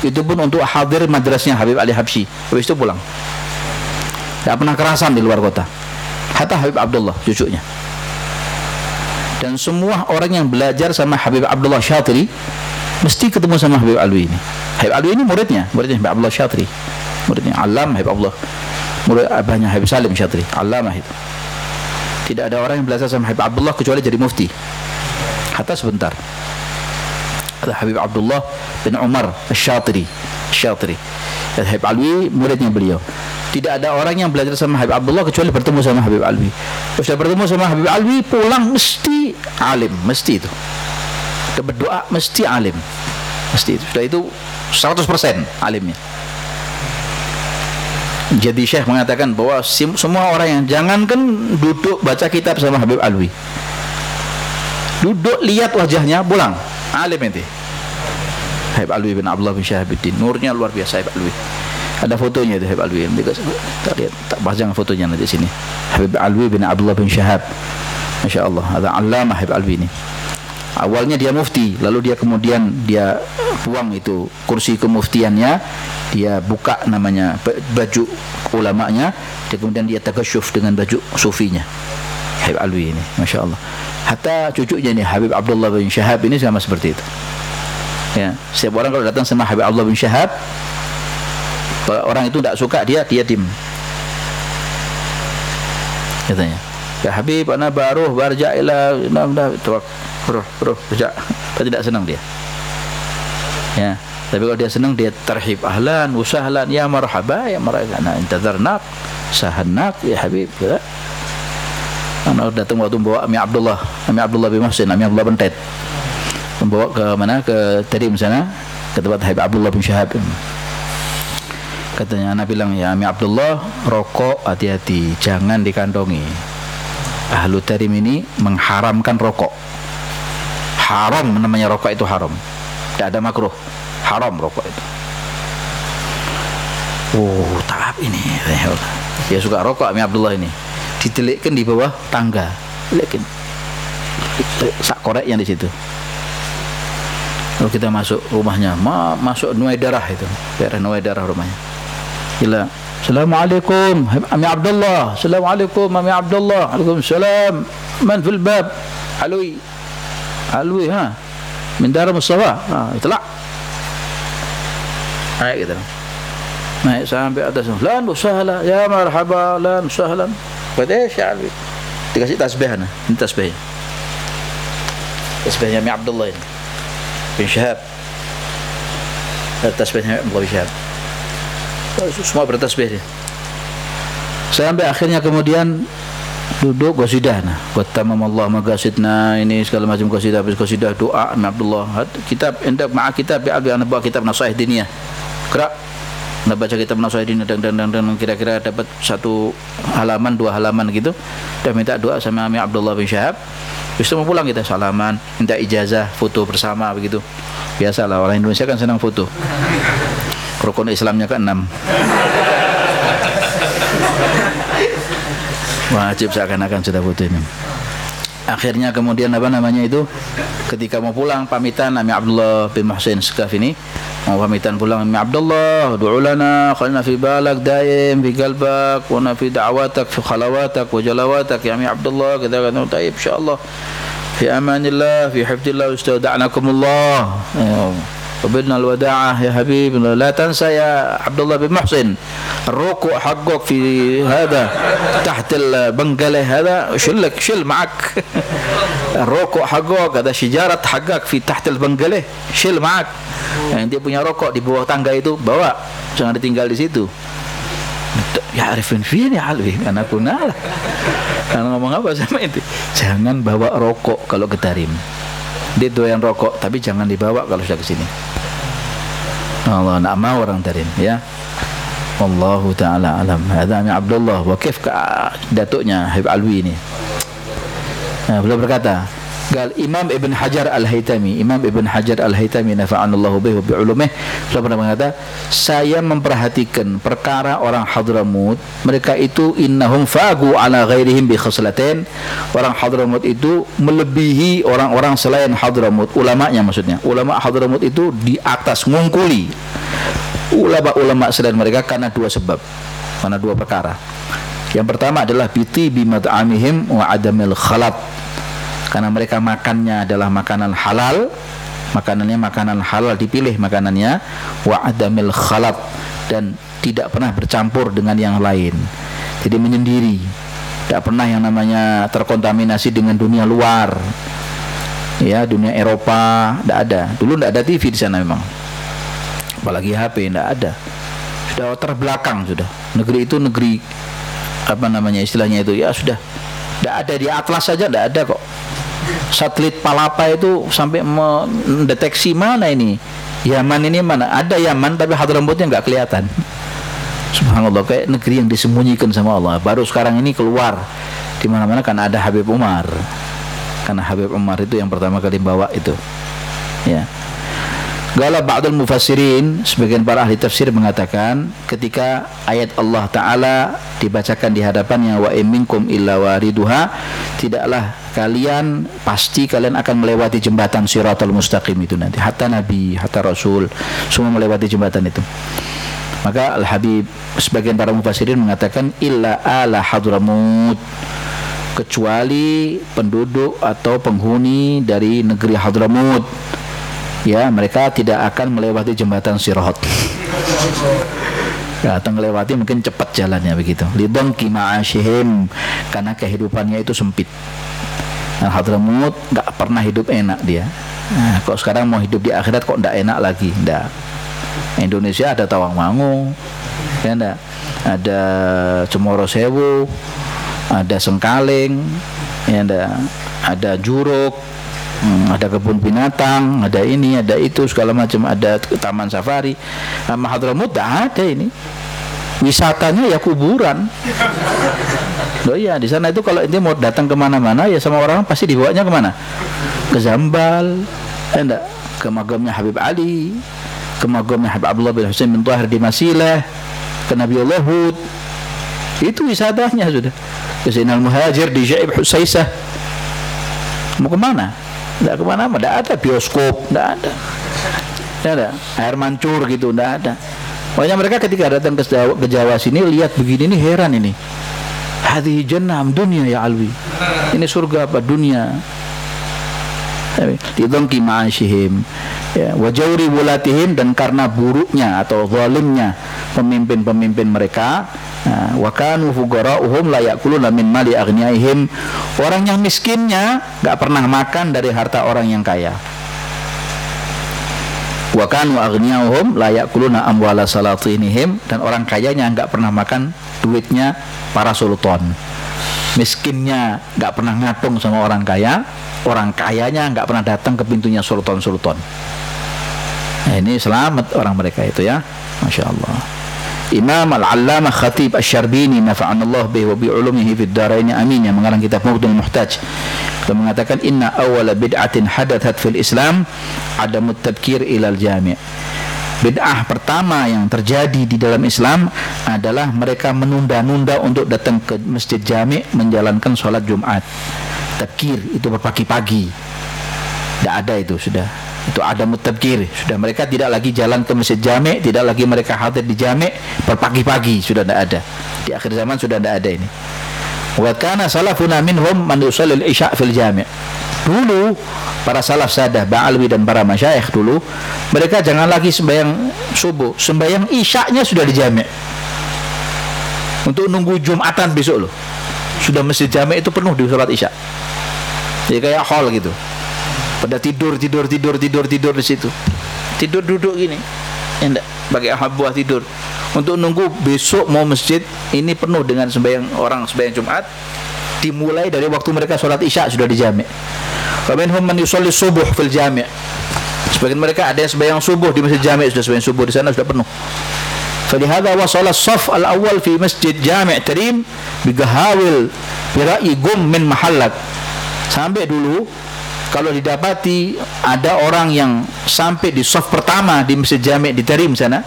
itu pun untuk hadir madrasnya Habib Ali Habsyi. Habis itu pulang. Tidak pernah kerasan di luar kota. Hatta Habib Abdullah cucunya. Dan semua orang yang belajar sama Habib Abdullah Syatri mesti ketemu sama Habib Alwi ini. Habib Alwi ini muridnya, muridnya Habib Abdullah Syatri. Muridnya Alam Habib Abdullah. Murid abahnya Habib Salim Syatri. Alamah itu. Tidak ada orang yang belajar sama Habib Abdullah kecuali jadi mufti. Hatta sebentar. Ada Habib Abdullah bin Umar Syatri. Syatri. Dan Habib Alwi muridnya beliau. Tidak ada orang yang belajar sama Habib Abdullah kecuali bertemu sama Habib Alwi. Sudah bertemu sama Habib Alwi pulang mesti alim, mesti itu. Dia berdoa mesti alim. Mesti itu. Sudah itu 100% alimnya. Jadi Syekh mengatakan bahwa semua orang yang jangankan duduk baca kitab sama Habib Alwi. Duduk lihat wajahnya pulang. Alim itu. Habib Alwi bin Abdullah bin Syahabuddin. Nurnya luar biasa Habib Alwi. Ada fotonya itu Habib Alwi. Tak lihat, tak pasang fotonya nanti sini. Habib Alwi bin Abdullah bin Syahab. Masya Allah. Ada alama Habib Alwi ini. Awalnya dia mufti, lalu dia kemudian dia buang itu kursi kemuftiannya, dia buka namanya baju ulamanya, dan kemudian dia tagasyuf dengan baju sufinya. Habib Alwi ini, masya Allah. Hatta cucunya ini Habib Abdullah bin Syahab ini sama seperti itu. Ya, setiap orang kalau datang sama Habib Abdullah bin Syahab, orang itu tidak suka dia dia tim katanya ya Habib ana baruh barja ila roh roh barja tidak senang dia. Ya tapi kalau dia senang dia terhib ahlan usahlan ya marhaba ya marhaba. Ana intazarnak sahannak ya Habib ya ana datang waktu bawa Ami Abdullah. Ami Abdullah bin Muhsin Ami Abdullah bin Ted membawa ke mana? Ke Tarim sana ke tempat Habib Abdullah bin Syahab. Katanya anak bilang ya Ami Abdullah rokok hati-hati jangan dikandongi ahlu tarim ini mengharamkan rokok. Haram namanya rokok itu haram. Tidak ada makruh. Haram rokok itu. Oh tahap ini. Dia suka rokok Ami Abdullah ini ditelikkan di bawah tangga lekin sak korek yang di situ Lalu kita masuk rumahnya, ma masuk Nuai Darah itu, daerah Nuai Darah rumahnya. Gila. Assalamualaikum, Ami Abdullah. Assalamualaikum, Ami Abdullah. Waalaikumsalam. Man fil bab? Alwi. Alwi, ha? Min Darah Mustafa. Ha, itulah. Naik gitu. Naik sampai atas. Lan usahla, ya marhaba, lan usahlan. Pada ya Alwi. Dikasih tasbih nah. Ini tasbih. Tasbihnya Ami Abdullah ini. Bin Syahab. Tasbihnya Abdullah bin Syahab semua bertasbih dia. Sampai akhirnya kemudian duduk qasidah nah wa tamamallahu magasidna ini segala macam qasidah habis qasidah doa Ami Abdullah kitab indak ma'a kitab bi abi ana bawa kitab nasihat diniyah gerak nak baca kitab diniyah dan dan dan, dan kira-kira dapat satu halaman dua halaman gitu dah minta doa sama Ami Abdullah bin Syahab Habis mau pulang kita salaman, minta ijazah, foto bersama begitu. Biasalah orang Indonesia kan senang foto. Rukun Islamnya ke enam. Wajib seakan-akan sudah foto ini. Akhirnya kemudian apa namanya itu ketika mau pulang pamitan Ami Abdullah bin Muhsin Sekaf ini. Mau pamitan pulang Ami Abdullah du'u lana khalna fi balak daim fi qalbak wa fi da'watak fi khalawatak wa jalawatak ya Ami Abdullah kita kata taib insyaallah fi amanillah fi hifdillah ustada'nakumullah وبدنا الوداعة يا حبيب لا تنسى يا عبد الله بن محسن الركوع حقك في هذا تحت البنقلة هذا شلك شل معك الركوع حقك هذا شجارة حقك في تحت البنقلة شيل معك yang dia punya rokok di bawah tangga itu bawa jangan ditinggal di situ ya arifin fiin ya alwi karena aku nalah karena ngomong apa sama itu jangan bawa rokok kalau ke tarim dia doyan rokok tapi jangan dibawa kalau sudah ke sini. Allah nak mau orang tarim ya. Wallahu taala alam. Hadza Ami Abdullah. Wa kif ka datuknya Habib Alwi ini nah, beliau berkata Gal Imam Ibn Hajar Al-Haytami. Imam Ibn Hajar Al-Haytami nafa'anallahu bihi wa bi'ulumih. Beliau pernah berkata saya memperhatikan perkara orang Hadramut mereka itu innahum fagu ala ghairihim bi khaslatain orang Hadramut itu melebihi orang-orang selain Hadramut ulamanya maksudnya. Ulama Hadramut itu di atas ngungkuli. Ulama-ulama selain mereka karena dua sebab. Karena dua perkara. Yang pertama adalah biti bimad'amihim wa adamil khalat karena mereka makannya adalah makanan halal makanannya makanan halal dipilih makanannya wa adamil khalat dan tidak pernah bercampur dengan yang lain. Jadi menyendiri. Tidak pernah yang namanya terkontaminasi dengan dunia luar. Ya dunia Eropa tidak ada. Dulu tidak ada TV di sana memang. Apalagi HP tidak ada. Sudah terbelakang sudah. Negeri itu negeri apa namanya istilahnya itu? Ya sudah. Tidak ada di atlas saja tidak ada kok satelit Palapa itu sampai mendeteksi mana ini? Yaman ini mana? Ada Yaman tapi Hadramutnya nggak kelihatan. Subhanallah kayak negeri yang disembunyikan sama Allah. Baru sekarang ini keluar. Di mana-mana kan ada Habib Umar. Karena Habib Umar itu yang pertama kali bawa itu. Ya Gala ba'dul mufassirin sebagian para ahli tafsir mengatakan ketika ayat Allah taala dibacakan di hadapannya wa minkum illa wariduha tidaklah kalian pasti kalian akan melewati jembatan siratal mustaqim itu nanti. Hatta nabi hatta rasul semua melewati jembatan itu. Maka Al Habib sebagian para mufassirin mengatakan illa ala hadramut kecuali penduduk atau penghuni dari negeri Hadramut ya mereka tidak akan melewati jembatan Sirat ya, atau melewati mungkin cepat jalannya begitu. Lidongki ma'asyihim karena kehidupannya itu sempit. Nah, Hadramut nggak pernah hidup enak dia. Nah, kok sekarang mau hidup di akhirat kok nggak enak lagi? Nggak. Indonesia ada Tawangmangu ya enggak ada Cemoro Sewu ada Sengkaling ya enggak ada Juruk hmm, ada kebun binatang ada ini ada itu segala macam ada taman safari sama Hadramut tidak ada ini wisatanya ya kuburan Oh iya di sana itu kalau ini mau datang ke mana-mana ya sama orang pasti dibawanya ke mana? Ke Zambal, ya enggak? Ke magamnya Habib Ali, ke magamnya Habib Abdullah bin Husain bin Tahir di Masilah, ke Nabiullah Hud. Itu wisatanya sudah. Ke Zainal Muhajir di Syaib Husaisah. Mau ke mana? Tidak ke mana mana tidak ada bioskop, tidak ada. Tidak ada. Air mancur gitu, tidak ada. Pokoknya mereka ketika datang ke Jawa, ke Jawa sini lihat begini ini heran ini. Hadhi jannah dunia ya alwi. Ini surga apa dunia? Lidongki ma'asyihim ya, Wajauri wulatihim Dan karena buruknya atau zalimnya Pemimpin-pemimpin mereka nah, Wa kanu fugara'uhum layakuluna min mali agniyaihim Orang yang miskinnya gak pernah makan dari harta orang yang kaya. Wa kanu aghniyahum la yakuluna amwala salatinihim. Dan orang kayanya enggak pernah makan duitnya para sultan. miskinnya nggak pernah ngatung sama orang kaya orang kayanya nggak pernah datang ke pintunya sultan-sultan. Nah, ini selamat orang mereka itu ya. Masya Allah Imam Al-Allamah Khatib Asy-Syarbini nafa'anallahu bihi wa bi ulumihi fid dharain amin yang mengarang kitab Muqdul Muhtaj. Dia mengatakan inna awwala bid'atin hadathat fil Islam adamut tabkir ilal jami' Bid'ah pertama yang terjadi di dalam Islam adalah mereka menunda-nunda untuk datang ke masjid jami' menjalankan sholat Jumat. Tabkir itu berpagi-pagi. Tidak ada itu sudah. Itu ada mutabkir. Sudah mereka tidak lagi jalan ke masjid jami', tidak lagi mereka hadir di jami' berpagi-pagi sudah tidak ada. Di akhir zaman sudah tidak ada ini. Wa kana salafuna minhum man yusallil isya fil jami'. Dulu para salaf sadah Ba'alwi dan para masyayikh dulu mereka jangan lagi sembahyang subuh sembahyang isyaknya sudah dijamek untuk nunggu jumatan besok loh sudah masjid jamek itu penuh di sholat isya. Ya kayak hall gitu. Pada tidur tidur tidur tidur tidur di situ. Tidur duduk gini. Enggak pakai buah tidur. Untuk nunggu besok mau masjid ini penuh dengan sembahyang orang sembahyang Jumat dimulai dari waktu mereka sholat isya sudah dijamek Faminhum man yusalli subuh fil jami' Sebagian mereka ada yang sembahyang subuh di masjid jami' sudah sembahyang subuh di sana sudah penuh. Falihada wasala saf al-awwal fi masjid jami' tarim bigahawil bira'i gum min mahallak. Sampai dulu kalau didapati ada orang yang sampai di saf pertama di masjid jami' di Tarim sana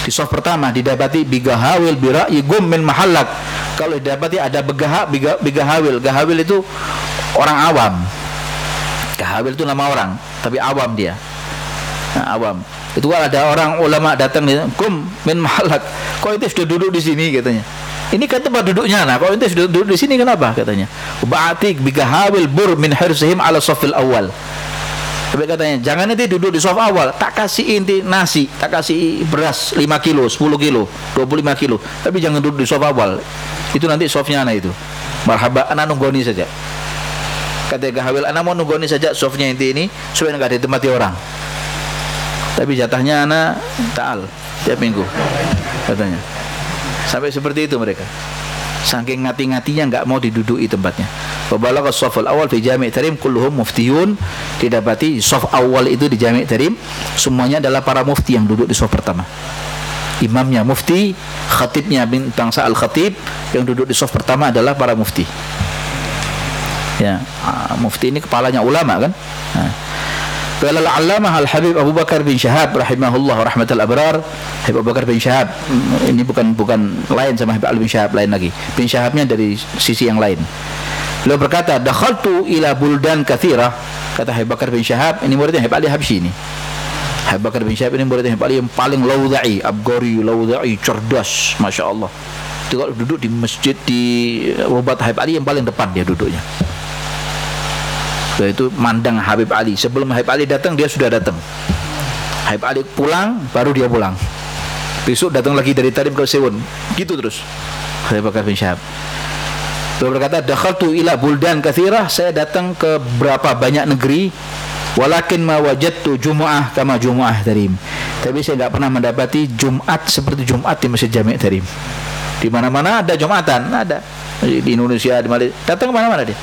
di saf pertama didapati bigahawil bira'i gum min mahallak kalau didapati ada begaha bigahawil gahawil itu orang awam Kahawil itu nama orang, tapi awam dia. Nah, awam. Itu kalau ada orang ulama datang dia, kum min malak. Kau itu sudah duduk di sini katanya. Ini kan tempat duduknya nah. Kau itu sudah duduk di sini kenapa katanya? Ba'atik bigahawil bur min hirsihim ala safil awal. Tapi katanya, jangan nanti duduk di soft awal, tak kasih inti nasi, tak kasih beras 5 kilo, 10 kilo, 25 kilo. Tapi jangan duduk di soft awal. Itu nanti softnya anak itu. Marhaba, anak nunggoni saja kata Gahawil anak mau nunggu ini saja softnya inti ini supaya nggak ditempati orang tapi jatahnya anak taal tiap minggu katanya. Sampai seperti itu mereka. Saking ngati-ngatinya nggak mau diduduki tempatnya. Wabalagha sofal awal fi jami' tarim kulluhum muftiyun. Didapati sof awal itu di jami' tarim semuanya adalah para mufti yang duduk di sof pertama. Imamnya mufti khatibnya bintang al khatib yang duduk di sof pertama adalah para mufti. Ya ah, mufti ini kepalanya ulama kan Qala al-allamah al-habib Abu Bakar bin Syahab rahimahullah rahmatal abrar. Habib Abu Bakar bin Syahab ini bukan bukan lain sama Habib Ali bin Syahab lain lagi. Bin Syahabnya dari sisi yang lain. Beliau berkata dakhaltu ila buldan kathira kata Habib Bakar bin Syahab ini muridnya Habib Ali Habsyi ini Habib Bakar bin Syahab ini muridnya Habib Ali yang paling lawdai abgori lawdai cerdas Masya Allah. Itu duduk di masjid di Rubat Habib Ali yang paling depan dia duduknya itu mandang Habib Ali. Sebelum Habib Ali datang dia sudah datang. Habib Ali pulang baru dia pulang. Besok datang lagi dari Tarim ke Sewon. Gitu terus. Habib Bakar bin Syahab. Beliau berkata dakhaltu ila buldan kathirah. Saya datang ke berapa banyak negeri. Walakin ma wajadtu jumu'ah kama jumu'ah tarim. Tapi saya tidak pernah mendapati Jumat seperti Jumat di Masjid Jami' Tarim. Di mana-mana ada Jumatan ada. Di Indonesia di Malaysia. Datang ke mana-mana dia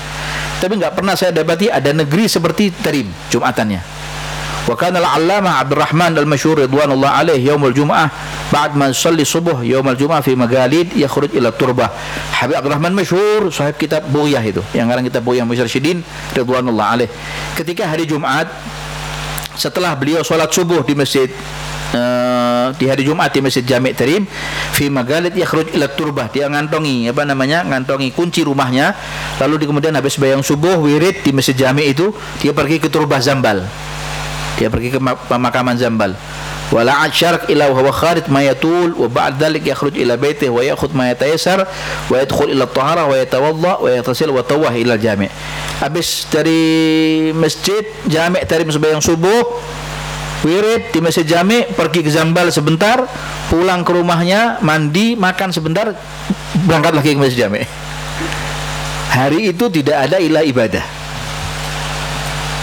tapi nggak pernah saya dapati ada negeri seperti Tarim Jumatannya. Wa kana al-allamah Abdurrahman al-masyhur ridwanullah alaih yaumul jum'ah ba'd ma yusalli subuh yaumul jum'ah fi magalid yakhruj ila turbah. Habib Abdurrahman masyhur sahib kitab Buyah itu yang sekarang kita Buyah Musyarsyidin ridwanullah alaih. Ketika hari Jumat setelah beliau sholat subuh di masjid uh, di hari Jumat di Masjid Jami' Tarim fi magalit yakhruj ila turbah. Dia ngantongi apa namanya ngantongi kunci rumahnya. Lalu di kemudian habis bayang subuh wirid di Masjid Jami' itu dia pergi ke turbah Zambal. Dia pergi ke pemakaman Zambal. Wala asyarq ila huwa kharid ma yatul wa ba'd dhalik yakhruj ila baitihi wa yakhud ma yatayassar wa yadkhul ila at-tahara wa yatawadda wa yatasil wa tawah ila al-jami' habis dari masjid jami' tarim subuh wirid di masjid jami pergi ke Zambal sebentar pulang ke rumahnya mandi makan sebentar berangkat lagi ke masjid jami. Hari itu tidak ada ilah ibadah.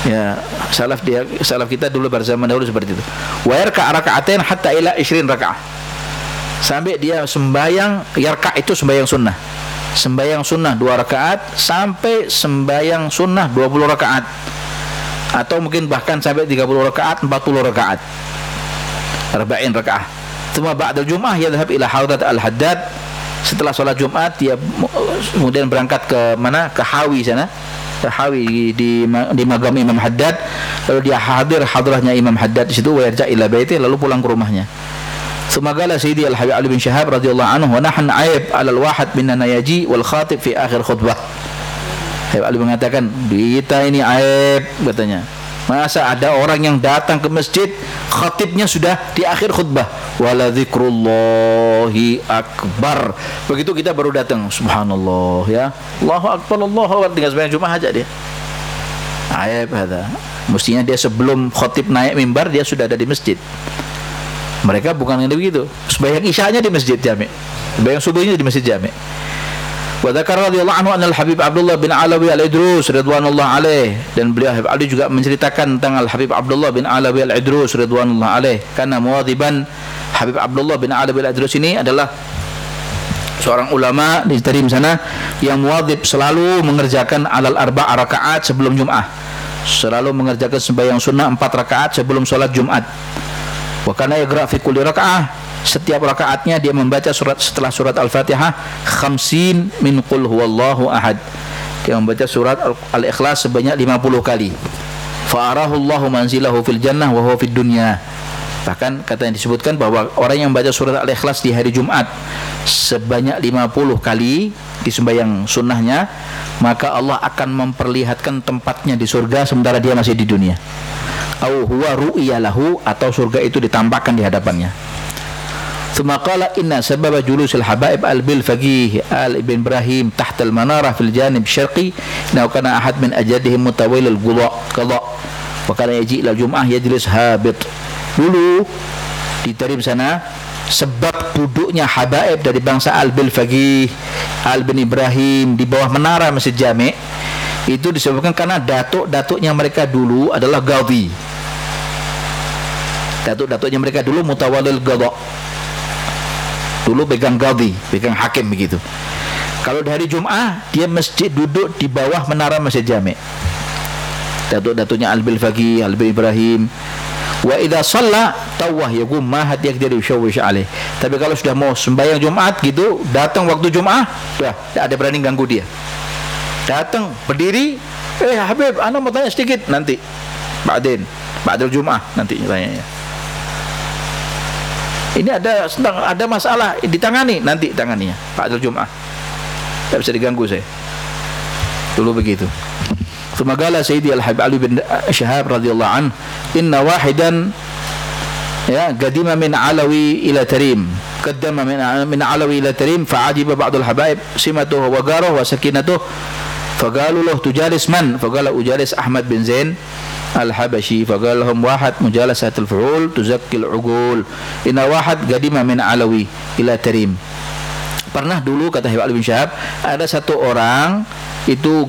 Ya salaf dia salaf kita dulu bersama dahulu seperti itu. Wa yarka raka'atain hatta ila 20 raka'ah sampai dia sembayang yarka itu sembayang sunnah. Sembayang sunnah dua rakaat sampai sembayang sunnah 20 rakaat atau mungkin bahkan sampai 30 rakaat 40 rakaat. 40 rakaat. Cuma ba'dal Jum'ah ya dhahab ila Haudat al-Haddad. Setelah sholat Jumat dia kemudian berangkat ke mana? Ke Hawi sana. Ke Hawi di, di, di magam Imam Haddad. Lalu dia hadir hadrahnya Imam Haddad di situ warja ila baiti lalu pulang ke rumahnya. Semagalah Sayyidi Al-Habib Ali bin Syahab radhiyallahu anhu wa nahn aib alal wahat minna nayaji wal khatib fi akhir khutbah. Habib Ali mengatakan kita ini aib katanya. Masa ada orang yang datang ke masjid Khatibnya sudah di akhir khutbah. Wala zikrullahi akbar. Begitu kita baru datang Subhanallah ya. Allahu akbar Allahu akbar. Tinggal sebanyak Jumat aja dia. Aib ada Mestinya dia sebelum khatib naik mimbar Dia sudah ada di masjid. Mereka bukan yang begitu. Sebayang isyanya di masjid jami. Sebayang subuhnya di masjid jami Wa dzakara radhiyallahu anhu anna al-Habib Abdullah bin Alawi al-Idrus radhiyallahu alaih. Dan beliau Habib Ali juga menceritakan tentang al-Habib Abdullah bin Alawi al-Idrus radhiyallahu alaih. Karena muwadhiban Habib Abdullah bin Alawi al-Idrus ini adalah seorang ulama di Tarim sana yang muwadhib selalu mengerjakan alal arba' rakaat sebelum Jumat selalu mengerjakan sembahyang sunnah empat rakaat sebelum sholat Jumat. Wa kana yagra fi kulli raka'ah setiap rakaatnya dia membaca surat setelah surat Al-Fatihah khamsin min qul huwallahu ahad. Dia membaca surat Al-Ikhlas sebanyak 50 kali. Fa'arahu Allahu manzilahu fil jannah wa huwa fid dunya. Bahkan kata yang disebutkan bahwa orang yang membaca surat Al-Ikhlas di hari Jumat sebanyak 50 kali di sembahyang sunnahnya maka Allah akan memperlihatkan tempatnya di surga sementara dia masih di dunia. Au huwa ru'iyalahu atau surga itu ditampakkan di hadapannya Thumma qala inna sababa julusil habaib al-bil fagih al-ibn Ibrahim tahta al-manarah fil janib syarqi. Nau kana ahad min ajadihim mutawil al-qudha qadha wa kana yaji ila jum'ah yajlis habit. Dulu di tarib sana sebab duduknya habaib dari bangsa al-bil fagih al-bin Ibrahim di bawah menara Masjid Jami' itu disebabkan karena datuk-datuknya mereka dulu adalah gawi datuk-datuknya mereka dulu mutawalil gadok dulu pegang gadi, pegang hakim begitu. Kalau hari Jum'ah dia masjid duduk di bawah menara Masjid Jami'. Datuk-datuknya Al-Bil Faqih, Al-Bil Ibrahim. Wa idza shalla tawah yaqum ma had yaqdir yushawish alaih. Tapi kalau sudah mau sembahyang Jumat gitu, datang waktu Jum'ah, sudah tidak ada berani ganggu dia. Datang berdiri, eh Habib, ana mau tanya sedikit nanti. Ba'din, ba'dal Jum'ah nanti tanya Ini ada sedang ada masalah ditangani nanti tanganinya Pak Abdul Jum'ah. Tidak bisa diganggu saya. Dulu begitu. Thumma qala Sayyidi Al-Habib Ali bin Syahab radhiyallahu an, "Inna wahidan ya qadima min Alawi ila Tarim." قدم من من علوي الى تريم فعجب بعض الحبايب سمته وقاره وسكينته فقالوا له تجالس من فقال أجالس أحمد بن زين al-Habashi faqalahum wahad mujalasatul fuhul tuzakkil ugul. Inna wahad gadima min alawi ila terim pernah dulu kata Hibak Al-Bin Syahab ada satu orang itu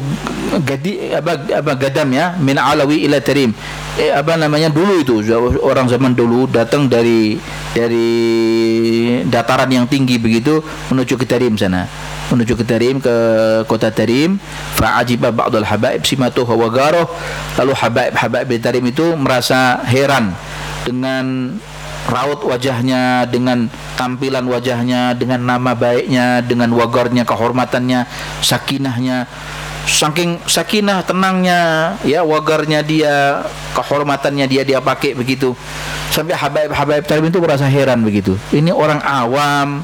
gadi apa, apa gadam ya min alawi ila tarim. Eh, apa namanya dulu itu orang zaman dulu datang dari dari dataran yang tinggi begitu menuju ke tarim sana. Menuju ke Tarim ke kota Tarim. Fa ajiba ba'dul habaib simatuhu wa lalu habaib-habaib di Tarim itu merasa heran dengan raut wajahnya dengan tampilan wajahnya dengan nama baiknya dengan wagarnya kehormatannya sakinahnya saking sakinah tenangnya ya wagarnya dia kehormatannya dia dia pakai begitu sampai habaib-habaib Tarim itu merasa heran begitu ini orang awam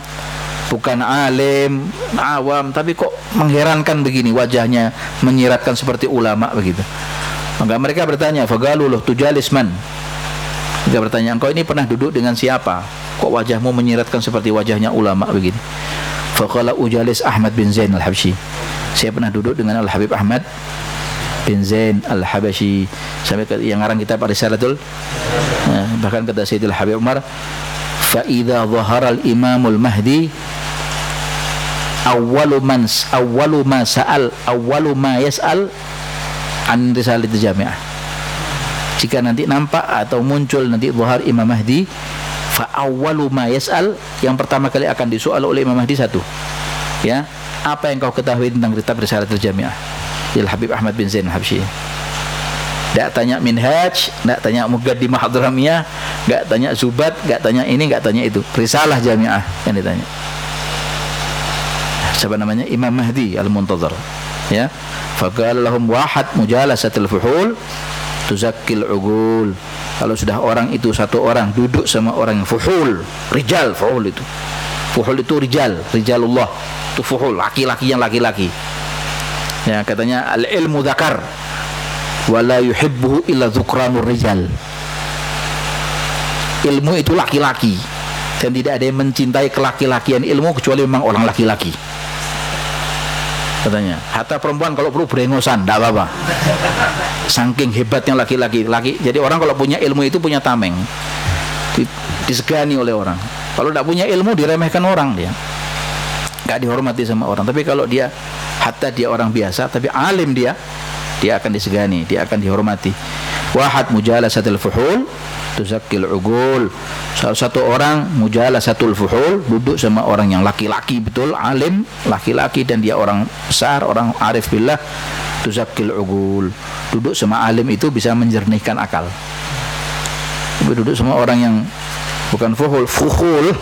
bukan alim, awam, tapi kok mengherankan begini wajahnya menyiratkan seperti ulama begitu. Maka mereka bertanya, "Fagalu loh tujalis man?" Mereka bertanya, "Engkau ini pernah duduk dengan siapa? Kok wajahmu menyiratkan seperti wajahnya ulama begini?" Faqala ujalis Ahmad bin Zain Al-Habsyi. Saya pernah duduk dengan Al-Habib Ahmad bin Zain Al-Habasyi sampai ke yang ngarang kita Risalatul ya, bahkan kata Sayyidil Habib Umar fa idza al-imamul mahdi awwalu man awwalu ma sa'al awwalu ma yas'al an jami'ah jika nanti nampak atau muncul nanti zuhar Imam Mahdi fa awwalu ma yas'al yang pertama kali akan disoal oleh Imam Mahdi satu ya apa yang kau ketahui tentang kitab Risalatul Jami'ah Il Habib Ahmad bin Zain Habsyi tidak tanya minhaj, tidak tanya mugaddimah hadramiyah, tidak tanya zubat, tidak tanya ini, tidak tanya itu. Risalah jamiah yang ditanya. Siapa namanya? Imam Mahdi Al-Muntazar. Ya. Faqala lahum wahad mujalasatil fuhul tuzakkil ugul. Kalau sudah orang itu satu orang duduk sama orang yang fuhul, rijal fuhul itu. Fuhul itu rijal, rijalullah. Itu fuhul, laki-laki yang laki-laki. Ya, katanya al-ilmu zakar wala yuhibbuhu illa rijal ilmu itu laki-laki dan tidak ada yang mencintai kelaki-lakian ilmu kecuali memang orang laki-laki katanya. Hatta perempuan kalau perlu berengosan tidak apa-apa. Saking hebatnya laki-laki laki jadi orang kalau punya ilmu itu punya tameng. Disegani oleh orang. Kalau tidak punya ilmu diremehkan orang dia. Nggak dihormati sama orang. Tapi kalau dia hatta dia orang biasa tapi alim dia dia akan disegani, dia akan dihormati. Wahad mujalasatul fuhul tuzakkil ugul. Salah satu orang mujalasatul fuhul duduk sama orang yang laki-laki betul, alim, laki-laki dan dia orang besar, orang arif billah tuzakkil ugul. Duduk sama alim itu bisa menjernihkan akal. Tapi duduk sama orang yang bukan fuhul, fuhul.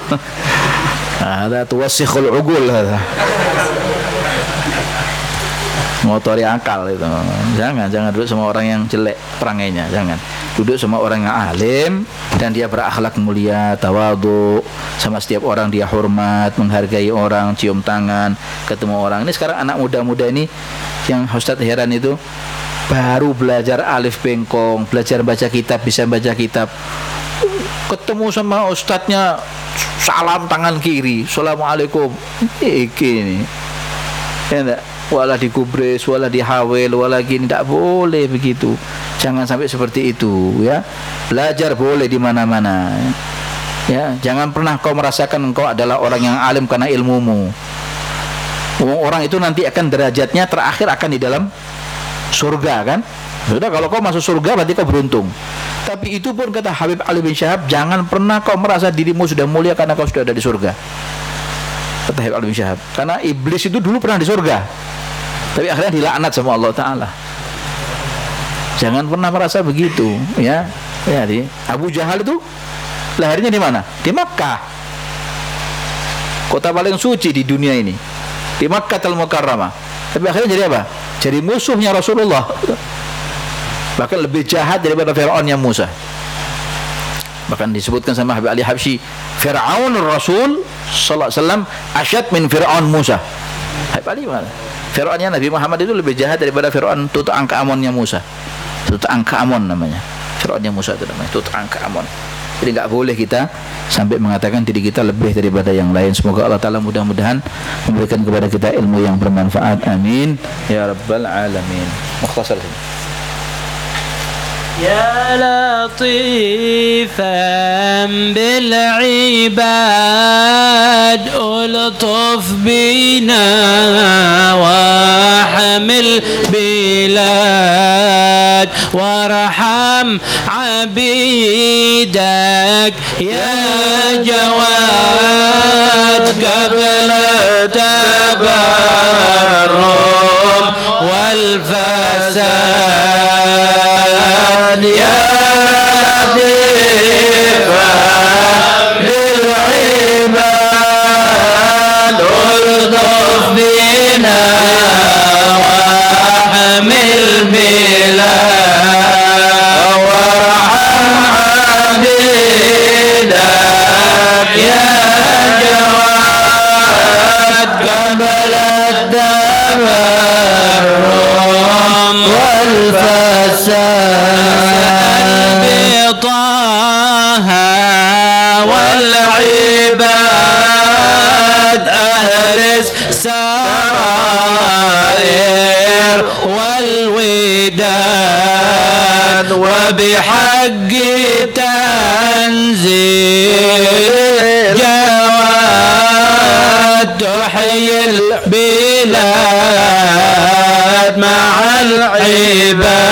Ada tuwasikhul ugul ngotori akal itu. Jangan jangan duduk sama orang yang jelek perangainya jangan. Duduk sama orang yang alim dan dia berakhlak mulia tawadu sama setiap orang dia hormat menghargai orang cium tangan ketemu orang. Ini sekarang anak muda-muda ini yang Ustadz heran itu baru belajar alif bengkong belajar baca kitab bisa baca kitab. Ketemu sama ustadznya salam tangan kiri assalamualaikum. Iki ini. Ya enggak wala digubris, wala dihawil, wala gini tidak boleh begitu. Jangan sampai seperti itu ya. Belajar boleh di mana-mana. Ya, jangan pernah kau merasakan engkau adalah orang yang alim karena ilmumu. Orang itu nanti akan derajatnya terakhir akan di dalam surga kan? Sudah kalau kau masuk surga berarti kau beruntung. Tapi itu pun kata Habib Ali bin Syahab, jangan pernah kau merasa dirimu sudah mulia karena kau sudah ada di surga. Ali bin Syahab. Karena iblis itu dulu pernah di surga. Tapi akhirnya dilaknat sama Allah Taala. Jangan pernah merasa begitu ya. Ya di Abu Jahal itu lahirnya di mana? Di Makkah. Kota paling suci di dunia ini. Di Makkah Al Mukarramah tapi akhirnya jadi apa? Jadi musuhnya Rasulullah. Bahkan lebih jahat daripada Fir'aun yang Musa bahkan disebutkan sama Habib Ali Habsyi Fir'aun Rasul sallallahu alaihi wasallam asyad min Fir'aun Musa Habib Ali mana Fir'aunnya Nabi Muhammad itu lebih jahat daripada Fir'aun Tutankhamunnya Musa. Tutankhamun namanya. Fir'aunnya Musa itu namanya Tutankhamun. Jadi nggak boleh kita sampai mengatakan diri kita lebih daripada yang lain. Semoga Allah Taala mudah-mudahan memberikan kepada kita ilmu yang bermanfaat. Amin. Ya Rabbal Alamin. Mukhtasar. يا لطيفا بالعباد ألطف بنا وحمل بلاد وأرحم عبيدك. يا جواد قبل تبرم والفساد وبحق تنزيل جواد تحيي البلاد مع العباد.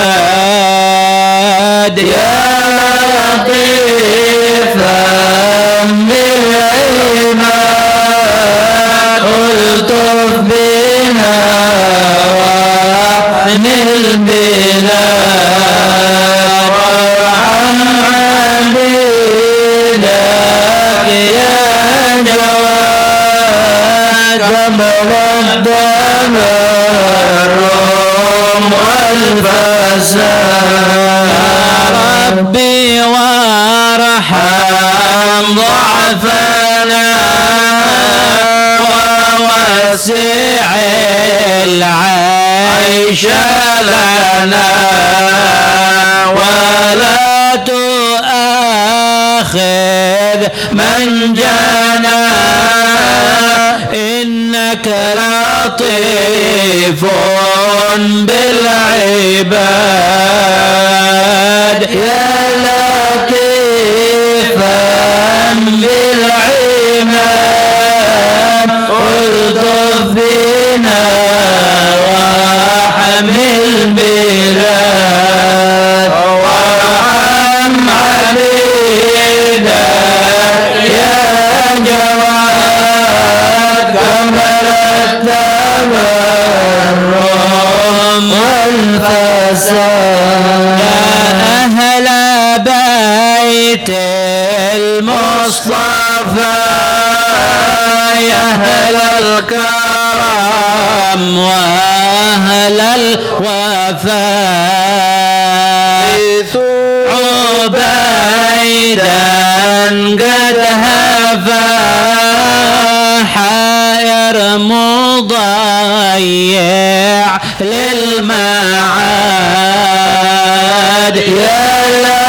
الفساد يا ربي وارحم ضعفنا ووسع العيش لنا. ولا تؤاخذ من جانا. إنك لطيف به العباد يا لطيفا للعماد ارض بنا والفساد يا أهل بيت المصطفى يا أهل الكرم وأهل الوفاء عبيدا قد هفا حائر مضيع للمعاد. يا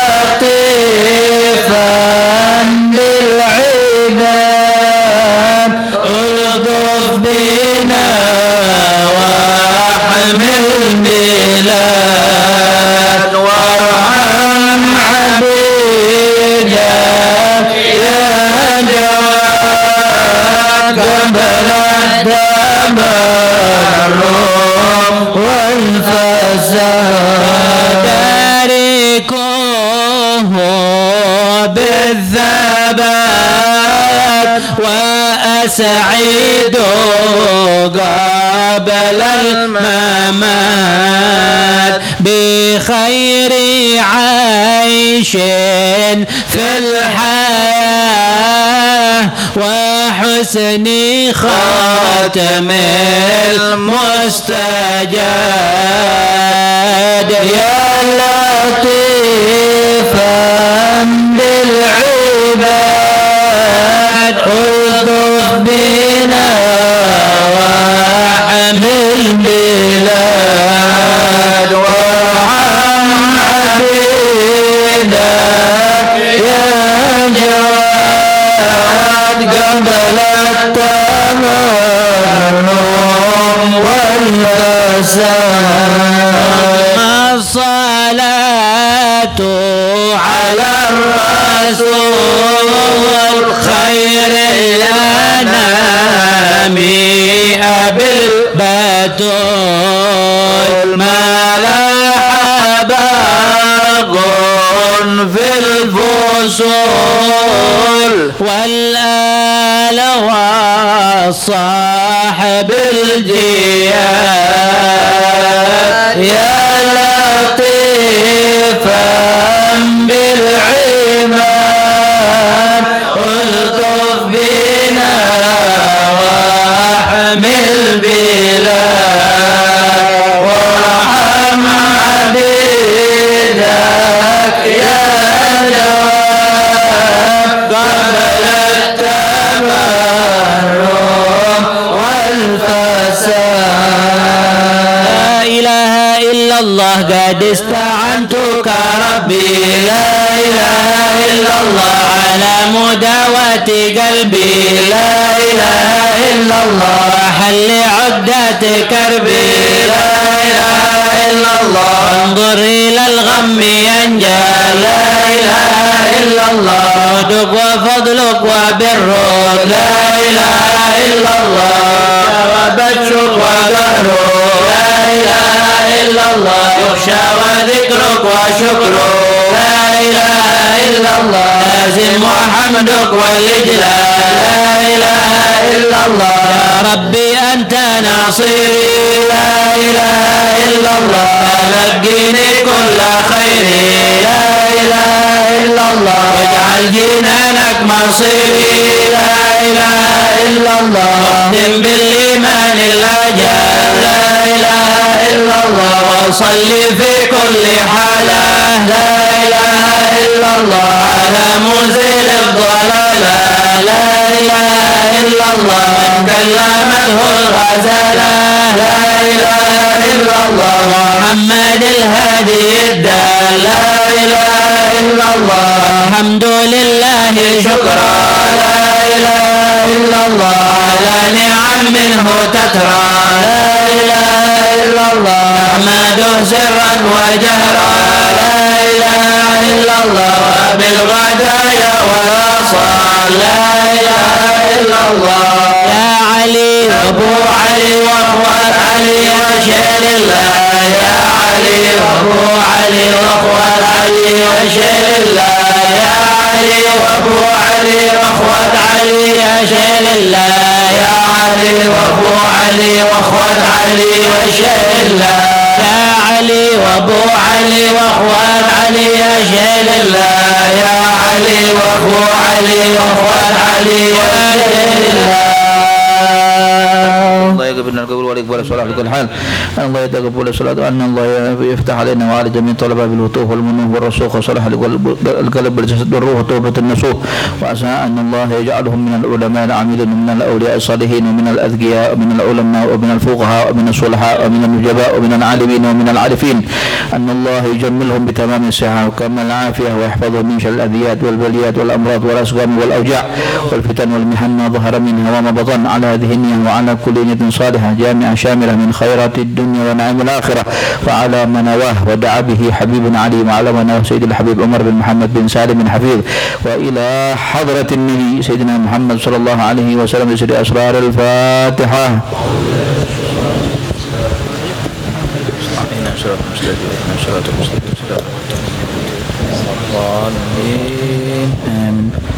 وأسعد قبل الممات بخير عيش في الحياة وحسن خاتم المستجاد يا لطيفا بالعباد بنا واحمل بلاد وارحم عبيدك يا جواد قبل التمرم والفساد الصلاة على الرسول. الملاح باغ في الفصول. والآل والصالح الله قد استعنتك ربي لا إله إلا الله على مداوة قلبي. لا إله إلا الله حل عدة كربي. لا إله إلا الله انظر إلى الغم ينجى لا إله إلا الله جودك وفضلك وبرك لا إله إلا الله. وبشرك وقهرك الله يخشى وذكرك وشكرك لا إله إلا الله. لازم وحمدك والإجلال. لا إله إلا الله. يا ربي أنت ناصري. لا إله إلا الله. تلقيني كل خير. لا إله إلا الله. واجعل جنانك مصيري. لا إله إلا الله. واختم بالإيمان الأجل. لا إله إلا الله وصلي في كل حالة. لا إله إلا الله على مزيل الضلالة. إله إلا الله من كلمته الغزالة. لا إله إلا الله محمد الهادي الدال. لا إله إلا الله الحمد لله شكرا. لا إله إلا الله على نعم منه تترى. لا الله. نحمده سرا وجهرا. لا إله إلا الله. بالغدايا والأصال لا إله إلا الله. يا علي. أبو علي وأخوات علي وشيل الله. يا علي وابو علي واخو علي واشهد الله. يا علي وابو علي واخوات علي اشهد الله. يا علي وابو علي واخوات علي واشهد الله. يا علي وابو علي واخوات علي اشهد الله. يا علي وابو علي واخوات علي واشهد الله. الله يقبل لنا القبول والإقبال الصلاة على كل حال. أن الله يتقبل الصلاة أن الله يفتح علينا وعلى جميع طلبة بالوطوف والمنوف والرسوخ وصلح القلب والجسد والروح وتوبة النسوح وعسى أن الله يجعلهم من العلماء العاملين ومن الأولياء الصالحين ومن الأذكياء ومن العلماء ومن الفقهاء ومن الصلحاء ومن النجباء ومن العالمين ومن العارفين. أن الله يجملهم بتمام الصحة وكمال العافية ويحفظهم من شر الأذيات والبليات والأمراض والأسقام والأوجاع والفتن والمحن ما ظهر منها وما بطن على هذه النية وعلى كل نية صالحة جامعة شاملة من خيرات الدنيا ونعيم الآخرة. وعلى ما نواه ودعا به حبيبنا علي وعلى ما نواه سيد الحبيب عمر بن محمد بن سالم بن حفيظ. وإلى حضرة النبي سيدنا محمد صلى الله عليه وسلم بسر أسرار الفاتحة. آمين.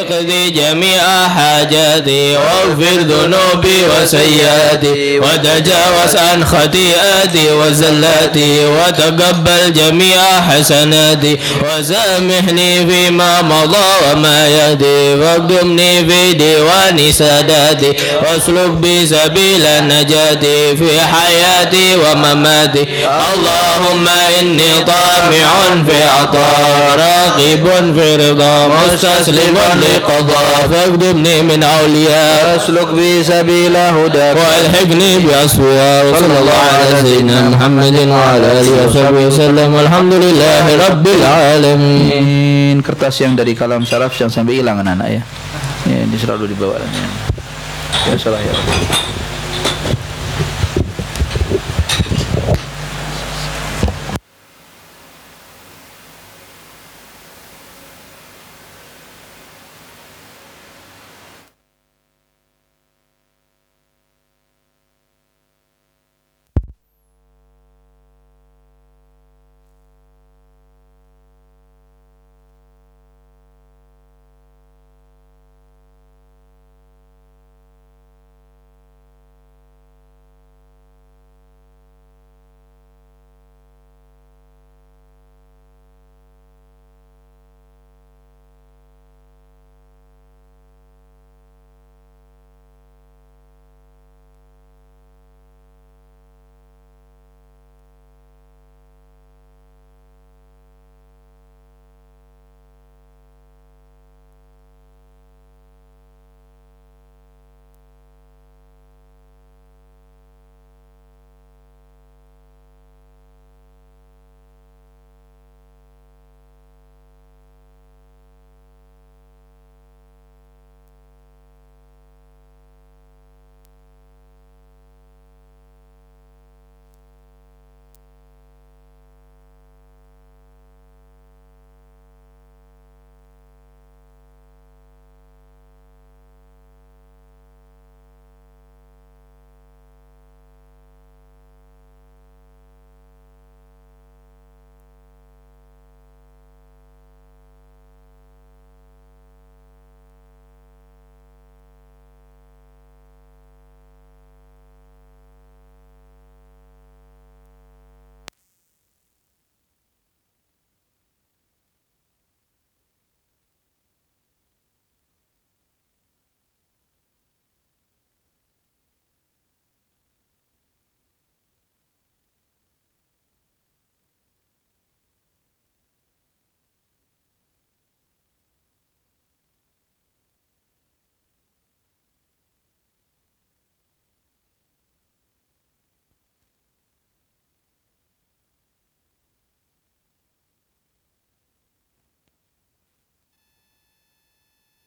اقضي جميع حاجاتي واغفر ذنوبي وسيئاتي وتجاوز عن خطيئاتي وزلاتي وتقبل جميع حسناتي وسامحني فيما مضى وما يهدي واقدمني في ديوان ساداتي واسلك بي سبيل النجاة في حياتي ومماتي اللهم إني طامع في عطاء راغب في رضا مستسلم لقضاء فاقدمني من أولياء واسلك بي سبيل هدى والحقني بأصفياء وصلى الله على سيدنا محمد وعلى آله وصحبه وسلم والحمد لله رب العالمين kertas yang dari kalam saraf yang sampai hilang anak-anak ya ya ini selalu dibawa ya salah ya